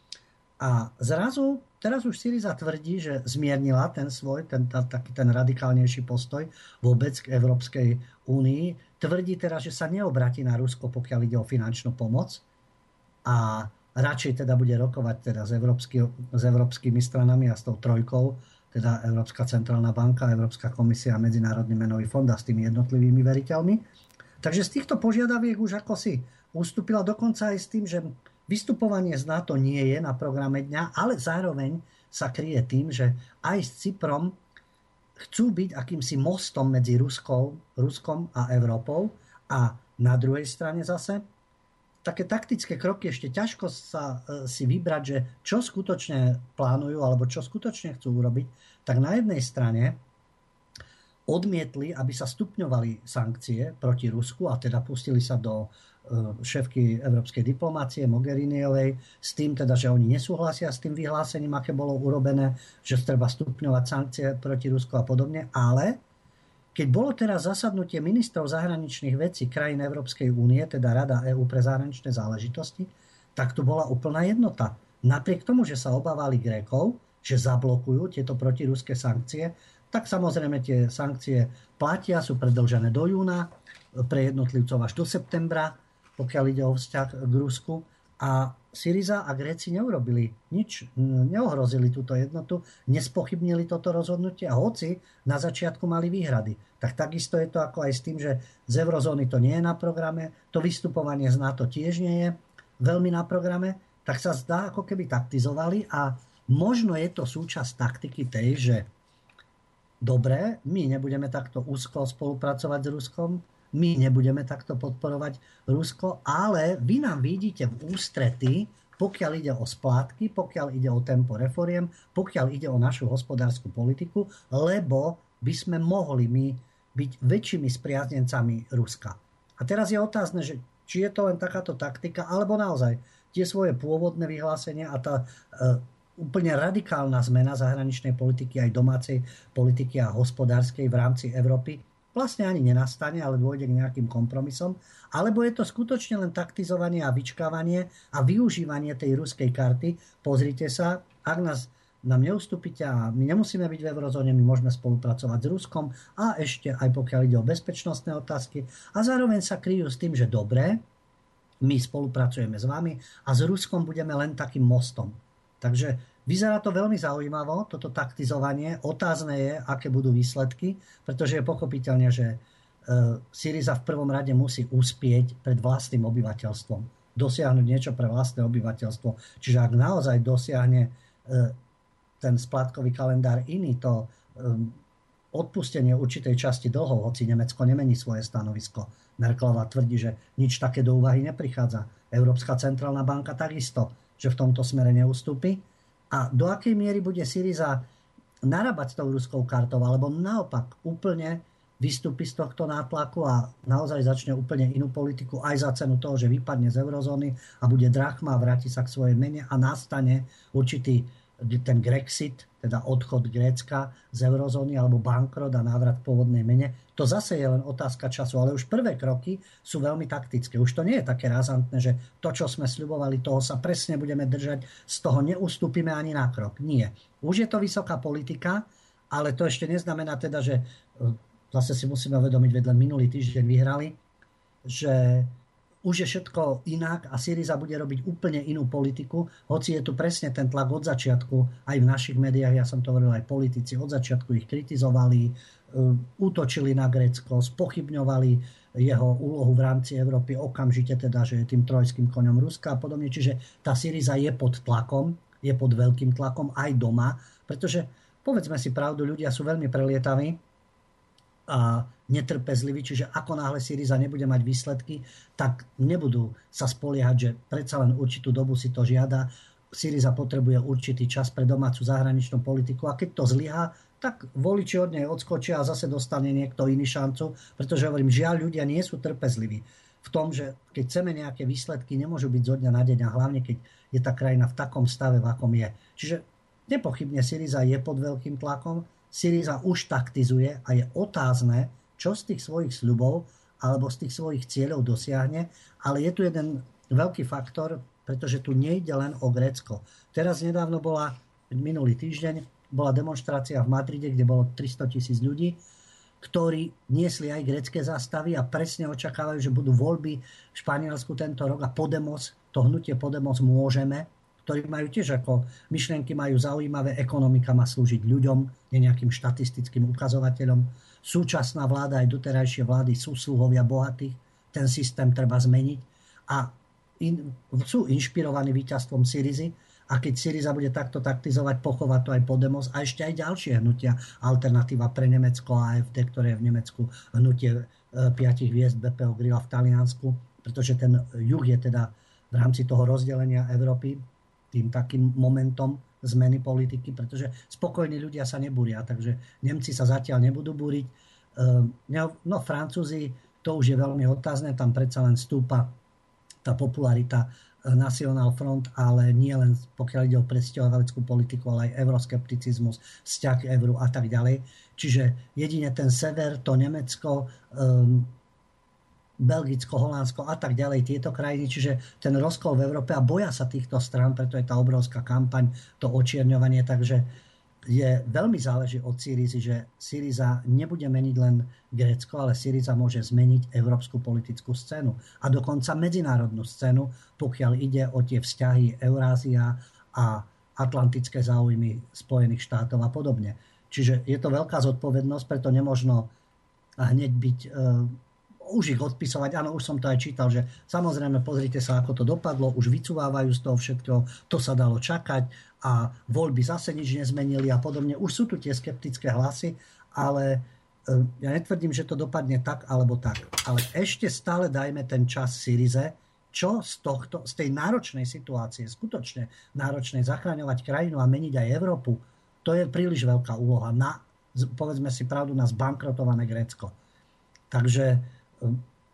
A zrazu teraz už Syriza tvrdí, že zmiernila ten svoj, ten, ta, taký ten radikálnejší postoj vôbec k Európskej únii. Tvrdí teraz, že sa neobratí na Rusko, pokiaľ ide o finančnú pomoc a radšej teda bude rokovať teda s, európsky, s európskymi stranami a s tou trojkou, teda Európska centrálna banka, Európska komisia a Medzinárodný menový fond a s tými jednotlivými veriteľmi. Takže z týchto požiadaviek už ako si ustúpila dokonca aj s tým, že Vystupovanie z NATO nie je na programe dňa, ale zároveň sa kryje tým, že aj s Cyprom chcú byť akýmsi mostom medzi Ruskou, Ruskom a Európou. A na druhej strane zase také taktické kroky ešte ťažko sa e, si vybrať, že čo skutočne plánujú alebo čo skutočne chcú urobiť, tak na jednej strane odmietli, aby sa stupňovali sankcie proti Rusku a teda pustili sa do šéfky európskej diplomácie Mogheriniovej s tým teda, že oni nesúhlasia s tým vyhlásením, aké bolo urobené, že treba stupňovať sankcie proti Rusku a podobne, ale keď bolo teraz zasadnutie ministrov zahraničných vecí krajín Európskej únie, teda Rada EÚ pre zahraničné záležitosti, tak tu bola úplná jednota. Napriek tomu, že sa obávali Grékov, že zablokujú tieto protiruské sankcie, tak samozrejme tie sankcie platia, sú predlžené do júna, pre jednotlivcov až do septembra, pokiaľ ide o vzťah k Rusku. A Syriza a Gréci neurobili nič, neohrozili túto jednotu, nespochybnili toto rozhodnutie a hoci na začiatku mali výhrady. Tak takisto je to ako aj s tým, že z eurozóny to nie je na programe, to vystupovanie z NATO tiež nie je veľmi na programe, tak sa zdá, ako keby taktizovali a možno je to súčasť taktiky tej, že dobre, my nebudeme takto úzko spolupracovať s Ruskom, my nebudeme takto podporovať Rusko, ale vy nám vidíte v ústrety, pokiaľ ide o splátky, pokiaľ ide o tempo reforiem, pokiaľ ide o našu hospodárskú politiku, lebo by sme mohli my byť väčšími spriaznencami Ruska. A teraz je otázne, že či je to len takáto taktika, alebo naozaj tie svoje pôvodné vyhlásenia a tá e, úplne radikálna zmena zahraničnej politiky aj domácej politiky a hospodárskej v rámci Európy vlastne ani nenastane, ale dôjde k nejakým kompromisom, alebo je to skutočne len taktizovanie a vyčkávanie a využívanie tej ruskej karty. Pozrite sa, ak nás nám neustúpite a my nemusíme byť v eurozóne, my môžeme spolupracovať s Ruskom a ešte aj pokiaľ ide o bezpečnostné otázky a zároveň sa kryjú s tým, že dobre, my spolupracujeme s vami a s Ruskom budeme len takým mostom. Takže vyzerá to veľmi zaujímavo, toto taktizovanie. Otázne je, aké budú výsledky, pretože je pochopiteľne, že e, Syriza v prvom rade musí uspieť pred vlastným obyvateľstvom. Dosiahnuť niečo pre vlastné obyvateľstvo. Čiže ak naozaj dosiahne e, ten splátkový kalendár iný, to e, odpustenie určitej časti dlhov, hoci Nemecko nemení svoje stanovisko. Merkelová tvrdí, že nič také do úvahy neprichádza. Európska centrálna banka takisto že v tomto smere neustúpi a do akej miery bude Syriza narábať s tou ruskou kartou, alebo naopak úplne vystúpi z tohto nátlaku a naozaj začne úplne inú politiku aj za cenu toho, že vypadne z eurozóny a bude drachma vráti sa k svojej mene a nastane určitý ten Grexit, teda odchod Grécka z eurozóny alebo bankrot a návrat k pôvodnej mene, to zase je len otázka času, ale už prvé kroky sú veľmi taktické. Už to nie je také razantné, že to, čo sme sľubovali, toho sa presne budeme držať, z toho neustúpime ani na krok. Nie. Už je to vysoká politika, ale to ešte neznamená teda, že e, zase si musíme uvedomiť, len minulý týždeň vyhrali, že už je všetko inak a Syriza bude robiť úplne inú politiku, hoci je tu presne ten tlak od začiatku, aj v našich médiách, ja som to hovoril, aj politici od začiatku ich kritizovali, útočili na Grécko, spochybňovali jeho úlohu v rámci Európy okamžite teda, že je tým trojským koňom Ruska a podobne. Čiže tá Syriza je pod tlakom, je pod veľkým tlakom aj doma, pretože povedzme si pravdu, ľudia sú veľmi prelietaví a netrpezliví, čiže ako náhle Syriza nebude mať výsledky, tak nebudú sa spoliehať, že predsa len určitú dobu si to žiada. Syriza potrebuje určitý čas pre domácu zahraničnú politiku a keď to zlyhá, tak voliči od nej odskočia a zase dostane niekto iný šancu, pretože hovorím, žiaľ, ľudia nie sú trpezliví v tom, že keď chceme nejaké výsledky, nemôžu byť zo dňa na deň a hlavne keď je tá krajina v takom stave, v akom je. Čiže nepochybne Syriza je pod veľkým tlakom, Syriza už taktizuje a je otázne, čo z tých svojich sľubov alebo z tých svojich cieľov dosiahne, ale je tu jeden veľký faktor, pretože tu nejde len o Grécko. Teraz nedávno bola, minulý týždeň, bola demonstrácia v Madride, kde bolo 300 tisíc ľudí, ktorí niesli aj grecké zástavy a presne očakávajú, že budú voľby v Španielsku tento rok a Podemos, to hnutie Podemos môžeme, ktorí majú tiež ako myšlienky majú zaujímavé, ekonomika má slúžiť ľuďom, nie nejakým štatistickým ukazovateľom. Súčasná vláda aj doterajšie vlády sú sluhovia bohatých, ten systém treba zmeniť a in, sú inšpirovaní víťazstvom Syrizy a keď Syriza bude takto taktizovať, pochovať to aj Podemos a ešte aj ďalšie hnutia. Alternatíva pre Nemecko a AFD, ktoré je v Nemecku hnutie e, piatich hviezd BPO Grilla v Taliansku, pretože ten juh je teda v rámci toho rozdelenia Európy tým takým momentom zmeny politiky, pretože spokojní ľudia sa nebúria, takže Nemci sa zatiaľ nebudú búriť. no Francúzi, to už je veľmi otázne, tam predsa len stúpa tá popularita National Front, ale nie len pokiaľ ide o presťovateľskú politiku, ale aj euroskepticizmus, vzťah k euru a tak ďalej. Čiže jedine ten sever, to Nemecko, um, Belgicko, Holandsko a tak ďalej, tieto krajiny, čiže ten rozkol v Európe a boja sa týchto strán, preto je tá obrovská kampaň, to očierňovanie, takže je veľmi záleží od Syrizy, že Syriza nebude meniť len Grécko, ale Syriza môže zmeniť európsku politickú scénu a dokonca medzinárodnú scénu, pokiaľ ide o tie vzťahy Eurázia a atlantické záujmy Spojených štátov a podobne. Čiže je to veľká zodpovednosť, preto nemožno hneď byť už ich odpisovať. Áno, už som to aj čítal, že samozrejme pozrite sa, ako to dopadlo, už vycúvávajú z toho všetkého, to sa dalo čakať a voľby zase nič nezmenili a podobne. Už sú tu tie skeptické hlasy, ale e, ja netvrdím, že to dopadne tak alebo tak. Ale ešte stále dajme ten čas Syrize, čo z, tohto, z tej náročnej situácie, skutočne náročnej, zachráňovať krajinu a meniť aj Európu, to je príliš veľká úloha na, povedzme si pravdu, na zbankrotované Grécko. Takže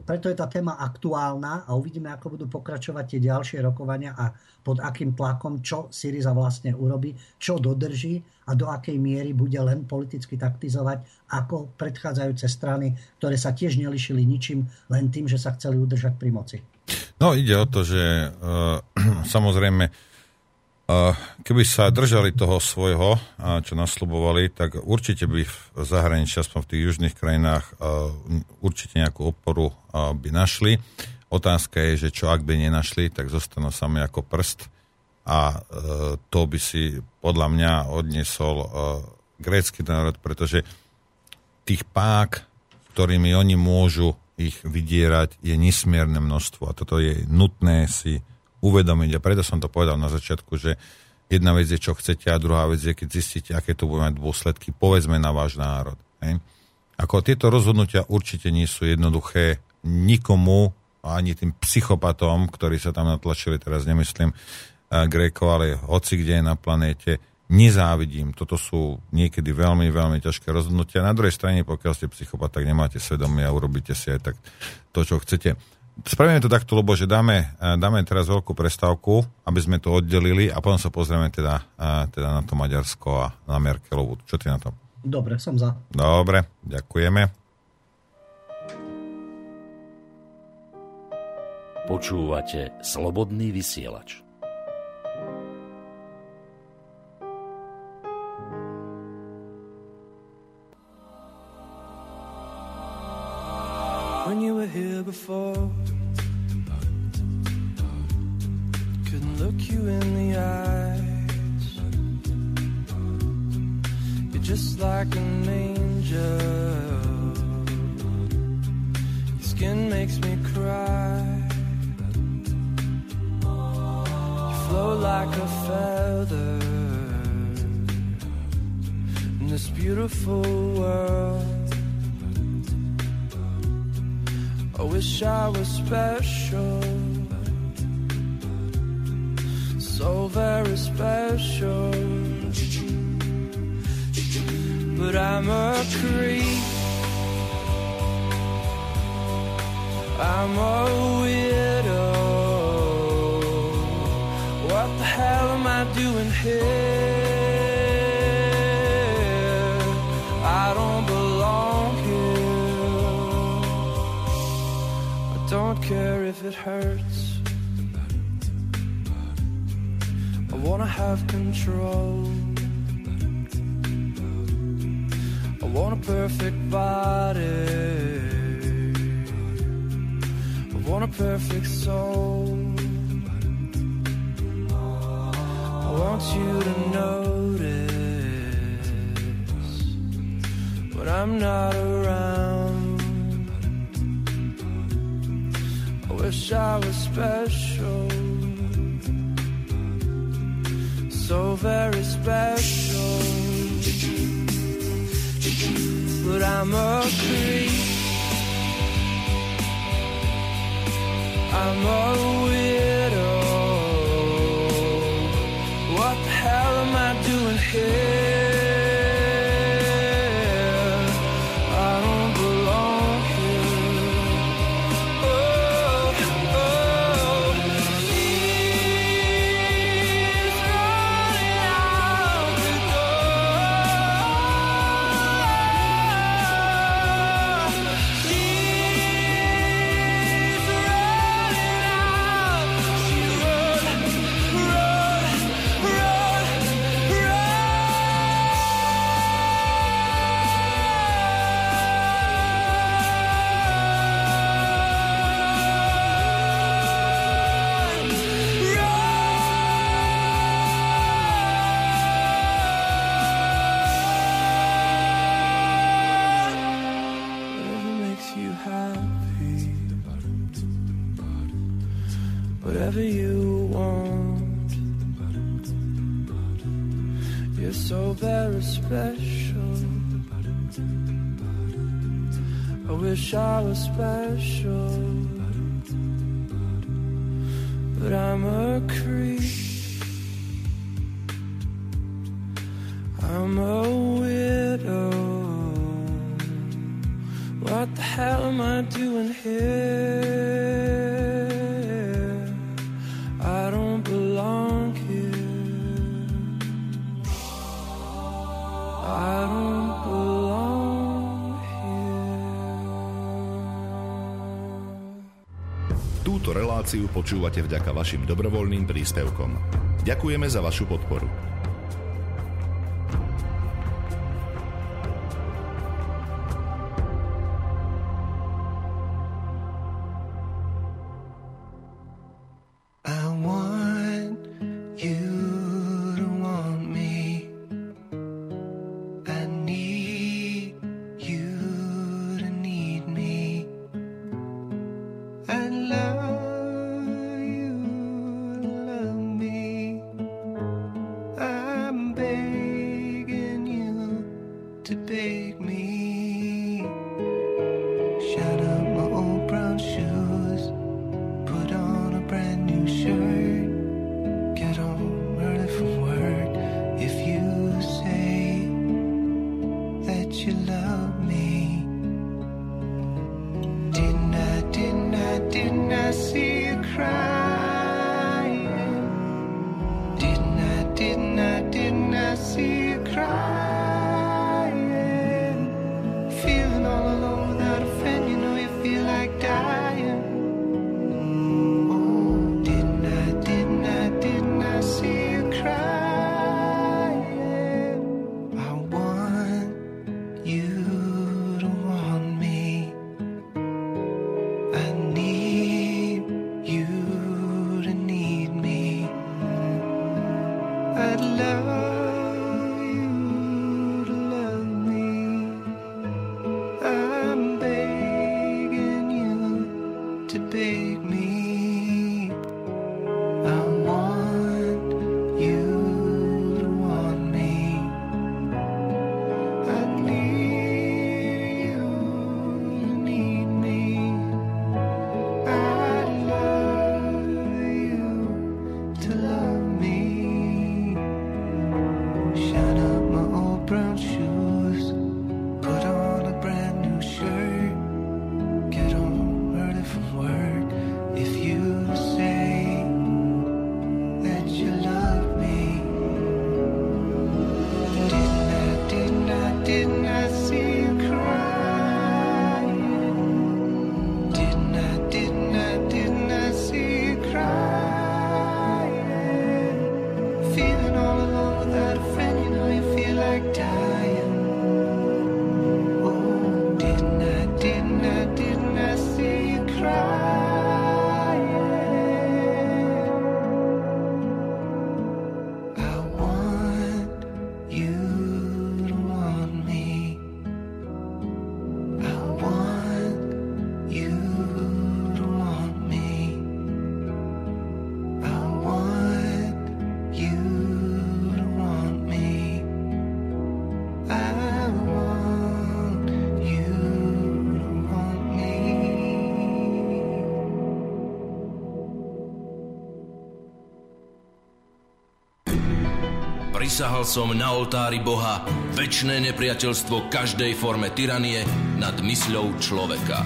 preto je tá téma aktuálna a uvidíme, ako budú pokračovať tie ďalšie rokovania a pod akým tlakom, čo Syriza vlastne urobi, čo dodrží a do akej miery bude len politicky taktizovať ako predchádzajúce strany, ktoré sa tiež nelišili ničím, len tým, že sa chceli udržať pri moci. No ide o to, že uh, samozrejme Keby sa držali toho svojho, čo nasľubovali, tak určite by v zahraničí, aspoň v tých južných krajinách, určite nejakú oporu by našli. Otázka je, že čo ak by nenašli, tak zostanú sami ako prst a e, to by si podľa mňa odniesol e, grécky národ, pretože tých pák, ktorými oni môžu ich vydierať, je nesmierne množstvo a toto je nutné si uvedomiť. A preto som to povedal na začiatku, že jedna vec je, čo chcete a druhá vec je, keď zistíte, aké to bude mať dôsledky, povedzme na váš národ. Hej. Ako tieto rozhodnutia určite nie sú jednoduché nikomu, ani tým psychopatom, ktorí sa tam natlačili, teraz nemyslím uh, Gréko, ale hoci kde je na planéte, nezávidím. Toto sú niekedy veľmi, veľmi ťažké rozhodnutia. Na druhej strane, pokiaľ ste psychopat, tak nemáte svedomie a urobíte si aj tak to, čo chcete. Spravíme to takto, lebo že dáme, eh, dáme teraz veľkú prestávku, aby sme to oddelili a potom sa pozrieme teda, eh, teda na to Maďarsko a na Merkelovu. Čo ty na to? Dobre, som za. Dobre, ďakujeme. Počúvate Slobodný vysielač. Here before. Couldn't look you in the eyes. You're just like an angel. Your skin makes me cry. You flow like a feather in this beautiful world. I wish I was special, so very special. But I'm a creep, I'm a widow. What the hell am I doing here? Care if it hurts. I wanna have control. I want a perfect body. I want a perfect soul. I want you to notice when I'm not around. Wish I was special. So very special. But I'm a creep. I'm a widow. What the hell am I doing here? special. reláciu počúvate vďaka vašim dobrovoľným príspevkom. Ďakujeme za vašu podporu. Prisahal som na oltári Boha väčné nepriateľstvo každej forme tyranie nad mysľou človeka.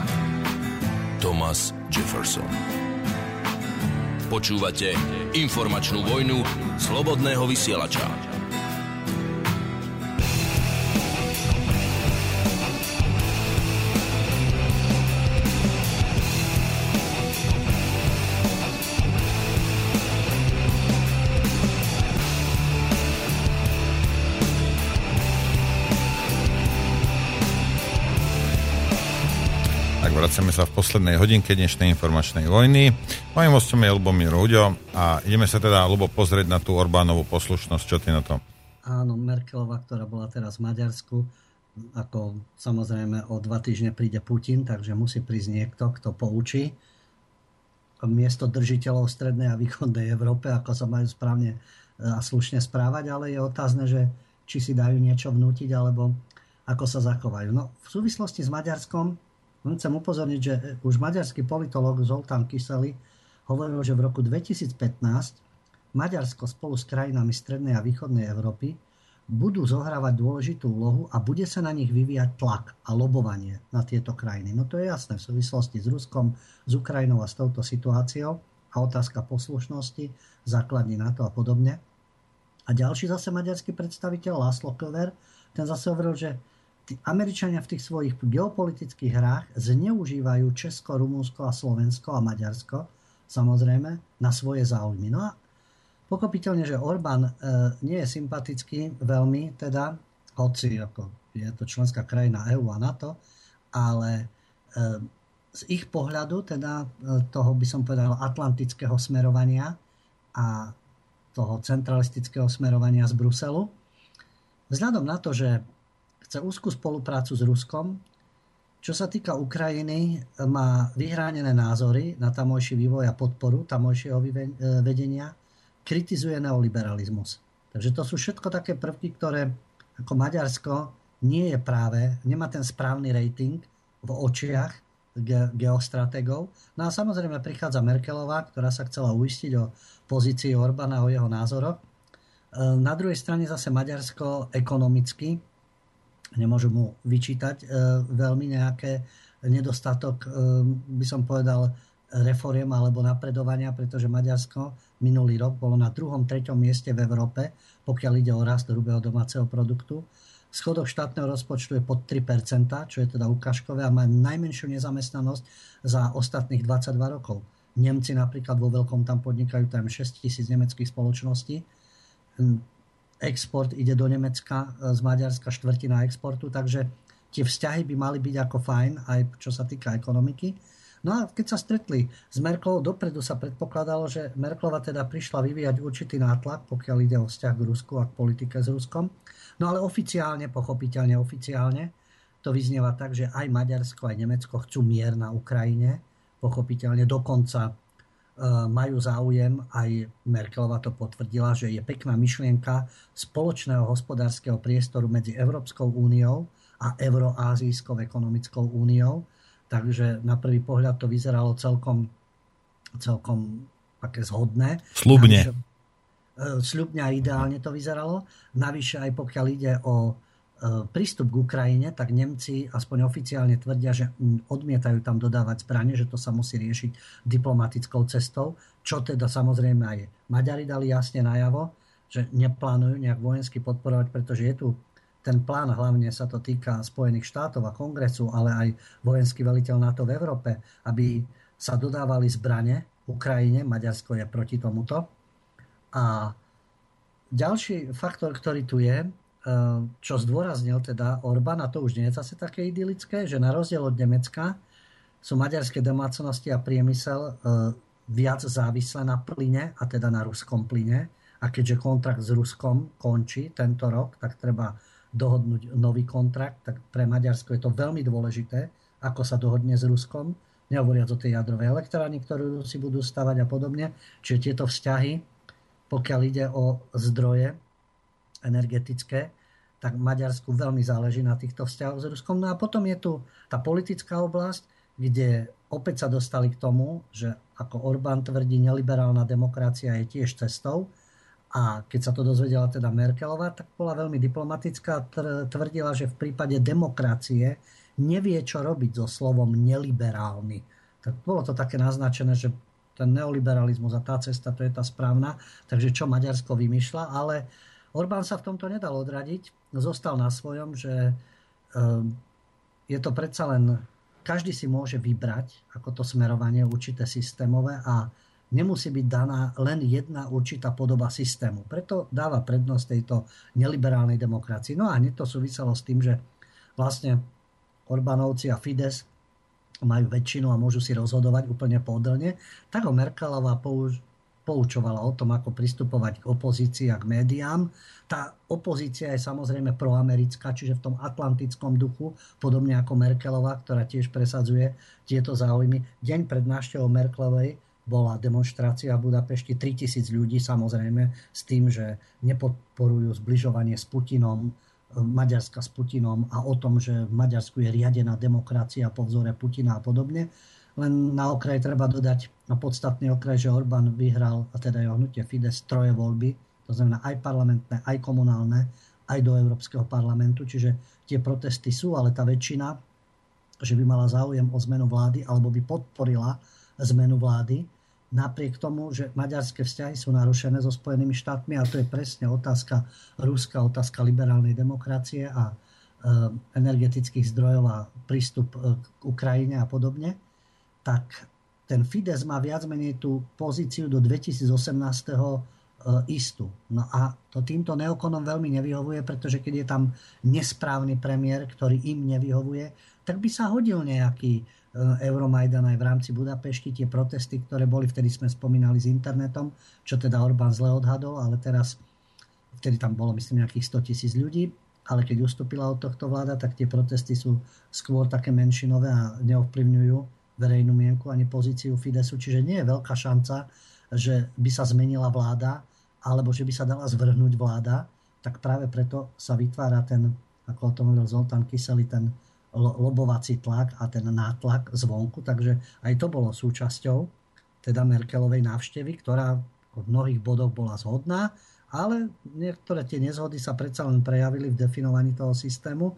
Thomas Jefferson Počúvate informačnú vojnu slobodného vysielača. Vracame sa v poslednej hodinke dnešnej informačnej vojny. Mojím hostom je Lubomír Uďo a ideme sa teda, Lubo, pozrieť na tú Orbánovú poslušnosť. Čo ty na to? Áno, Merkelová, ktorá bola teraz v Maďarsku, ako samozrejme o dva týždne príde Putin, takže musí prísť niekto, kto poučí miesto držiteľov strednej a východnej Európe, ako sa majú správne e, a slušne správať, ale je otázne, že či si dajú niečo vnútiť, alebo ako sa zachovajú. No, v súvislosti s Maďarskom chcem upozorniť, že už maďarský politolog Zoltán Kyseli hovoril, že v roku 2015 Maďarsko spolu s krajinami strednej a východnej Európy budú zohrávať dôležitú úlohu a bude sa na nich vyvíjať tlak a lobovanie na tieto krajiny. No to je jasné v súvislosti s Ruskom, s Ukrajinou a s touto situáciou a otázka poslušnosti, základní na to a podobne. A ďalší zase maďarský predstaviteľ Laszlo Köver, ten zase hovoril, že tí Američania v tých svojich geopolitických hrách zneužívajú Česko, Rumúnsko a Slovensko a Maďarsko samozrejme na svoje záujmy. No a Pochopiteľne, že Orbán e, nie je sympatický veľmi, teda, hoci ako je to členská krajina EÚ a NATO, ale e, z ich pohľadu, teda e, toho by som povedal atlantického smerovania a toho centralistického smerovania z Bruselu, vzhľadom na to, že chce úzkú spoluprácu s Ruskom, čo sa týka Ukrajiny, má vyhránené názory na tamojší vývoj a podporu tamojšieho vedenia kritizuje neoliberalizmus. Takže to sú všetko také prvky, ktoré ako Maďarsko nie je práve, nemá ten správny rating v očiach ge- geostrategov. No a samozrejme prichádza Merkelová, ktorá sa chcela uistiť o pozícii Orbána, o jeho názoroch. E, na druhej strane zase Maďarsko ekonomicky, nemôžu mu vyčítať e, veľmi nejaké nedostatok, e, by som povedal, reforiem alebo napredovania, pretože Maďarsko minulý rok bolo na druhom, treťom mieste v Európe, pokiaľ ide o rast hrubého domáceho produktu. Schodok štátneho rozpočtu je pod 3%, čo je teda ukážkové a má najmenšiu nezamestnanosť za ostatných 22 rokov. Nemci napríklad vo veľkom tam podnikajú tam 6 tisíc nemeckých spoločností. Export ide do Nemecka z Maďarska štvrtina exportu, takže tie vzťahy by mali byť ako fajn, aj čo sa týka ekonomiky. No a keď sa stretli s Merklovou, dopredu sa predpokladalo, že Merklova teda prišla vyvíjať určitý nátlak, pokiaľ ide o vzťah k Rusku a k politike s Ruskom. No ale oficiálne, pochopiteľne oficiálne, to vyznieva tak, že aj Maďarsko, aj Nemecko chcú mier na Ukrajine. Pochopiteľne dokonca e, majú záujem, aj Merkelova to potvrdila, že je pekná myšlienka spoločného hospodárskeho priestoru medzi Európskou úniou a Euroázijskou ekonomickou úniou Takže na prvý pohľad to vyzeralo celkom, celkom také zhodné. Slubne. Navyše, e, a ideálne to vyzeralo. Navyše aj pokiaľ ide o e, prístup k Ukrajine, tak Nemci aspoň oficiálne tvrdia, že odmietajú tam dodávať zbranie, že to sa musí riešiť diplomatickou cestou, čo teda samozrejme aj Maďari dali jasne najavo, že neplánujú nejak vojensky podporovať, pretože je tu ten plán, hlavne sa to týka Spojených štátov a kongresu, ale aj vojenský veliteľ NATO v Európe, aby sa dodávali zbrane Ukrajine, Maďarsko je proti tomuto. A ďalší faktor, ktorý tu je, e, čo zdôraznil teda Orbán, a to už nie je zase také idylické, že na rozdiel od Nemecka sú maďarské domácnosti a priemysel e, viac závislé na plyne, a teda na ruskom plyne. A keďže kontrakt s Ruskom končí tento rok, tak treba dohodnúť nový kontrakt, tak pre Maďarsko je to veľmi dôležité, ako sa dohodne s Ruskom, nehovoriac o tej jadrovej elektrárni, ktorú si budú stavať a podobne. Čiže tieto vzťahy, pokiaľ ide o zdroje energetické, tak Maďarsku veľmi záleží na týchto vzťahoch s Ruskom. No a potom je tu tá politická oblasť, kde opäť sa dostali k tomu, že ako Orbán tvrdí, neliberálna demokracia je tiež cestou, a keď sa to dozvedela teda Merkelová, tak bola veľmi diplomatická, tvrdila, že v prípade demokracie nevie, čo robiť so slovom neliberálny. Tak bolo to také naznačené, že ten neoliberalizmus a tá cesta, to je tá správna. Takže čo Maďarsko vymýšľa, ale Orbán sa v tomto nedal odradiť. Zostal na svojom, že ehm, je to predsa len, každý si môže vybrať, ako to smerovanie určité systémové a nemusí byť daná len jedna určitá podoba systému. Preto dáva prednosť tejto neliberálnej demokracii. No a hneď to súviselo s tým, že vlastne Orbánovci a Fides majú väčšinu a môžu si rozhodovať úplne pohodlne, tak ho Merkelová použ- poučovala o tom, ako pristupovať k opozícii a k médiám. Tá opozícia je samozrejme proamerická, čiže v tom atlantickom duchu, podobne ako Merkelová, ktorá tiež presadzuje tieto záujmy. Deň pred návštevou Merkelovej bola demonstrácia v Budapešti 3000 ľudí, samozrejme, s tým, že nepodporujú zbližovanie s Putinom, Maďarska s Putinom a o tom, že v Maďarsku je riadená demokracia po vzore Putina a podobne. Len na okraj treba dodať, na podstatný okraj, že Orbán vyhral, a teda jeho hnutie Fides, troje voľby, to znamená aj parlamentné, aj komunálne, aj do Európskeho parlamentu, čiže tie protesty sú, ale tá väčšina, že by mala záujem o zmenu vlády alebo by podporila zmenu vlády, napriek tomu, že maďarské vzťahy sú narušené so Spojenými štátmi a to je presne otázka Ruska, otázka liberálnej demokracie a e, energetických zdrojov a prístup e, k Ukrajine a podobne, tak ten Fides má viac menej tú pozíciu do 2018. E, istú. No a to týmto neokonom veľmi nevyhovuje, pretože keď je tam nesprávny premiér, ktorý im nevyhovuje, tak by sa hodil nejaký Eh, Euromajdan aj v rámci Budapešti, tie protesty, ktoré boli, vtedy sme spomínali s internetom, čo teda Orbán zle odhadol, ale teraz, vtedy tam bolo myslím nejakých 100 tisíc ľudí, ale keď ustúpila od tohto vláda, tak tie protesty sú skôr také menšinové a neovplyvňujú verejnú mienku ani pozíciu Fidesu, čiže nie je veľká šanca, že by sa zmenila vláda, alebo že by sa dala zvrhnúť vláda, tak práve preto sa vytvára ten, ako o tom hovoril Zoltán Kyseli, ten lobovací tlak a ten nátlak zvonku, takže aj to bolo súčasťou teda Merkelovej návštevy, ktorá v mnohých bodoch bola zhodná, ale niektoré tie nezhody sa predsa len prejavili v definovaní toho systému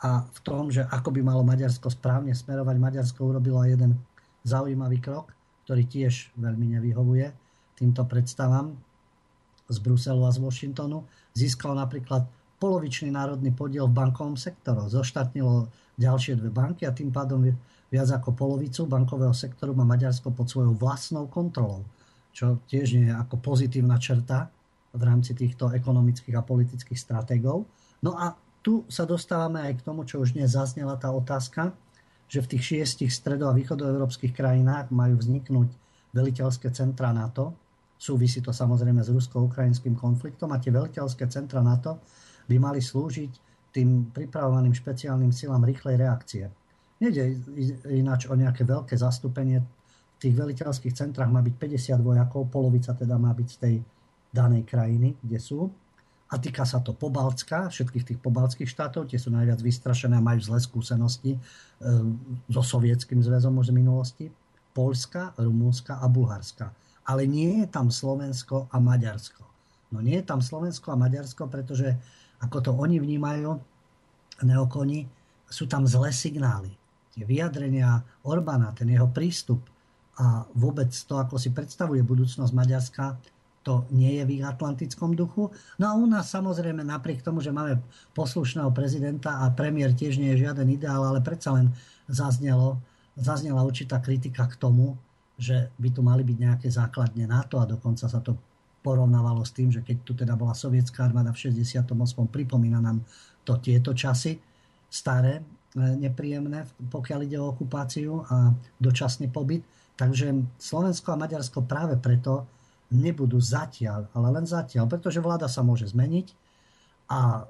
a v tom, že ako by malo Maďarsko správne smerovať. Maďarsko urobilo jeden zaujímavý krok, ktorý tiež veľmi nevyhovuje týmto predstavám z Bruselu a z Washingtonu. Získal napríklad polovičný národný podiel v bankovom sektoru. Zoštátnilo ďalšie dve banky a tým pádom viac ako polovicu bankového sektoru má Maďarsko pod svojou vlastnou kontrolou, čo tiež nie je ako pozitívna črta v rámci týchto ekonomických a politických stratégov. No a tu sa dostávame aj k tomu, čo už dnes zaznela tá otázka, že v tých šiestich stredo- a východoeurópskych krajinách majú vzniknúť veliteľské centra NATO. Súvisí to samozrejme s rusko-ukrajinským konfliktom a tie veliteľské centra NATO by mali slúžiť tým pripravovaným špeciálnym silám rýchlej reakcie. Nede ináč o nejaké veľké zastúpenie. V tých veliteľských centrách má byť 50 vojakov, polovica teda má byť z tej danej krajiny, kde sú. A týka sa to Pobalcka, všetkých tých pobaltských štátov, tie sú najviac vystrašené a majú zlé skúsenosti e, so sovietským zväzom už z minulosti. Polska, Rumúnska a Bulharska. Ale nie je tam Slovensko a Maďarsko. No nie je tam Slovensko a Maďarsko, pretože ako to oni vnímajú, neokoni, sú tam zlé signály. Tie vyjadrenia Orbána, ten jeho prístup a vôbec to, ako si predstavuje budúcnosť Maďarska, to nie je v ich atlantickom duchu. No a u nás samozrejme napriek tomu, že máme poslušného prezidenta a premiér tiež nie je žiaden ideál, ale predsa len zaznelo, zaznela určitá kritika k tomu, že by tu mali byť nejaké základne NATO a dokonca sa to porovnávalo s tým, že keď tu teda bola sovietská armáda v 68. pripomína nám to tieto časy staré, e, nepríjemné, pokiaľ ide o okupáciu a dočasný pobyt. Takže Slovensko a Maďarsko práve preto nebudú zatiaľ, ale len zatiaľ, pretože vláda sa môže zmeniť a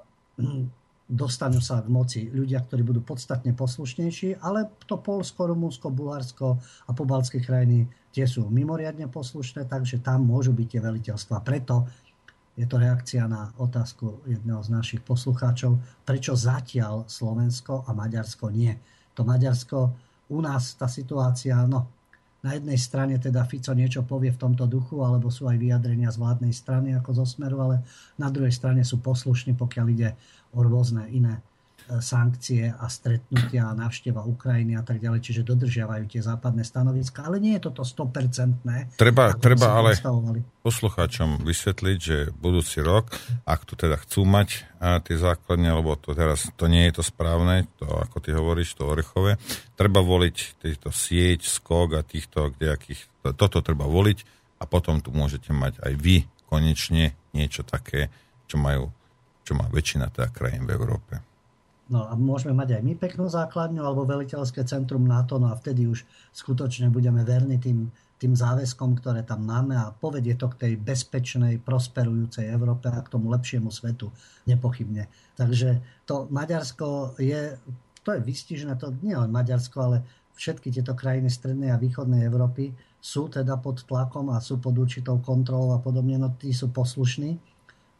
dostanú sa k moci ľudia, ktorí budú podstatne poslušnejší, ale to Polsko, Rumunsko, Bulharsko a pobaltské krajiny tie sú mimoriadne poslušné, takže tam môžu byť tie veliteľstva. Preto je to reakcia na otázku jedného z našich poslucháčov, prečo zatiaľ Slovensko a Maďarsko nie. To Maďarsko, u nás tá situácia, no na jednej strane teda Fico niečo povie v tomto duchu, alebo sú aj vyjadrenia z vládnej strany ako zo Smeru, ale na druhej strane sú poslušní, pokiaľ ide o rôzne iné sankcie a stretnutia a návšteva Ukrajiny a tak ďalej, čiže dodržiavajú tie západné stanoviska, ale nie je toto 100%. Treba, treba ale poslucháčom vysvetliť, že budúci rok, ak tu teda chcú mať a tie základne, lebo to teraz to nie je to správne, to ako ty hovoríš, to orechové, treba voliť týchto sieť, skok a týchto kdejakých, to, toto treba voliť a potom tu môžete mať aj vy konečne niečo také, čo majú čo má väčšina teda krajín v Európe. No a môžeme mať aj my peknú základňu alebo veliteľské centrum NATO, no a vtedy už skutočne budeme verní tým, tým záväzkom, ktoré tam máme a povedie to k tej bezpečnej, prosperujúcej Európe a k tomu lepšiemu svetu, nepochybne. Takže to Maďarsko je, to je vystižené, to nie len Maďarsko, ale všetky tieto krajiny strednej a východnej Európy sú teda pod tlakom a sú pod určitou kontrolou a podobne, no tí sú poslušní,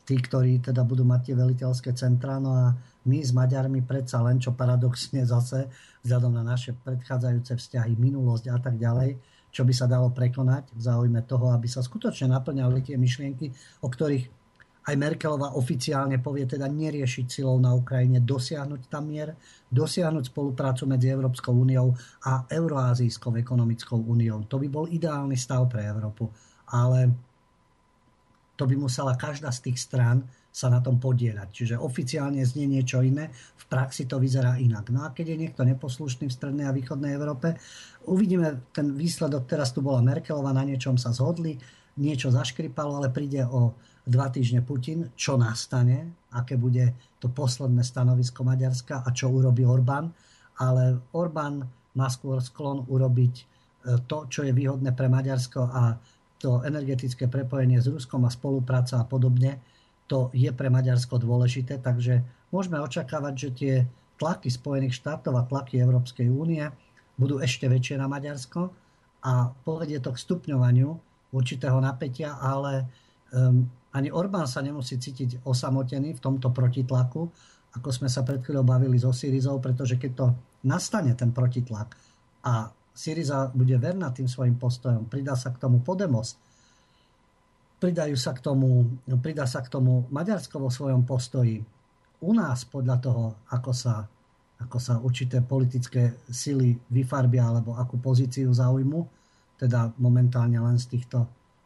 tí, ktorí teda budú mať tie veliteľské centrá, no a my s Maďarmi predsa len, čo paradoxne zase, vzhľadom na naše predchádzajúce vzťahy, minulosť a tak ďalej, čo by sa dalo prekonať v záujme toho, aby sa skutočne naplňali tie myšlienky, o ktorých aj Merkelová oficiálne povie teda neriešiť silou na Ukrajine, dosiahnuť tam mier, dosiahnuť spoluprácu medzi Európskou úniou a Euroázijskou ekonomickou úniou. To by bol ideálny stav pre Európu. Ale to by musela každá z tých strán sa na tom podielať. Čiže oficiálne znie niečo iné, v praxi to vyzerá inak. No a keď je niekto neposlušný v strednej a východnej Európe, uvidíme ten výsledok. Teraz tu bola Merkelová, na niečom sa zhodli, niečo zaškripalo, ale príde o dva týždne Putin, čo nastane, aké bude to posledné stanovisko Maďarska a čo urobí Orbán. Ale Orbán má skôr sklon urobiť e, to, čo je výhodné pre Maďarsko a to energetické prepojenie s Ruskom a spolupráca a podobne, to je pre Maďarsko dôležité, takže môžeme očakávať, že tie tlaky Spojených štátov a tlaky Európskej únie budú ešte väčšie na Maďarsko a povedie to k stupňovaniu určitého napätia, ale um, ani Orbán sa nemusí cítiť osamotený v tomto protitlaku, ako sme sa pred chvíľou bavili so Syrizou, pretože keď to nastane ten protitlak a Syriza bude verná tým svojim postojom, pridá sa k tomu Podemos, pridajú sa k tomu, pridá sa k tomu Maďarsko vo svojom postoji. U nás podľa toho, ako sa, ako sa určité politické sily vyfarbia alebo akú pozíciu zaujmu, teda momentálne len z týchto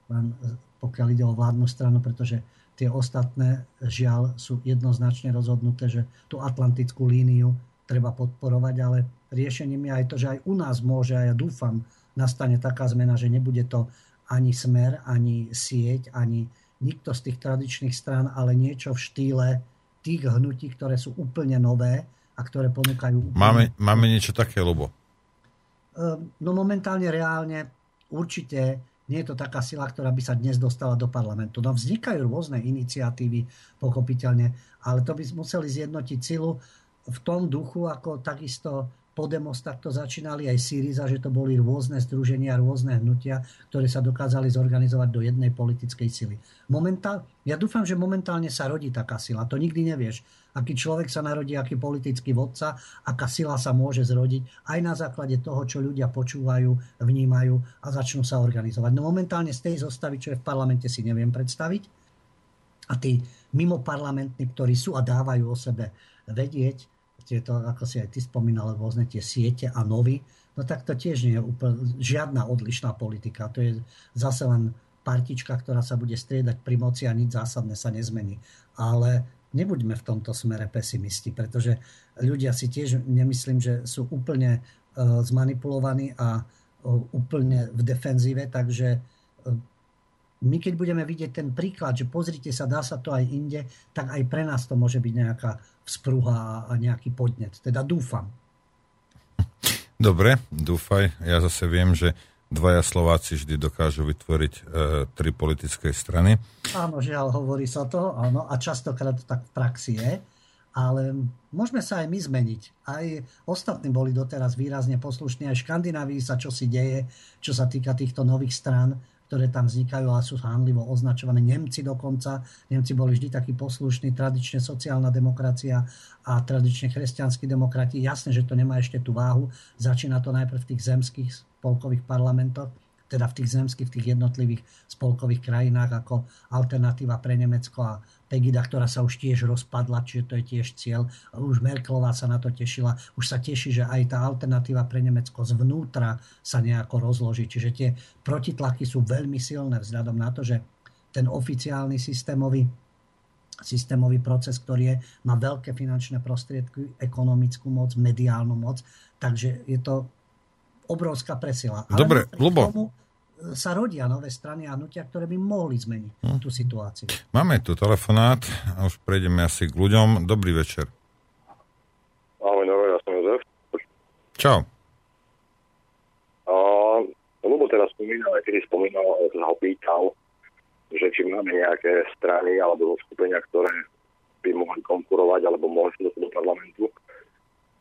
len pokiaľ ide o vládnu stranu, pretože tie ostatné žiaľ sú jednoznačne rozhodnuté, že tú atlantickú líniu treba podporovať, ale riešením je aj to, že aj u nás môže, a ja dúfam, nastane taká zmena, že nebude to ani smer, ani sieť, ani nikto z tých tradičných strán, ale niečo v štýle tých hnutí, ktoré sú úplne nové a ktoré ponúkajú... Úplne... Máme, máme niečo také, Lubo? Ehm, no momentálne reálne určite nie je to taká sila, ktorá by sa dnes dostala do parlamentu. No vznikajú rôzne iniciatívy, pochopiteľne, ale to by museli zjednotiť silu v tom duchu, ako takisto Podemos takto začínali aj Syriza, že to boli rôzne združenia, rôzne hnutia, ktoré sa dokázali zorganizovať do jednej politickej sily. Momentál, ja dúfam, že momentálne sa rodí taká sila. To nikdy nevieš. Aký človek sa narodí, aký politický vodca, aká sila sa môže zrodiť aj na základe toho, čo ľudia počúvajú, vnímajú a začnú sa organizovať. No momentálne z tej zostavy, čo je v parlamente, si neviem predstaviť. A tí mimoparlamentní, ktorí sú a dávajú o sebe vedieť, tieto, ako si aj ty spomínal, rôzne tie siete a novy, no tak to tiež nie je úplne žiadna odlišná politika. To je zase len partička, ktorá sa bude striedať pri moci a nič zásadné sa nezmení. Ale nebuďme v tomto smere pesimisti, pretože ľudia si tiež nemyslím, že sú úplne uh, zmanipulovaní a uh, úplne v defenzíve, takže uh, my keď budeme vidieť ten príklad, že pozrite sa, dá sa to aj inde, tak aj pre nás to môže byť nejaká vzpruha a nejaký podnet. Teda dúfam. Dobre, dúfaj. Ja zase viem, že dvaja Slováci vždy dokážu vytvoriť e, tri politické strany. Áno, žiaľ, hovorí sa to, áno, a častokrát to tak v praxi je, ale môžeme sa aj my zmeniť. Aj ostatní boli doteraz výrazne poslušní, aj v Škandinávii sa čo si deje, čo sa týka týchto nových strán ktoré tam vznikajú a sú hánlivo označované. Nemci dokonca, Nemci boli vždy takí poslušní, tradične sociálna demokracia a tradične kresťanskí demokrati. Jasné, že to nemá ešte tú váhu. Začína to najprv v tých zemských spolkových parlamentoch, teda v tých zemských, v tých jednotlivých spolkových krajinách ako alternatíva pre Nemecko a Pegida, ktorá sa už tiež rozpadla, čiže to je tiež cieľ. Už Merkelová sa na to tešila. Už sa teší, že aj tá alternatíva pre Nemecko zvnútra sa nejako rozloží. Čiže tie protitlaky sú veľmi silné vzhľadom na to, že ten oficiálny systémový systémový proces, ktorý je, má veľké finančné prostriedky, ekonomickú moc, mediálnu moc, takže je to obrovská presila. Dobre, Lubo, tomu, sa rodia nové strany a hnutia, ktoré by mohli zmeniť hm. tú situáciu. Máme tu telefonát a už prejdeme asi k ľuďom. Dobrý večer. Ahoj, no, ja som Jozef. Čau. A, Lubo teraz spomínal, aj kedy spomínal, sa ho pýtal, že či máme nejaké strany alebo skupenia, ktoré by mohli konkurovať alebo mohli do parlamentu.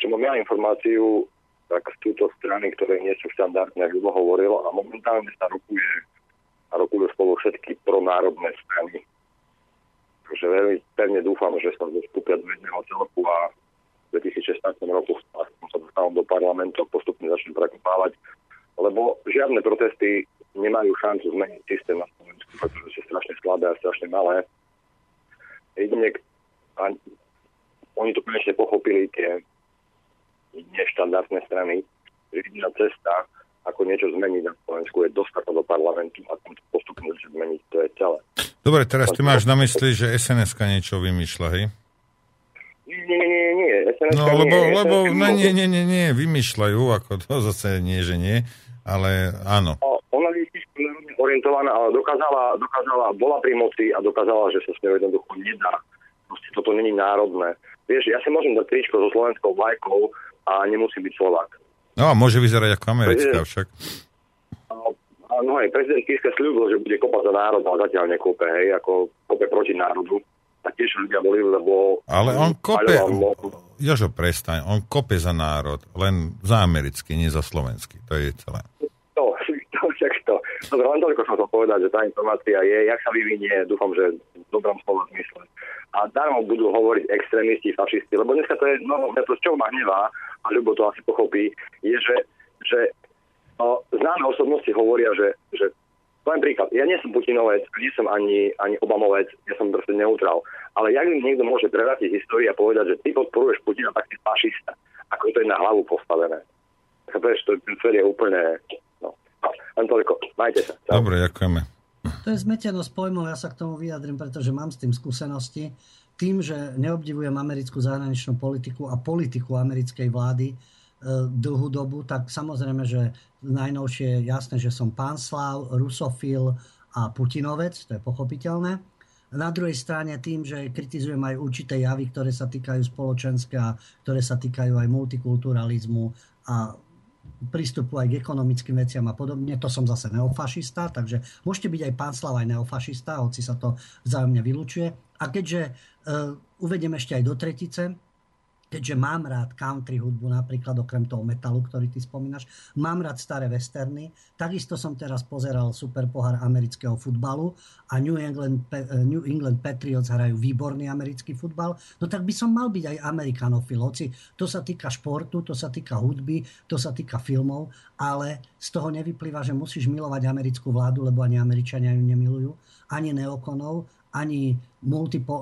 Čo mám ja informáciu, tak sú to strany, ktoré nie sú štandardné, ako hovoril, a momentálne sa rokuje a rokujú spolu všetky pronárodné strany. Takže veľmi pevne dúfam, že sa zostúpia do jedného celku a v 2016 roku sa dostanom do parlamentu a postupne začnú prekopávať, lebo žiadne protesty nemajú šancu zmeniť systém na Slovensku, pretože sú strašne slabé a strašne malé. Jedine, a oni to konečne pochopili, tie neštandardné strany, jediná cesta, ako niečo zmeniť na Slovensku, je dostať do parlamentu a tam postupne zmeniť. To je celé. Dobre, teraz ty máš na mysli, že sns niečo vymýšľa, hej? Nie, nie, nie, nie. SNS No, nie, lebo, SNS lebo no, nie. nie, nie, nie, nie, vymýšľajú, ako to zase nie, že nie, ale áno. Ona je orientovaná, ale dokázala, dokázala, bola pri moci a dokázala, že sa s ňou jednoducho nedá. Proste toto není národné. Vieš, ja si môžem dať tričko so slovenskou vlajkou a nemusím byť Slovák. No a môže vyzerať ako americká však. A no aj prezident Kiska slúbil, že bude kopať za národ, ale zatiaľ nekope, hej, ako kope proti národu. A tiež ľudia boli, lebo... Ale on kope, Jožo, prestaň, on kope za národ, len za americký, nie za slovenský, to je celé. To, to, však to. Dobre, len toľko som chcel povedať, že tá informácia je, jak sa vyvinie, dúfam, že v dobrom slova zmysle. A darmo budú hovoriť extrémisti, fašisti, lebo dneska to je, no, to z čoho ma hnevá, a Ľubo to asi pochopí, je, že, že no, známe osobnosti hovoria, že, že poviem príklad, ja nie som Putinovec, nie som ani, ani Obamovec, ja som proste neutrál. Ale jak mi niekto môže prevrátiť históriu a povedať, že ty podporuješ Putina, tak si fašista. Ako to je na hlavu postavené. Chápeš, to, svet je úplne... No. Len toľko. Majte sa. Dobre, ďakujeme. To je zmetenosť pojmov, ja sa k tomu vyjadrím, pretože mám s tým skúsenosti. Tým, že neobdivujem americkú zahraničnú politiku a politiku americkej vlády e, dlhú dobu, tak samozrejme, že najnovšie je jasné, že som pánslav, rusofil a putinovec, to je pochopiteľné. Na druhej strane tým, že kritizujem aj určité javy, ktoré sa týkajú spoločenské a ktoré sa týkajú aj multikulturalizmu a prístupu aj k ekonomickým veciam a podobne. To som zase neofašista, takže môžete byť aj pán Slav, aj neofašista, hoci sa to vzájomne vylučuje. A keďže uh, uvedem ešte aj do tretice, keďže mám rád country hudbu, napríklad okrem toho metalu, ktorý ty spomínaš, mám rád staré westerny, takisto som teraz pozeral super pohár amerického futbalu a New England, eh, New England Patriots hrajú výborný americký futbal, no tak by som mal byť aj amerikanofil, to sa týka športu, to sa týka hudby, to sa týka filmov, ale z toho nevyplýva, že musíš milovať americkú vládu, lebo ani Američania ju nemilujú, ani neokonov, ani,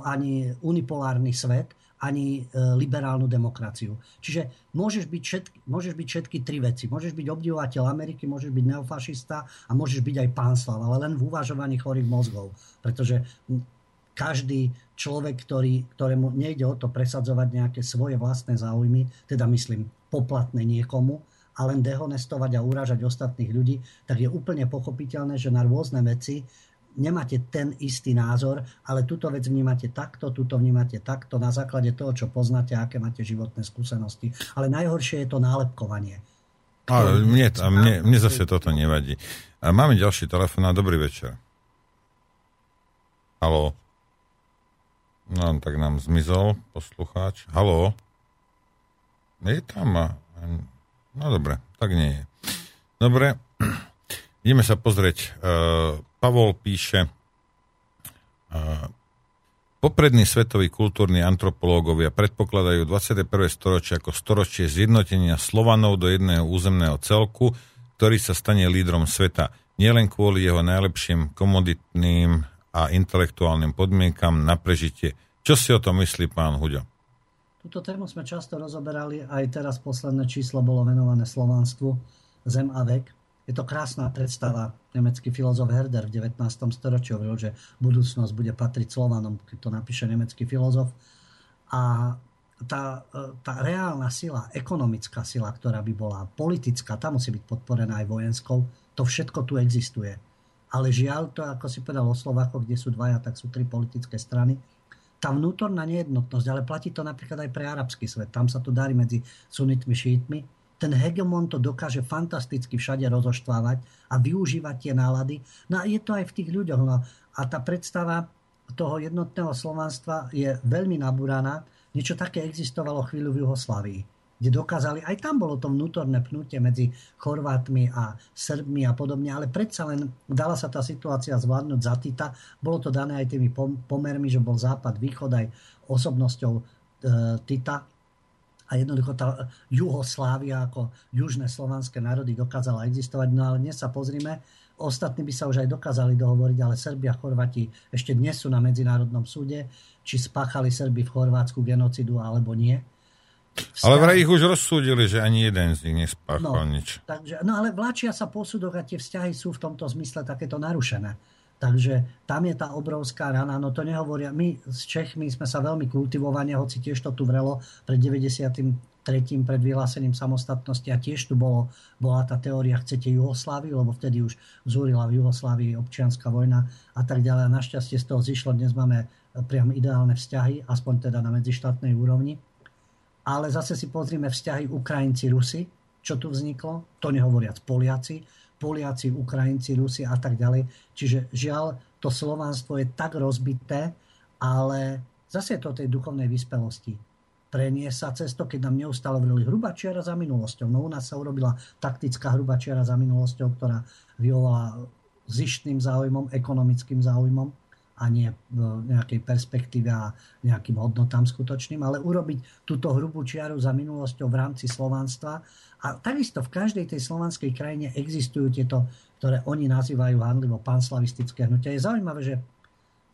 ani unipolárny svet, ani e, liberálnu demokraciu. Čiže môžeš byť, všetky, môžeš byť všetky tri veci. Môžeš byť obdivovateľ Ameriky, môžeš byť neofašista a môžeš byť aj pánslav, ale len v uvažovaní chorých mozgov. Pretože každý človek, ktorý, ktorému nejde o to presadzovať nejaké svoje vlastné záujmy, teda myslím poplatné niekomu, a len dehonestovať a urážať ostatných ľudí, tak je úplne pochopiteľné, že na rôzne veci nemáte ten istý názor, ale túto vec vnímate takto, túto vnímate takto, na základe toho, čo poznáte, aké máte životné skúsenosti. Ale najhoršie je to nálepkovanie. A mne, a mne, mne zase toto nevadí. A máme ďalší telefon a dobrý večer. Haló. No, tak nám zmizol poslucháč. Haló. Je tam a... No dobre, tak nie je. Dobre, ideme sa pozrieť. Uh, Pavol píše, poprední svetoví kultúrni antropológovia predpokladajú 21. storočie ako storočie zjednotenia Slovanov do jedného územného celku, ktorý sa stane lídrom sveta. Nielen kvôli jeho najlepším komoditným a intelektuálnym podmienkam na prežitie. Čo si o tom myslí pán Huďo? Túto tému sme často rozoberali, aj teraz posledné číslo bolo venované Slovánstvu, Zem a vek. Je to krásna predstava. Nemecký filozof Herder v 19. storočí hovoril, že budúcnosť bude patriť Slovanom, keď to napíše nemecký filozof. A tá, tá reálna sila, ekonomická sila, ktorá by bola politická, tá musí byť podporená aj vojenskou, to všetko tu existuje. Ale žiaľ, to ako si povedal o Slovákoch, kde sú dvaja, tak sú tri politické strany, tá vnútorná nejednotnosť, ale platí to napríklad aj pre arabský svet. Tam sa to darí medzi sunitmi, šítmi. Ten hegemon to dokáže fantasticky všade rozoštvávať a využívať tie nálady. No a je to aj v tých ľuďoch. No a tá predstava toho jednotného slovanstva je veľmi nabúraná. Niečo také existovalo chvíľu v Juhoslávii. kde dokázali, aj tam bolo to vnútorné pnutie medzi Chorvátmi a Srbmi a podobne, ale predsa len dala sa tá situácia zvládnuť za Tita. Bolo to dané aj tými pomermi, že bol západ, východ aj osobnosťou e, Tita, a jednoducho tá Juhoslávia ako južné slovanské národy dokázala existovať. No ale dnes sa pozrime, ostatní by sa už aj dokázali dohovoriť, ale Srbia a Chorvati ešte dnes sú na Medzinárodnom súde, či spáchali Srby v Chorvátsku genocidu alebo nie. Vzťah... Ale vraj ich už rozsúdili, že ani jeden z nich nespáchal no, nič. Takže, no ale vláčia sa posudok a tie vzťahy sú v tomto zmysle takéto narušené. Takže tam je tá obrovská rana, no to nehovoria. My s Čechmi sme sa veľmi kultivovane, hoci tiež to tu vrelo pred 93. pred vyhlásením samostatnosti a tiež tu bolo, bola tá teória, chcete Jugosláviu, lebo vtedy už zúrila v Jugoslávii občianská vojna a tak ďalej. A našťastie z toho zišlo, dnes máme priam ideálne vzťahy, aspoň teda na medzištátnej úrovni. Ale zase si pozrime vzťahy Ukrajinci-Rusi, čo tu vzniklo, to nehovoriac Poliaci, Poliaci, Ukrajinci, Rusi a tak ďalej. Čiže žiaľ, to slovanstvo je tak rozbité, ale zase je to tej duchovnej vyspelosti. Prenie sa cez keď nám neustále hovorili hrubá čiara za minulosťou. No u nás sa urobila taktická hrubá čiara za minulosťou, ktorá vyvolala zištným záujmom, ekonomickým záujmom a nie v nejakej perspektíve a nejakým hodnotám skutočným, ale urobiť túto hrubú čiaru za minulosťou v rámci slovanstva a takisto v každej tej slovanskej krajine existujú tieto, ktoré oni nazývajú handlivo panslavistické hnutia. Je zaujímavé, že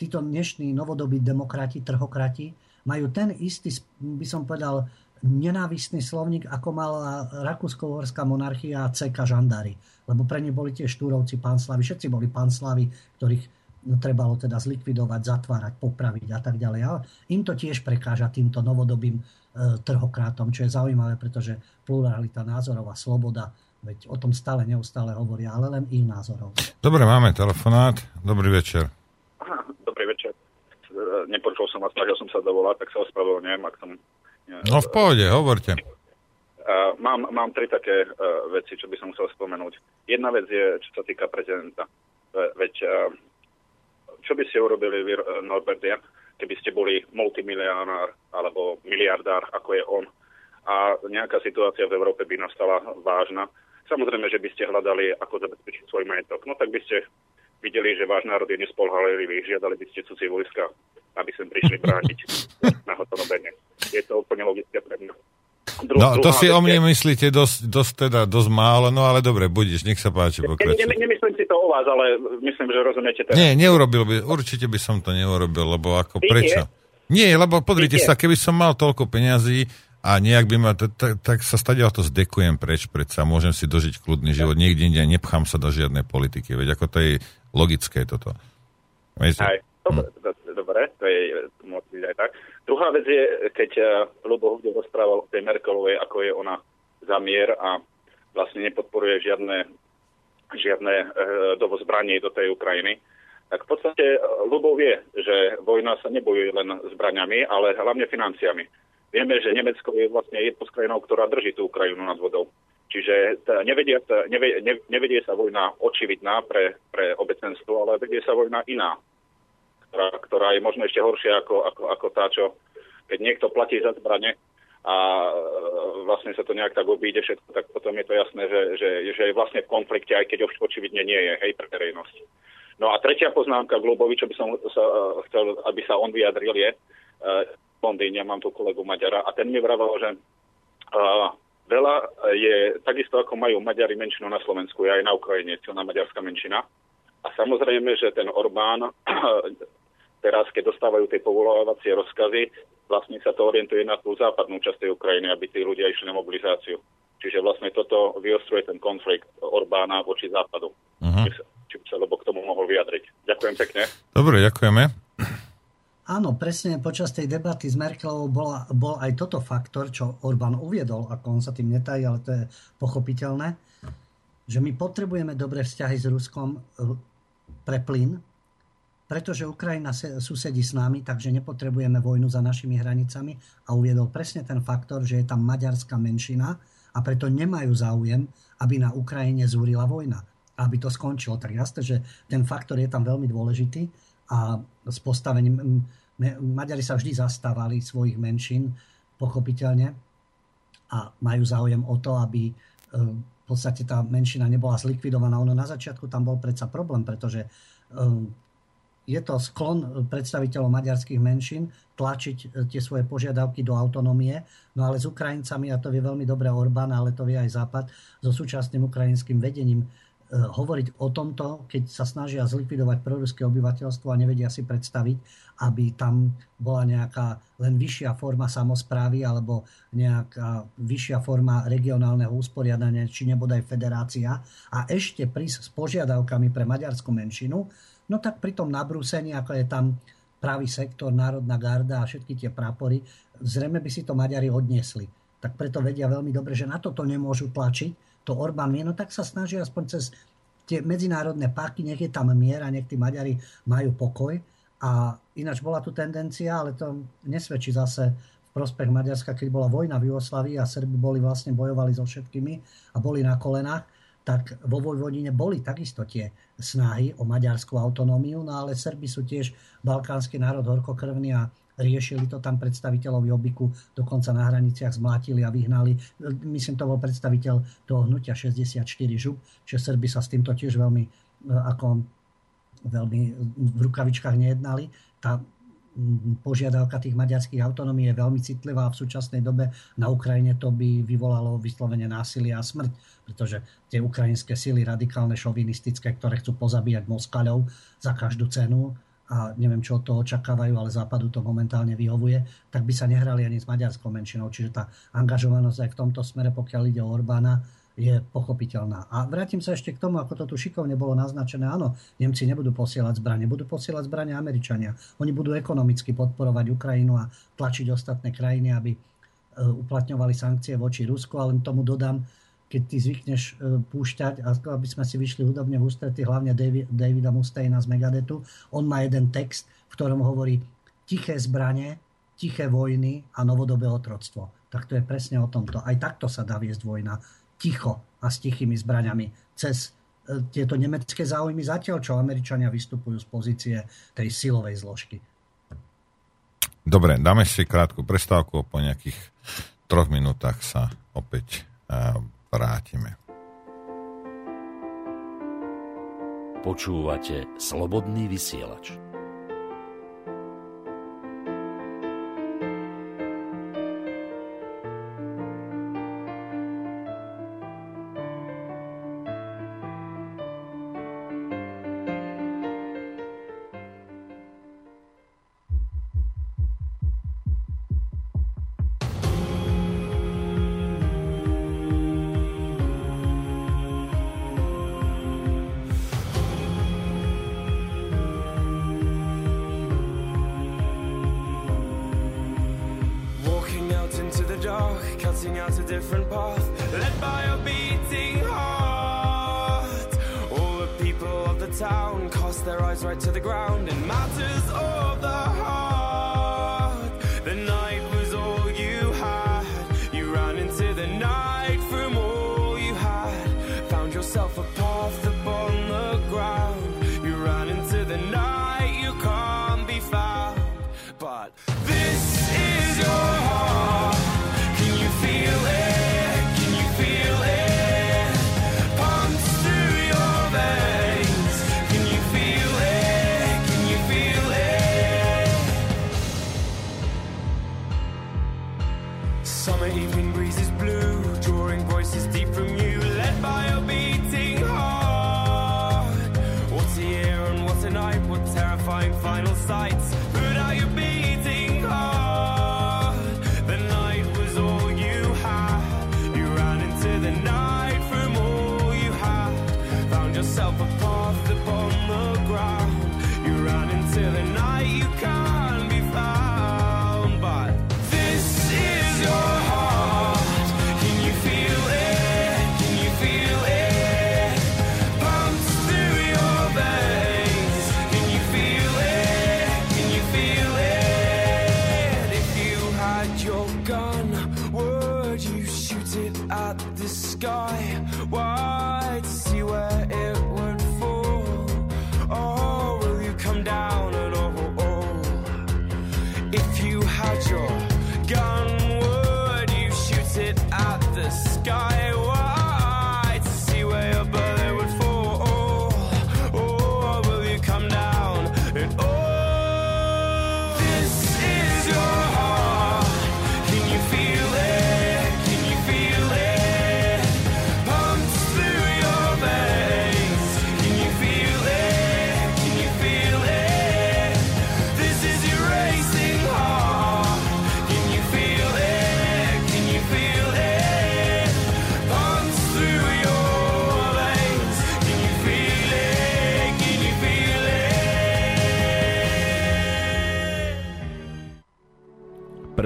títo dnešní novodobí demokrati, trhokrati majú ten istý, by som povedal, nenávistný slovník, ako mala Rakúsko-Horská monarchia a CK žandári. Lebo pre ne boli tie štúrovci pánslavy. Všetci boli pánslavy, ktorých trebalo teda zlikvidovať, zatvárať, popraviť a tak ďalej. Ale im to tiež prekáža týmto novodobým E, trhokrátom, čo je zaujímavé, pretože pluralita názorov a sloboda, veď o tom stále neustále hovoria, ale len ich názorov. Dobre, máme telefonát. Dobrý večer. Dobrý večer. Nepočul som vás, snažil som sa dovolať, tak sa ospravedlňujem, ak som... No v pohode, hovorte. Uh, mám, mám tri také uh, veci, čo by som chcel spomenúť. Jedna vec je, čo sa týka prezidenta. Veď uh, čo by ste urobili vy, Norbert, ja? keby ste boli multimilionár alebo miliardár, ako je on, a nejaká situácia v Európe by nastala vážna. Samozrejme, že by ste hľadali, ako zabezpečiť svoj majetok. No tak by ste videli, že váš národ je nespolhalivý, žiadali by ste cudzie vojska, aby sem prišli brániť na hotovobene. Je to úplne logické pre mňa. Dru- no, to si o mne myslíte dosť, dosť, teda, dosť málo, no ale dobre, budíš, nech sa páči, pokračuj. Ne, ne, nemyslím si to o vás, ale myslím, že rozumiete teraz. Nie, neurobil by, určite by som to neurobil, lebo ako, Ty prečo? Nie, nie lebo podrite sa, keby som mal toľko peňazí a nejak by ma, tak, tak sa stadiaľ to zdekujem preč, predsa môžem si dožiť kľudný život, niekde inde nepchám sa do žiadnej politiky, veď ako to je logické toto. Viete? Aj, dobre, hm. dobre, to je, byť aj tak. Druhá vec je, keď eh, Lubo Hudel rozprával o tej Merkelovej, ako je ona za mier a vlastne nepodporuje žiadne, žiadne e, zbraní do tej Ukrajiny, tak v podstate eh, Lubov vie, že vojna sa nebojuje len zbraniami, ale hlavne financiami. Vieme, že Nemecko je vlastne jednou z krajinou, ktorá drží tú Ukrajinu nad vodou. Čiže nevedie, nevedie, nevedie sa vojna očividná pre, pre obecenstvo, ale vedie sa vojna iná ktorá, ktorá je možno ešte horšia ako, ako, ako tá, čo keď niekto platí za zbrane a e, vlastne sa to nejak tak obíde všetko, tak potom je to jasné, že, že, že je vlastne v konflikte, aj keď očividne nie je, hej, pre verejnosť. No a tretia poznámka k Lubovi, čo by som sa, uh, chcel, aby sa on vyjadril, je v Londýne, mám tu kolegu Maďara, a ten mi vravel, že uh, veľa je, takisto ako majú Maďari menšinu na Slovensku, aj na Ukrajine silná maďarská menšina. A samozrejme, že ten Orbán teraz, keď dostávajú tie povolovacie rozkazy, vlastne sa to orientuje na tú západnú časť tej Ukrajiny, aby tí ľudia išli na mobilizáciu. Čiže vlastne toto vyostruje ten konflikt Orbána voči západu. Uh-huh. Či, by sa Lobo k tomu mohol vyjadriť. Ďakujem pekne. Dobre, ďakujeme. Áno, presne počas tej debaty s Merkelovou bola, bol aj toto faktor, čo Orbán uviedol, ako on sa tým netají, ale to je pochopiteľné, že my potrebujeme dobré vzťahy s Ruskom eh, pre plyn, pretože Ukrajina susedí s nami, takže nepotrebujeme vojnu za našimi hranicami a uviedol presne ten faktor, že je tam maďarská menšina a preto nemajú záujem, aby na Ukrajine zúrila vojna. Aby to skončilo. Tak jasné, že ten faktor je tam veľmi dôležitý a s postavením... Maďari sa vždy zastávali svojich menšín, pochopiteľne. a majú záujem o to, aby v podstate tá menšina nebola zlikvidovaná. Ono na začiatku tam bol predsa problém, pretože je to sklon predstaviteľov maďarských menšín tlačiť tie svoje požiadavky do autonómie, no ale s Ukrajincami, a to vie veľmi dobre Orbán, ale to vie aj Západ, so súčasným ukrajinským vedením Eh, hovoriť o tomto, keď sa snažia zlikvidovať proruské obyvateľstvo a nevedia si predstaviť, aby tam bola nejaká len vyššia forma samozprávy alebo nejaká vyššia forma regionálneho usporiadania, či nebodaj federácia. A ešte prísť s požiadavkami pre maďarskú menšinu, no tak pri tom nabrúsení, ako je tam pravý sektor, národná garda a všetky tie prápory, zrejme by si to Maďari odniesli. Tak preto vedia veľmi dobre, že na toto nemôžu tlačiť, to Orbán vie, no tak sa snaží aspoň cez tie medzinárodné páky, nech je tam mier a nech tí Maďari majú pokoj. A ináč bola tu tendencia, ale to nesvedčí zase v prospech Maďarska, keď bola vojna v Jugoslavii a Srbi boli vlastne bojovali so všetkými a boli na kolenách, tak vo Vojvodine boli takisto tie snahy o maďarskú autonómiu, no ale Srbi sú tiež balkánsky národ horkokrvný a riešili to tam predstaviteľov Jobiku, dokonca na hraniciach zmlátili a vyhnali. Myslím, to bol predstaviteľ toho hnutia 64 žub, že Srby sa s týmto tiež veľmi, e, ako, veľmi v rukavičkách nejednali. Tá požiadavka tých maďarských autonómií je veľmi citlivá a v súčasnej dobe na Ukrajine to by vyvolalo vyslovene násilie a smrť, pretože tie ukrajinské síly radikálne šovinistické, ktoré chcú pozabíjať Moskaľov za každú cenu, a neviem, čo od toho očakávajú, ale Západu to momentálne vyhovuje, tak by sa nehrali ani s maďarskou menšinou. Čiže tá angažovanosť aj v tomto smere, pokiaľ ide o Orbána, je pochopiteľná. A vrátim sa ešte k tomu, ako to tu šikovne bolo naznačené. Áno, Nemci nebudú posielať zbranie, budú posielať zbranie Američania. Oni budú ekonomicky podporovať Ukrajinu a tlačiť ostatné krajiny, aby e, uplatňovali sankcie voči Rusku, ale tomu dodám, keď ty zvykneš e, púšťať, a aby sme si vyšli hudobne v ústretí, hlavne Davida Mustaina z Megadetu, on má jeden text, v ktorom hovorí tiché zbranie, tiché vojny a novodobé otroctvo. Tak to je presne o tomto. Aj takto sa dá viesť vojna. Ticho a s tichými zbraniami. Cez e, tieto nemecké záujmy zatiaľ, čo Američania vystupujú z pozície tej silovej zložky. Dobre, dáme si krátku prestávku a po nejakých troch minútach sa opäť uh, vrátime. Počúvate Slobodný vysielač. right to the ground and matters all. Oh.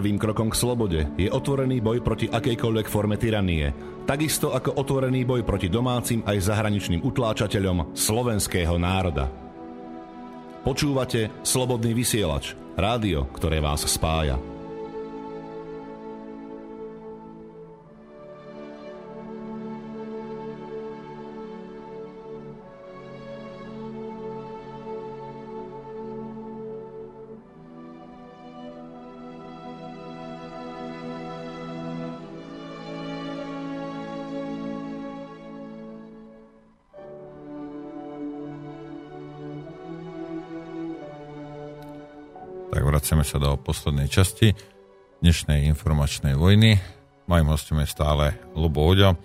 Prvým krokom k slobode je otvorený boj proti akejkoľvek forme tyranie, takisto ako otvorený boj proti domácim aj zahraničným utláčateľom slovenského národa. Počúvate Slobodný vysielač, rádio, ktoré vás spája. Vraciame sa do poslednej časti dnešnej informačnej vojny. Mojím hostom je stále Lubo Oďo.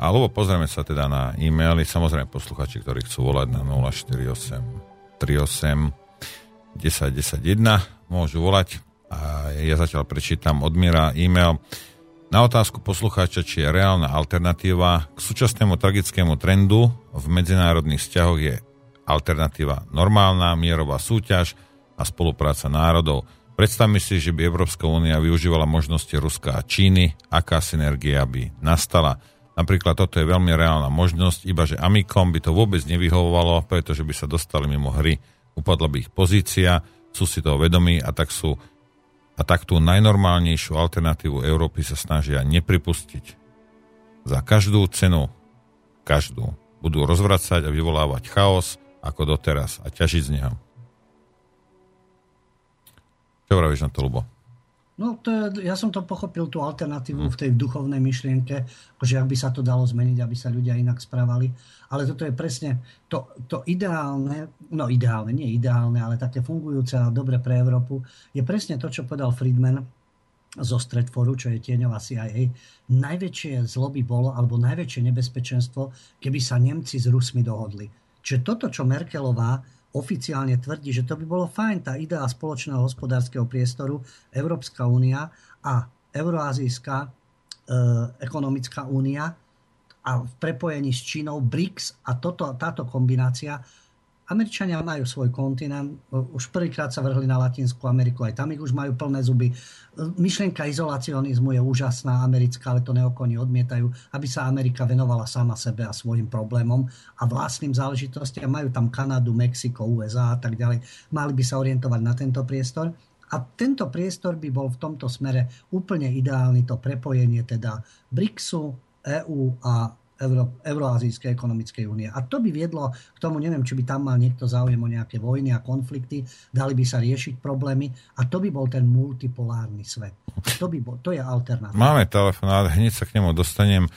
A Lubo, pozrieme sa teda na e-maily. Samozrejme posluchači, ktorí chcú volať na 048 38 10 10 1, môžu volať. A ja zatiaľ prečítam od Mira e-mail. Na otázku poslucháča, či je reálna alternatíva k súčasnému tragickému trendu v medzinárodných vzťahoch je alternatíva normálna, mierová súťaž, a spolupráca národov. Predstavme si, že by Európska únia využívala možnosti Ruska a Číny, aká synergia by nastala. Napríklad toto je veľmi reálna možnosť, iba že Amikom by to vôbec nevyhovovalo, pretože by sa dostali mimo hry, upadla by ich pozícia, sú si toho vedomí a tak sú a tak tú najnormálnejšiu alternatívu Európy sa snažia nepripustiť. Za každú cenu, každú, budú rozvracať a vyvolávať chaos ako doteraz a ťažiť z neho. Čo vravíš na to, Lubo? No, to je, ja som to pochopil, tú alternatívu v tej duchovnej myšlienke, že ak by sa to dalo zmeniť, aby sa ľudia inak správali. Ale toto je presne to, to ideálne, no ideálne, nie ideálne, ale také fungujúce a dobre pre Európu, je presne to, čo povedal Friedman zo Stredforu, čo je tieňová CIA. Najväčšie zlo by bolo, alebo najväčšie nebezpečenstvo, keby sa Nemci s Rusmi dohodli. Čiže toto, čo Merkelová oficiálne tvrdí, že to by bolo fajn, tá idea spoločného hospodárskeho priestoru, Európska únia a Euroazijská e, ekonomická únia a v prepojení s Čínou BRICS a toto, táto kombinácia Američania majú svoj kontinent, už prvýkrát sa vrhli na Latinskú Ameriku, aj tam ich už majú plné zuby. Myšlienka izolacionizmu je úžasná, americká, ale to neokoni odmietajú, aby sa Amerika venovala sama sebe a svojim problémom a vlastným záležitostiam. Majú tam Kanadu, Mexiko, USA a tak ďalej. Mali by sa orientovať na tento priestor. A tento priestor by bol v tomto smere úplne ideálny, to prepojenie teda BRICSu, EU a Euro, Euroazijskej ekonomickej únie. A to by viedlo k tomu, neviem, či by tam mal niekto záujem o nejaké vojny a konflikty, dali by sa riešiť problémy a to by bol ten multipolárny svet. To, by bol, to je alternatíva. Máme telefonát, hneď sa k nemu dostanem.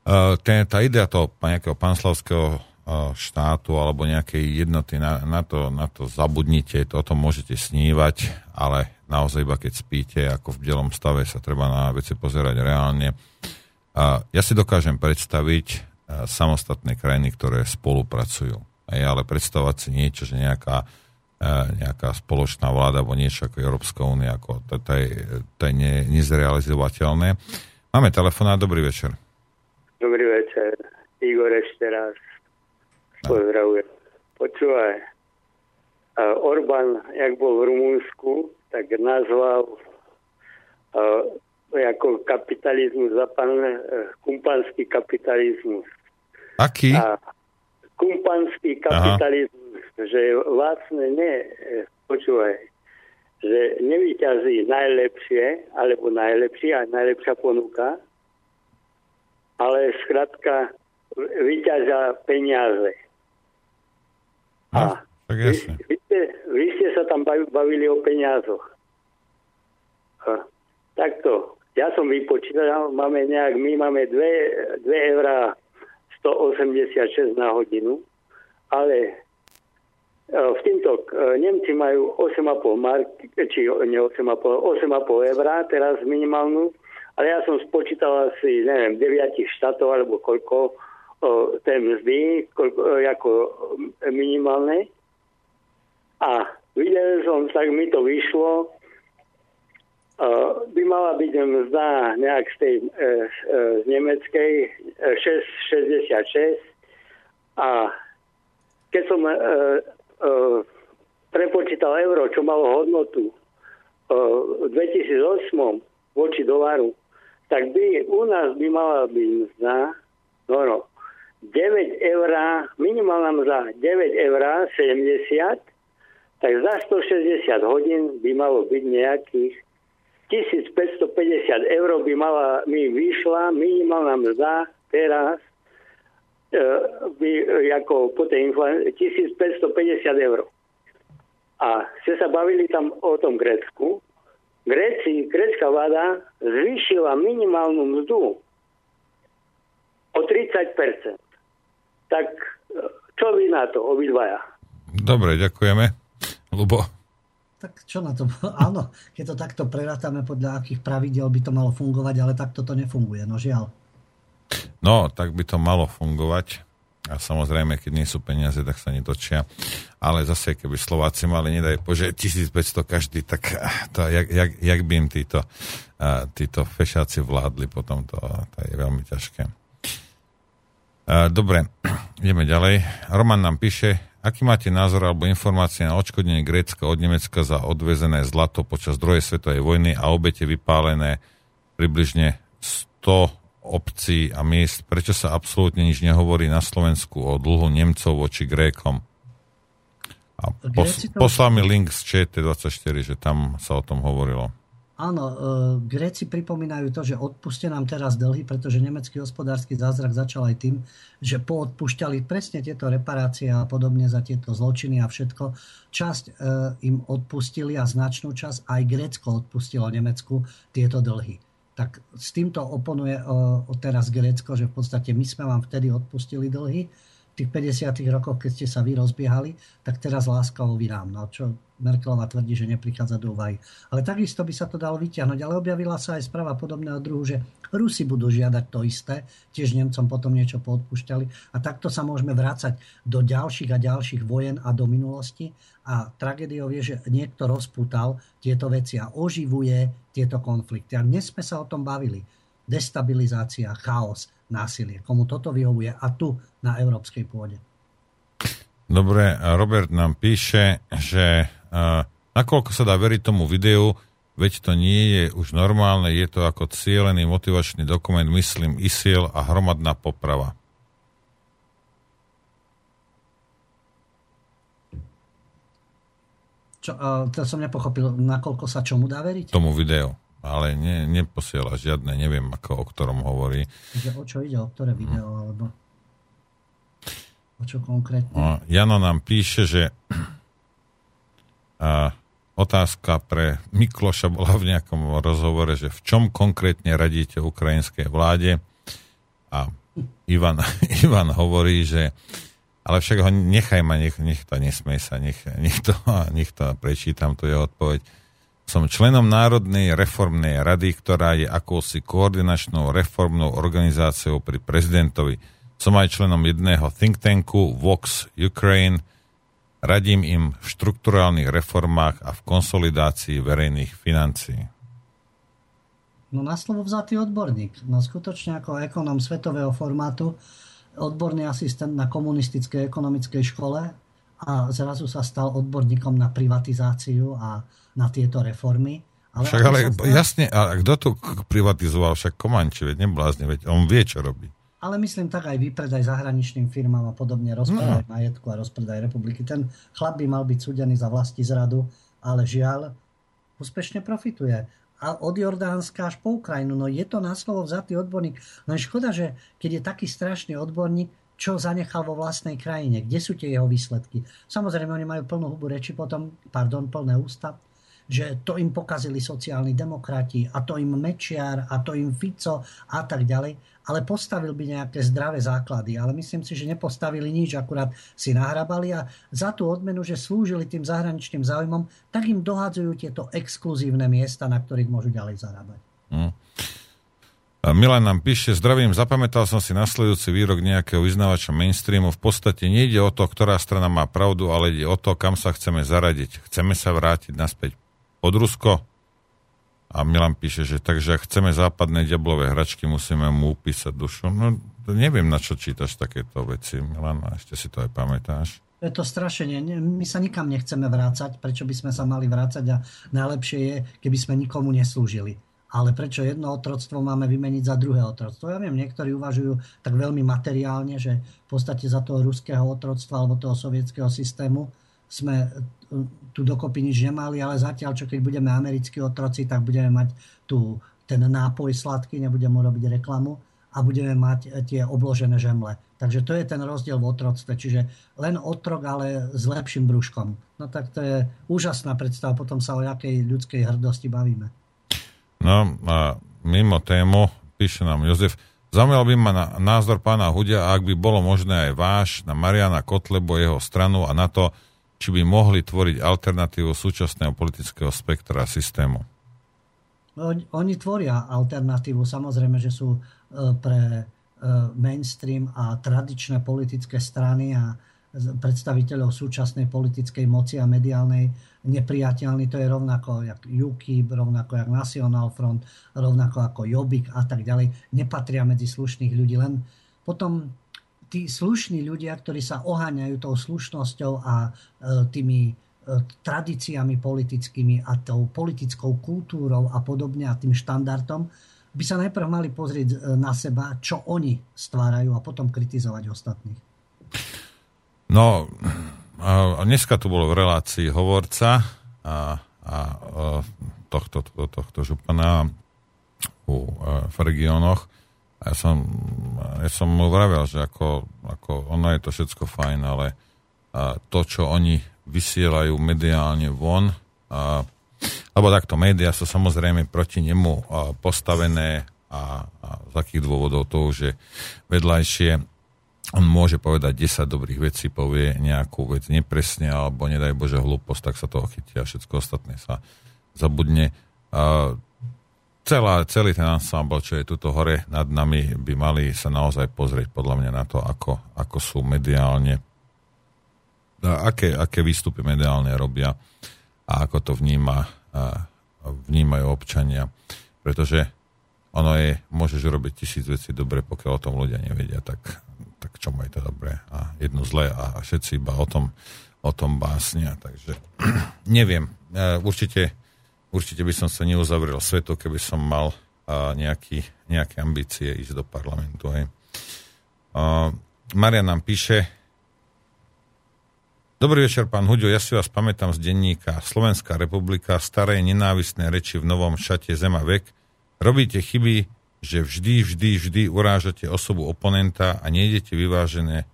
Uh, ten, tá idea toho nejakého panslavského uh, štátu alebo nejakej jednoty, na, na, to, na to zabudnite, to o tom môžete snívať, ale naozaj iba keď spíte, ako v bielom stave sa treba na veci pozerať reálne. A ja si dokážem predstaviť e, samostatné krajiny, ktoré spolupracujú. Aj, ale predstavovať si niečo, že nejaká, e, nejaká spoločná vláda alebo niečo ako Európska únia, ako to, to, je, to je ne, nezrealizovateľné. Máme telefonát, dobrý večer. Dobrý večer, Igor ešte raz. Pozdravujem. Počúvaj, Orbán, jak bol v Rumúnsku, tak nazval ako kapitalizmus, zapadne kumpanský kapitalizmus. Aký? A kumpanský kapitalizmus, Aha. že vlastne ne, počúvaj, že nevyťazí najlepšie, alebo najlepšie a najlepšia ponuka, ale skrátka vyťažia peniaze. No, a tak vy, vy, ste, vy ste sa tam bavili o peniazoch. A, takto, ja som vypočítal, máme nejak, my máme 2, 2 eurá 186 na hodinu, ale e, v týmto e, Nemci majú 8,5 mark, či nie 8,5, 8,5 eurá teraz minimálnu, ale ja som spočítal asi, neviem, 9 štátov alebo koľko tej mzdy, koľko, ako minimálne. A videl som, tak mi to vyšlo, by mala byť mzda nejak z tej e, e, z nemeckej 6,66 e, a keď som prepočítal euro, čo malo hodnotu v 2008 voči dolaru, tak by u nás by mala byť mzda, no, no 9 eur, minimálna mzda 9 eur 70, tak za 160 hodín by malo byť nejakých 1550 eur by mala mi vyšla minimálna mzda teraz e, by, ako po tej inflácii 1550 eur. A ste sa bavili tam o tom Grécku. Gréci, grécka vláda zvýšila minimálnu mzdu o 30%. Tak e, čo vy na to, obidvaja? Dobre, ďakujeme. Lubo. Tak čo na to? Áno, keď to takto prerátame, podľa akých pravidel by to malo fungovať, ale takto to nefunguje, no žiaľ. No, tak by to malo fungovať. A samozrejme, keď nie sú peniaze, tak sa netočia. Ale zase, keby Slováci mali, nedaj pože 1500 každý, tak to, jak, jak, jak by im títo, títo fešáci vládli potom, to, to je veľmi ťažké. Dobre, ideme ďalej. Roman nám píše, Aký máte názor alebo informácie na odškodnenie Grécka od Nemecka za odvezené zlato počas druhej svetovej vojny a obete vypálené približne 100 obcí a miest? Prečo sa absolútne nič nehovorí na Slovensku o dlhu Nemcov voči Grékom? A pos, poslal mi link z ČT24, že tam sa o tom hovorilo. Áno, e, Gréci pripomínajú to, že odpuste nám teraz dlhy, pretože nemecký hospodársky zázrak začal aj tým, že poodpúšťali presne tieto reparácie a podobne za tieto zločiny a všetko. Časť e, im odpustili a značnú časť aj Grécko odpustilo Nemecku tieto dlhy. Tak s týmto oponuje e, teraz Grécko, že v podstate my sme vám vtedy odpustili dlhy, v tých 50 rokoch, keď ste sa vy rozbiehali, tak teraz láskavo vyrám. No, čo Merkelová tvrdí, že neprichádza do úvahy. Ale takisto by sa to dalo vyťahnuť. Ale objavila sa aj správa podobného druhu, že Rusi budú žiadať to isté, tiež Nemcom potom niečo poodpúšťali. A takto sa môžeme vrácať do ďalších a ďalších vojen a do minulosti. A tragédiou je, že niekto rozpútal tieto veci a oživuje tieto konflikty. A dnes sme sa o tom bavili. Destabilizácia, chaos, násilie. Komu toto vyhovuje a tu na európskej pôde. Dobre, Robert nám píše, že uh, nakoľko sa dá veriť tomu videu, veď to nie je už normálne, je to ako cieľený motivačný dokument, myslím, ISIL a hromadná poprava. Čo, uh, to som nepochopil, nakoľko sa čomu dá veriť? Tomu videu, ale ne, neposiela žiadne, neviem, ako, o ktorom hovorí. Že o čo ide, o ktoré video, hmm. alebo... O čo konkrétne? No, Jano nám píše, že a, otázka pre Mikloša bola v nejakom rozhovore, že v čom konkrétne radíte ukrajinskej vláde a Ivan, Ivan hovorí, že ale však ho nechaj ma, nech, nech to nesmej sa, nech, nech, to, nech to prečítam, to je odpoveď. Som členom Národnej reformnej rady, ktorá je akousi koordinačnou reformnou organizáciou pri prezidentovi som aj členom jedného think tanku Vox Ukraine. Radím im v štrukturálnych reformách a v konsolidácii verejných financií. No na slovo vzatý odborník. No skutočne ako ekonom svetového formátu, odborný asistent na komunistickej ekonomickej škole a zrazu sa stal odborníkom na privatizáciu a na tieto reformy. Ale však ale stal... jasne, a kto to privatizoval? Však Komanči, veď neblázni, veď on vie, čo robí ale myslím tak aj výpredaj zahraničným firmám a podobne, rozpredaj no. majetku a rozpredaj republiky. Ten chlap by mal byť súdený za vlasti zradu, ale žiaľ, úspešne profituje. A od Jordánska až po Ukrajinu. No je to na slovo vzatý odborník. Len škoda, že keď je taký strašný odborník, čo zanechal vo vlastnej krajine, kde sú tie jeho výsledky. Samozrejme, oni majú plnú hubu reči potom, pardon, plné ústa, že to im pokazili sociálni demokrati a to im Mečiar a to im Fico a tak ďalej ale postavil by nejaké zdravé základy. Ale myslím si, že nepostavili nič, akurát si nahrabali a za tú odmenu, že slúžili tým zahraničným záujmom, tak im dohadzujú tieto exkluzívne miesta, na ktorých môžu ďalej zarábať. Hmm. Milan nám píše, zdravím, zapamätal som si nasledujúci výrok nejakého vyznávača mainstreamu. V podstate nejde o to, ktorá strana má pravdu, ale ide o to, kam sa chceme zaradiť. Chceme sa vrátiť naspäť pod Rusko? A Milan píše, že takže ak chceme západné diablové hračky, musíme mu upísať dušu. No, neviem, na čo čítaš takéto veci, Milan, a ešte si to aj pamätáš. Je to strašenie. My sa nikam nechceme vrácať. Prečo by sme sa mali vrácať? A najlepšie je, keby sme nikomu neslúžili. Ale prečo jedno otroctvo máme vymeniť za druhé otroctvo? Ja viem, niektorí uvažujú tak veľmi materiálne, že v podstate za toho ruského otroctva alebo toho sovietského systému sme tu dokopy nič nemali, ale zatiaľ, čo keď budeme americkí otroci, tak budeme mať tu ten nápoj sladký, nebudeme robiť reklamu a budeme mať tie obložené žemle. Takže to je ten rozdiel v otroctve. Čiže len otrok, ale s lepším brúškom. No tak to je úžasná predstava. Potom sa o jakej ľudskej hrdosti bavíme. No a mimo tému píše nám Jozef, Zaujímal by ma na názor pána Hudia, ak by bolo možné aj váš, na Mariana Kotlebo, jeho stranu a na to, či by mohli tvoriť alternatívu súčasného politického spektra systému. Oni, oni tvoria alternatívu. Samozrejme, že sú e, pre E, mainstream a tradičné politické strany a predstaviteľov súčasnej politickej moci a mediálnej nepriateľný. To je rovnako jak UKIP, rovnako jak National Front, rovnako ako Jobbik a tak ďalej. Nepatria medzi slušných ľudí. Len potom tí slušní ľudia, ktorí sa oháňajú tou slušnosťou a e, tými e, tradíciami politickými a tou politickou kultúrou a podobne a tým štandardom, by sa najprv mali pozrieť e, na seba, čo oni stvárajú a potom kritizovať ostatných. No, dneska tu bol v relácii hovorca a, a tohto, tohto župana v regiónoch a ja som, ja som mu vravel, že ako, ako ono je to všetko fajn, ale a to, čo oni vysielajú mediálne von, a lebo takto médiá sú samozrejme proti nemu postavené a, a z akých dôvodov to už je vedľajšie. On môže povedať 10 dobrých vecí, povie nejakú vec nepresne, alebo nedaj Bože hlúposť, tak sa toho chytia a všetko ostatné sa zabudne. A celá, celý ten ensemble, čo je tuto hore nad nami, by mali sa naozaj pozrieť podľa mňa na to, ako, ako sú mediálne, aké, aké výstupy mediálne robia a ako to vníma, vnímajú občania. Pretože ono je, môžeš robiť tisíc vecí dobre, pokiaľ o tom ľudia nevedia, tak, tak čo je to dobré a jedno zlé a všetci iba o tom, o tom básnia. Takže neviem, e, určite, určite by som sa neuzavrel svetu, keby som mal nejaký, nejaké ambície ísť do parlamentu. Hej. Marian nám píše, Dobrý večer, pán Huďo, ja si vás pamätám z denníka Slovenská republika, staré nenávistné reči v novom šate Zema vek. Robíte chyby, že vždy, vždy, vždy urážate osobu oponenta a nejdete vyvážené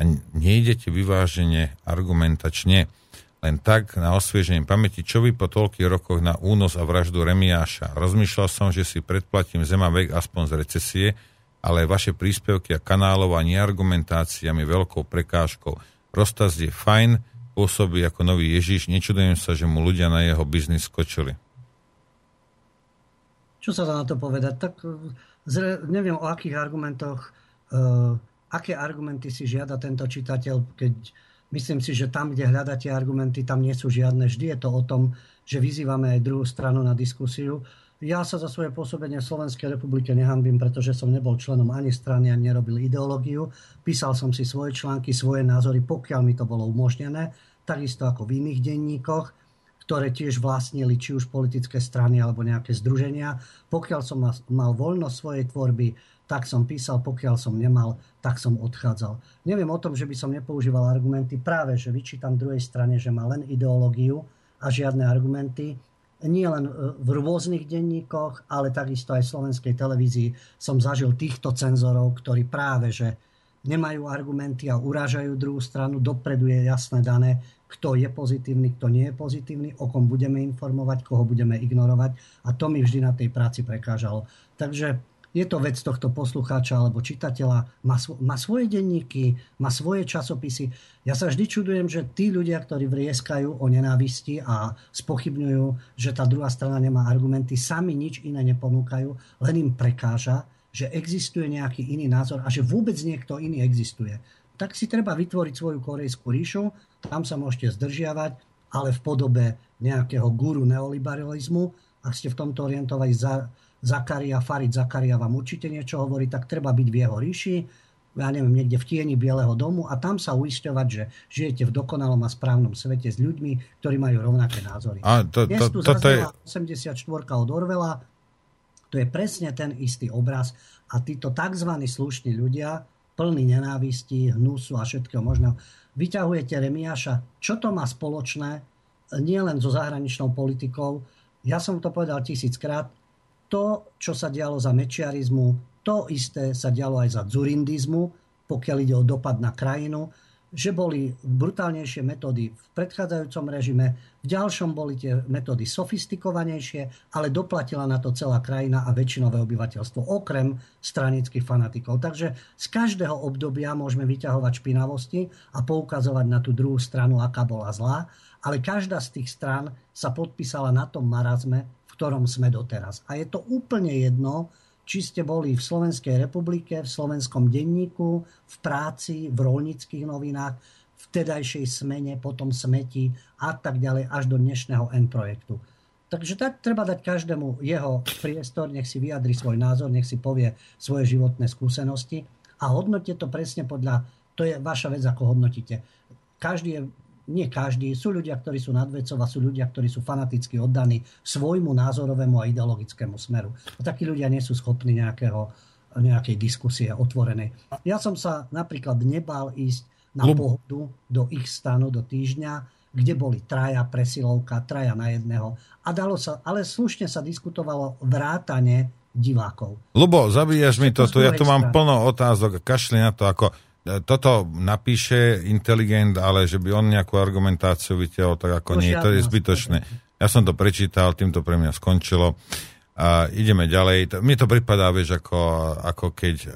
a nejdete vyvážene argumentačne. Len tak na osvieženie pamäti, čo by po toľkých rokoch na únos a vraždu Remiáša. Rozmýšľal som, že si predplatím Zema vek aspoň z recesie, ale vaše príspevky a kanálov a neargumentácia mi veľkou prekážkou. Rostaz je fajn, pôsobí ako nový Ježiš, nečudujem sa, že mu ľudia na jeho biznis skočili. Čo sa dá na to povedať? Tak zre, neviem o akých argumentoch, uh, aké argumenty si žiada tento čitateľ, keď myslím si, že tam, kde hľadáte argumenty, tam nie sú žiadne. Vždy je to o tom, že vyzývame aj druhú stranu na diskusiu. Ja sa za svoje pôsobenie v Slovenskej republike nehambím, pretože som nebol členom ani strany, ani nerobil ideológiu. Písal som si svoje články, svoje názory, pokiaľ mi to bolo umožnené, takisto ako v iných denníkoch, ktoré tiež vlastnili či už politické strany alebo nejaké združenia. Pokiaľ som mal voľnosť svojej tvorby, tak som písal, pokiaľ som nemal, tak som odchádzal. Neviem o tom, že by som nepoužíval argumenty, práve že vyčítam druhej strane, že má len ideológiu a žiadne argumenty nie len e, v rôznych denníkoch, ale takisto aj v slovenskej televízii som zažil týchto cenzorov, ktorí práve že nemajú argumenty a urážajú druhú stranu. Dopredu je jasné dané, kto je pozitívny, kto nie je pozitívny, o kom budeme informovať, koho budeme ignorovať. A to mi vždy na tej práci prekážalo. Takže je to vec tohto poslucháča alebo čitateľa, má, svo, má svoje denníky, má svoje časopisy. Ja sa vždy čudujem, že tí ľudia, ktorí vrieskajú o nenávisti a spochybňujú, že tá druhá strana nemá argumenty, sami nič iné neponúkajú, len im prekáža, že existuje nejaký iný názor a že vôbec niekto iný existuje. Tak si treba vytvoriť svoju korejskú ríšu, tam sa môžete zdržiavať, ale v podobe nejakého guru neoliberalizmu, ak ste v tomto orientovali za, Zakaria, Farid Zakaria vám určite niečo hovorí, tak treba byť v jeho ríši. ja neviem, niekde v tieni Bieleho domu a tam sa uisťovať, že žijete v dokonalom a správnom svete s ľuďmi, ktorí majú rovnaké názory. A to, Dnes to, tu toto je... zaznela 84 od Orvela, to je presne ten istý obraz a títo tzv. slušní ľudia, plní nenávisti, hnusu a všetkého možného, vyťahujete Remiáša. Čo to má spoločné nie len so zahraničnou politikou? Ja som to povedal tisíckrát. To, čo sa dialo za mečiarizmu, to isté sa dialo aj za dzurindizmu, pokiaľ ide o dopad na krajinu, že boli brutálnejšie metódy v predchádzajúcom režime, v ďalšom boli tie metódy sofistikovanejšie, ale doplatila na to celá krajina a väčšinové obyvateľstvo, okrem stranických fanatikov. Takže z každého obdobia môžeme vyťahovať špinavosti a poukazovať na tú druhú stranu, aká bola zlá, ale každá z tých strán sa podpísala na tom marazme, ktorom sme doteraz. A je to úplne jedno, či ste boli v Slovenskej republike, v slovenskom denníku, v práci, v rolnických novinách, v tedajšej smene, potom smeti a tak ďalej až do dnešného N projektu. Takže tak treba dať každému jeho priestor, nech si vyjadri svoj názor, nech si povie svoje životné skúsenosti a hodnote to presne podľa, to je vaša vec, ako hodnotíte. Každý je nie každý, sú ľudia, ktorí sú nadvecov a sú ľudia, ktorí sú fanaticky oddaní svojmu názorovému a ideologickému smeru. A takí ľudia nie sú schopní nejakého, nejakej diskusie otvorenej. Ja som sa napríklad nebal ísť na pohodu do ich stanu do týždňa, kde boli traja presilovka, traja na jedného. A dalo sa, ale slušne sa diskutovalo vrátane divákov. Lubo, zabíjaš mi to, tu, ja tu mám plno otázok, kašli na to, ako toto napíše inteligent, ale že by on nejakú argumentáciu vytiahol, tak ako To nie, to je zbytočné. Ja som to prečítal, týmto pre mňa skončilo. A ideme ďalej. Mne to pripadá, vieš, ako, ako keď e,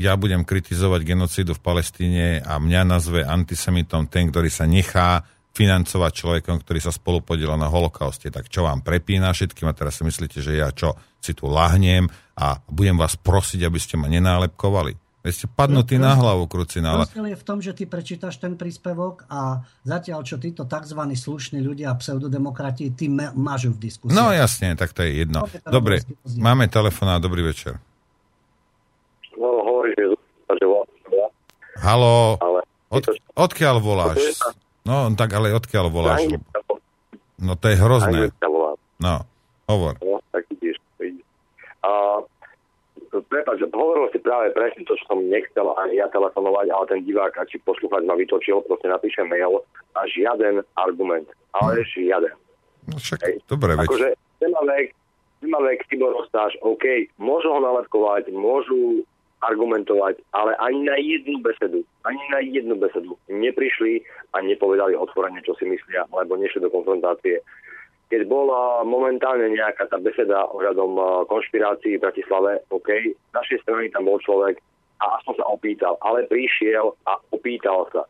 ja budem kritizovať genocídu v Palestíne a mňa nazve antisemitom ten, ktorý sa nechá financovať človekom, ktorý sa spolu podielal na holokauste. Tak čo vám prepína všetkým a teraz si myslíte, že ja čo si tu lahnem a budem vás prosiť, aby ste ma nenálepkovali. Veď ste padnutí na hlavu, krucina, ale Rozdiel je v tom, že ty prečítaš ten príspevok a zatiaľ, čo títo tzv. slušní ľudia a pseudodemokrati, ty mažu v diskusii. No jasne, tak to je jedno. No, Dobre, máme telefona, dobrý večer. No, hovorí, že Halo, ale... od, odkiaľ voláš? No, tak ale odkiaľ voláš? No to je hrozné. No, hovor. No, tak vidíš. vidíš. A prepáč, hovoril si práve presne to, čo som nechcel ani ja telefonovať, ale ten divák, či poslúchať ma vytočil, proste napíše mail a žiaden argument. Ale žiaden. No však, Hej. dobre, veď. Akože Zemavek, Zemavek, Tibor Rostáš, OK, môžu ho nalepkovať, môžu argumentovať, ale ani na jednu besedu, ani na jednu besedu neprišli a nepovedali otvorene, čo si myslia, alebo nešli do konfrontácie. Keď bola momentálne nejaká tá beseda ohľadom eh, konšpirácií v Bratislave, OK, z našej strany tam bol človek a aspoň sa opýtal, ale prišiel a opýtal sa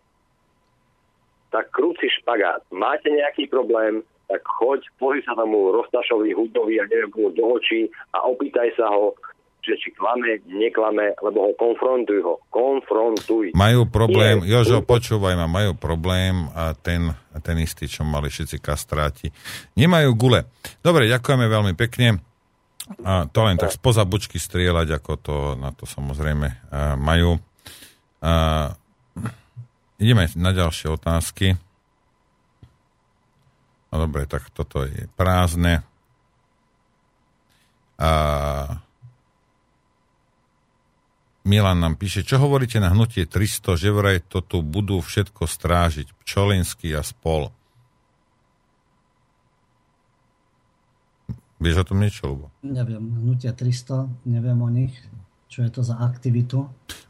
tak krúci špagát. Máte nejaký problém, tak choď, pozri sa tomu Rostašovi, Hudovi a neviem komu do očí a opýtaj sa ho, že či klame, neklame, lebo ho konfrontuj ho. Konfrontuj. Majú problém, Nie. Jožo, počúvaj ma, majú problém a ten, ten istý, čo mali všetci kastráti. Nemajú gule. Dobre, ďakujeme veľmi pekne. A to len tak spoza bučky strieľať, ako to na to samozrejme a, majú. A, ideme na ďalšie otázky. No dobre, tak toto je prázdne. A Milan nám píše, čo hovoríte na hnutie 300, že vraj to tu budú všetko strážiť, Pčolinský a spol. Vieš o tom niečo, Lubo? Neviem, hnutia 300, neviem o nich, čo je to za aktivitu.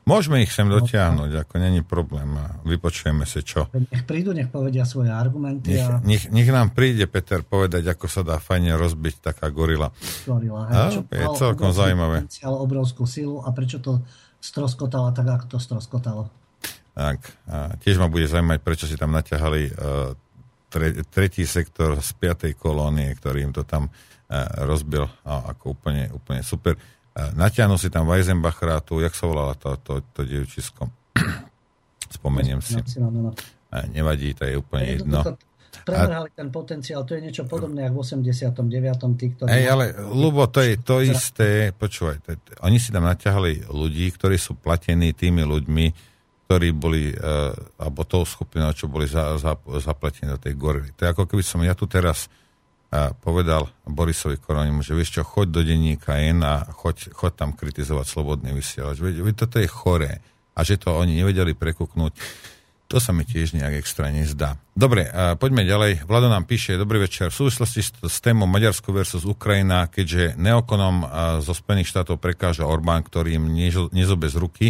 Môžeme ich sem dotiahnuť, ako není problém a vypočujeme si čo. Nech prídu, nech povedia svoje argumenty Nech, a nech, nech nám príde, Peter, povedať, ako sa dá fajne rozbiť taká gorila. stvorila. Á, Hej, čo je celkom zaujímavé. obrovskú silu a prečo to stroskotalo tak, ako to stroskotalo. Tak, a tiež ma bude zaujímať, prečo si tam naťahali uh, tre, tretí sektor z piatej kolónie, ktorý im to tam uh, rozbil a ako úplne, úplne super. Uh, natiahnu si tam Weizenbachrátu, jak sa volala to, to, to dievčisko? Spomeniem si. Nevadí, to je úplne jedno. To, Premerhali ten potenciál, to je niečo podobné ako v 89. Tí, ktorí... Hej, ale Lubo, to je to isté, počúvaj, to, to, oni si tam naťahali ľudí, ktorí sú platení tými ľuďmi, ktorí boli, uh, alebo tou skupinou, čo boli za, za, zaplatení do tej gorily. To je ako keby som ja tu teraz uh, povedal Borisovi Koronimu, že vieš čo, choď do denníka N a choď, choď tam kritizovať slobodný vysielač. Veď, veď toto je choré. A že to oni nevedeli prekúknúť to sa mi tiež nejak extra nezdá. Dobre, poďme ďalej. Vlado nám píše, dobrý večer. V súvislosti s, témou Maďarsko versus Ukrajina, keďže neokonom zo Spojených štátov prekáža Orbán, ktorý im nezobe z ruky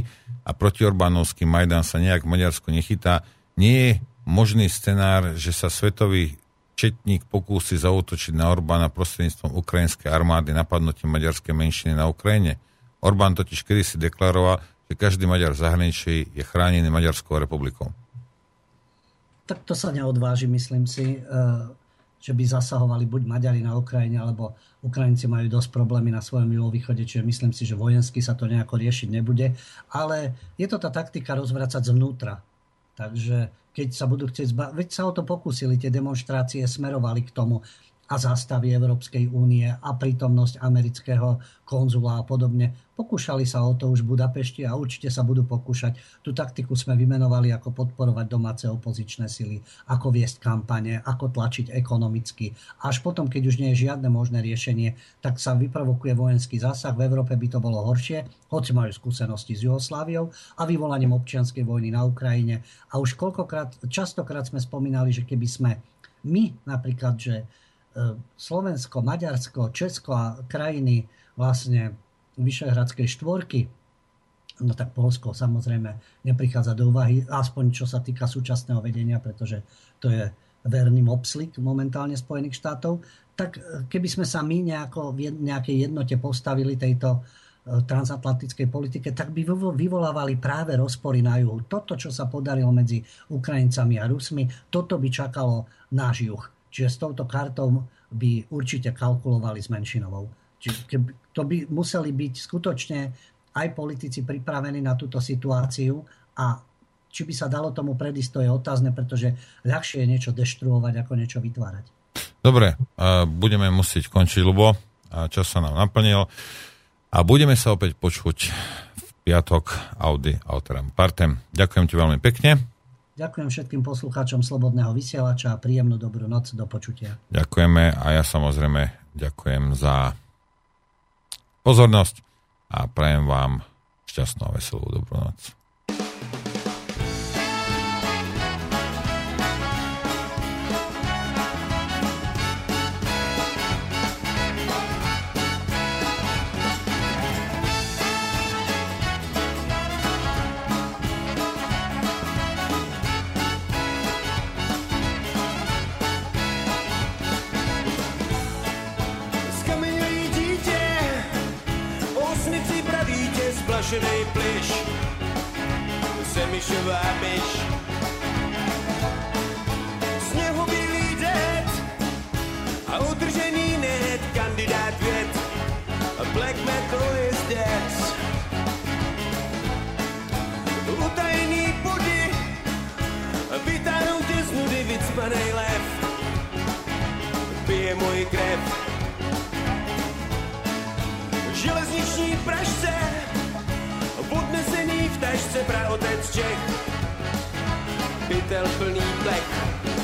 a proti Orbánovský Majdan sa nejak v Maďarsku nechytá, nie je možný scenár, že sa svetový četník pokúsi zautočiť na Orbána prostredníctvom ukrajinskej armády napadnutím maďarskej menšiny na Ukrajine. Orbán totiž kedy si deklaroval, že každý Maďar v zahraničí je chránený Maďarskou republikou tak to sa neodváži, myslím si, eh, že by zasahovali buď Maďari na Ukrajine, alebo Ukrajinci majú dosť problémy na svojom juhovýchode, čiže myslím si, že vojensky sa to nejako riešiť nebude. Ale je to tá taktika rozvracať zvnútra. Takže keď sa budú chcieť zbaviť, veď sa o to pokúsili, tie demonstrácie smerovali k tomu, a zástavy Európskej únie a prítomnosť amerického konzula a podobne. Pokúšali sa o to už v Budapešti a určite sa budú pokúšať. Tú taktiku sme vymenovali, ako podporovať domáce opozičné sily, ako viesť kampane, ako tlačiť ekonomicky. Až potom, keď už nie je žiadne možné riešenie, tak sa vyprovokuje vojenský zásah. V Európe by to bolo horšie, hoci majú skúsenosti s Jugosláviou a vyvolaním občianskej vojny na Ukrajine. A už koľkokrát, častokrát sme spomínali, že keby sme my napríklad, že Slovensko, Maďarsko, Česko a krajiny vlastne Vyšehradskej štvorky, no tak Polsko samozrejme neprichádza do úvahy, aspoň čo sa týka súčasného vedenia, pretože to je verný mopslik momentálne Spojených štátov, tak e, keby sme sa my nejako v nejakej jednote postavili tejto e, transatlantickej politike, tak by vyvolávali práve rozpory na juhu. Toto, čo sa podarilo medzi Ukrajincami a Rusmi, toto by čakalo náš juh. Čiže s touto kartou by určite kalkulovali s menšinovou. Čiže to by museli byť skutočne aj politici pripravení na túto situáciu a či by sa dalo tomu predísť, to je otázne, pretože ľahšie je niečo deštruovať, ako niečo vytvárať. Dobre, budeme musieť končiť, Lubo. Čas sa nám naplnil. A budeme sa opäť počuť v piatok Audi Alteram Partem. Ďakujem ti veľmi pekne. Ďakujem všetkým poslucháčom Slobodného vysielača a príjemnú dobrú noc do počutia. Ďakujeme a ja samozrejme ďakujem za pozornosť a prajem vám šťastnú a veselú dobrú noc. Krev. Železniční pražce odnesený v tašce praotec Čech. Pytel plný plek.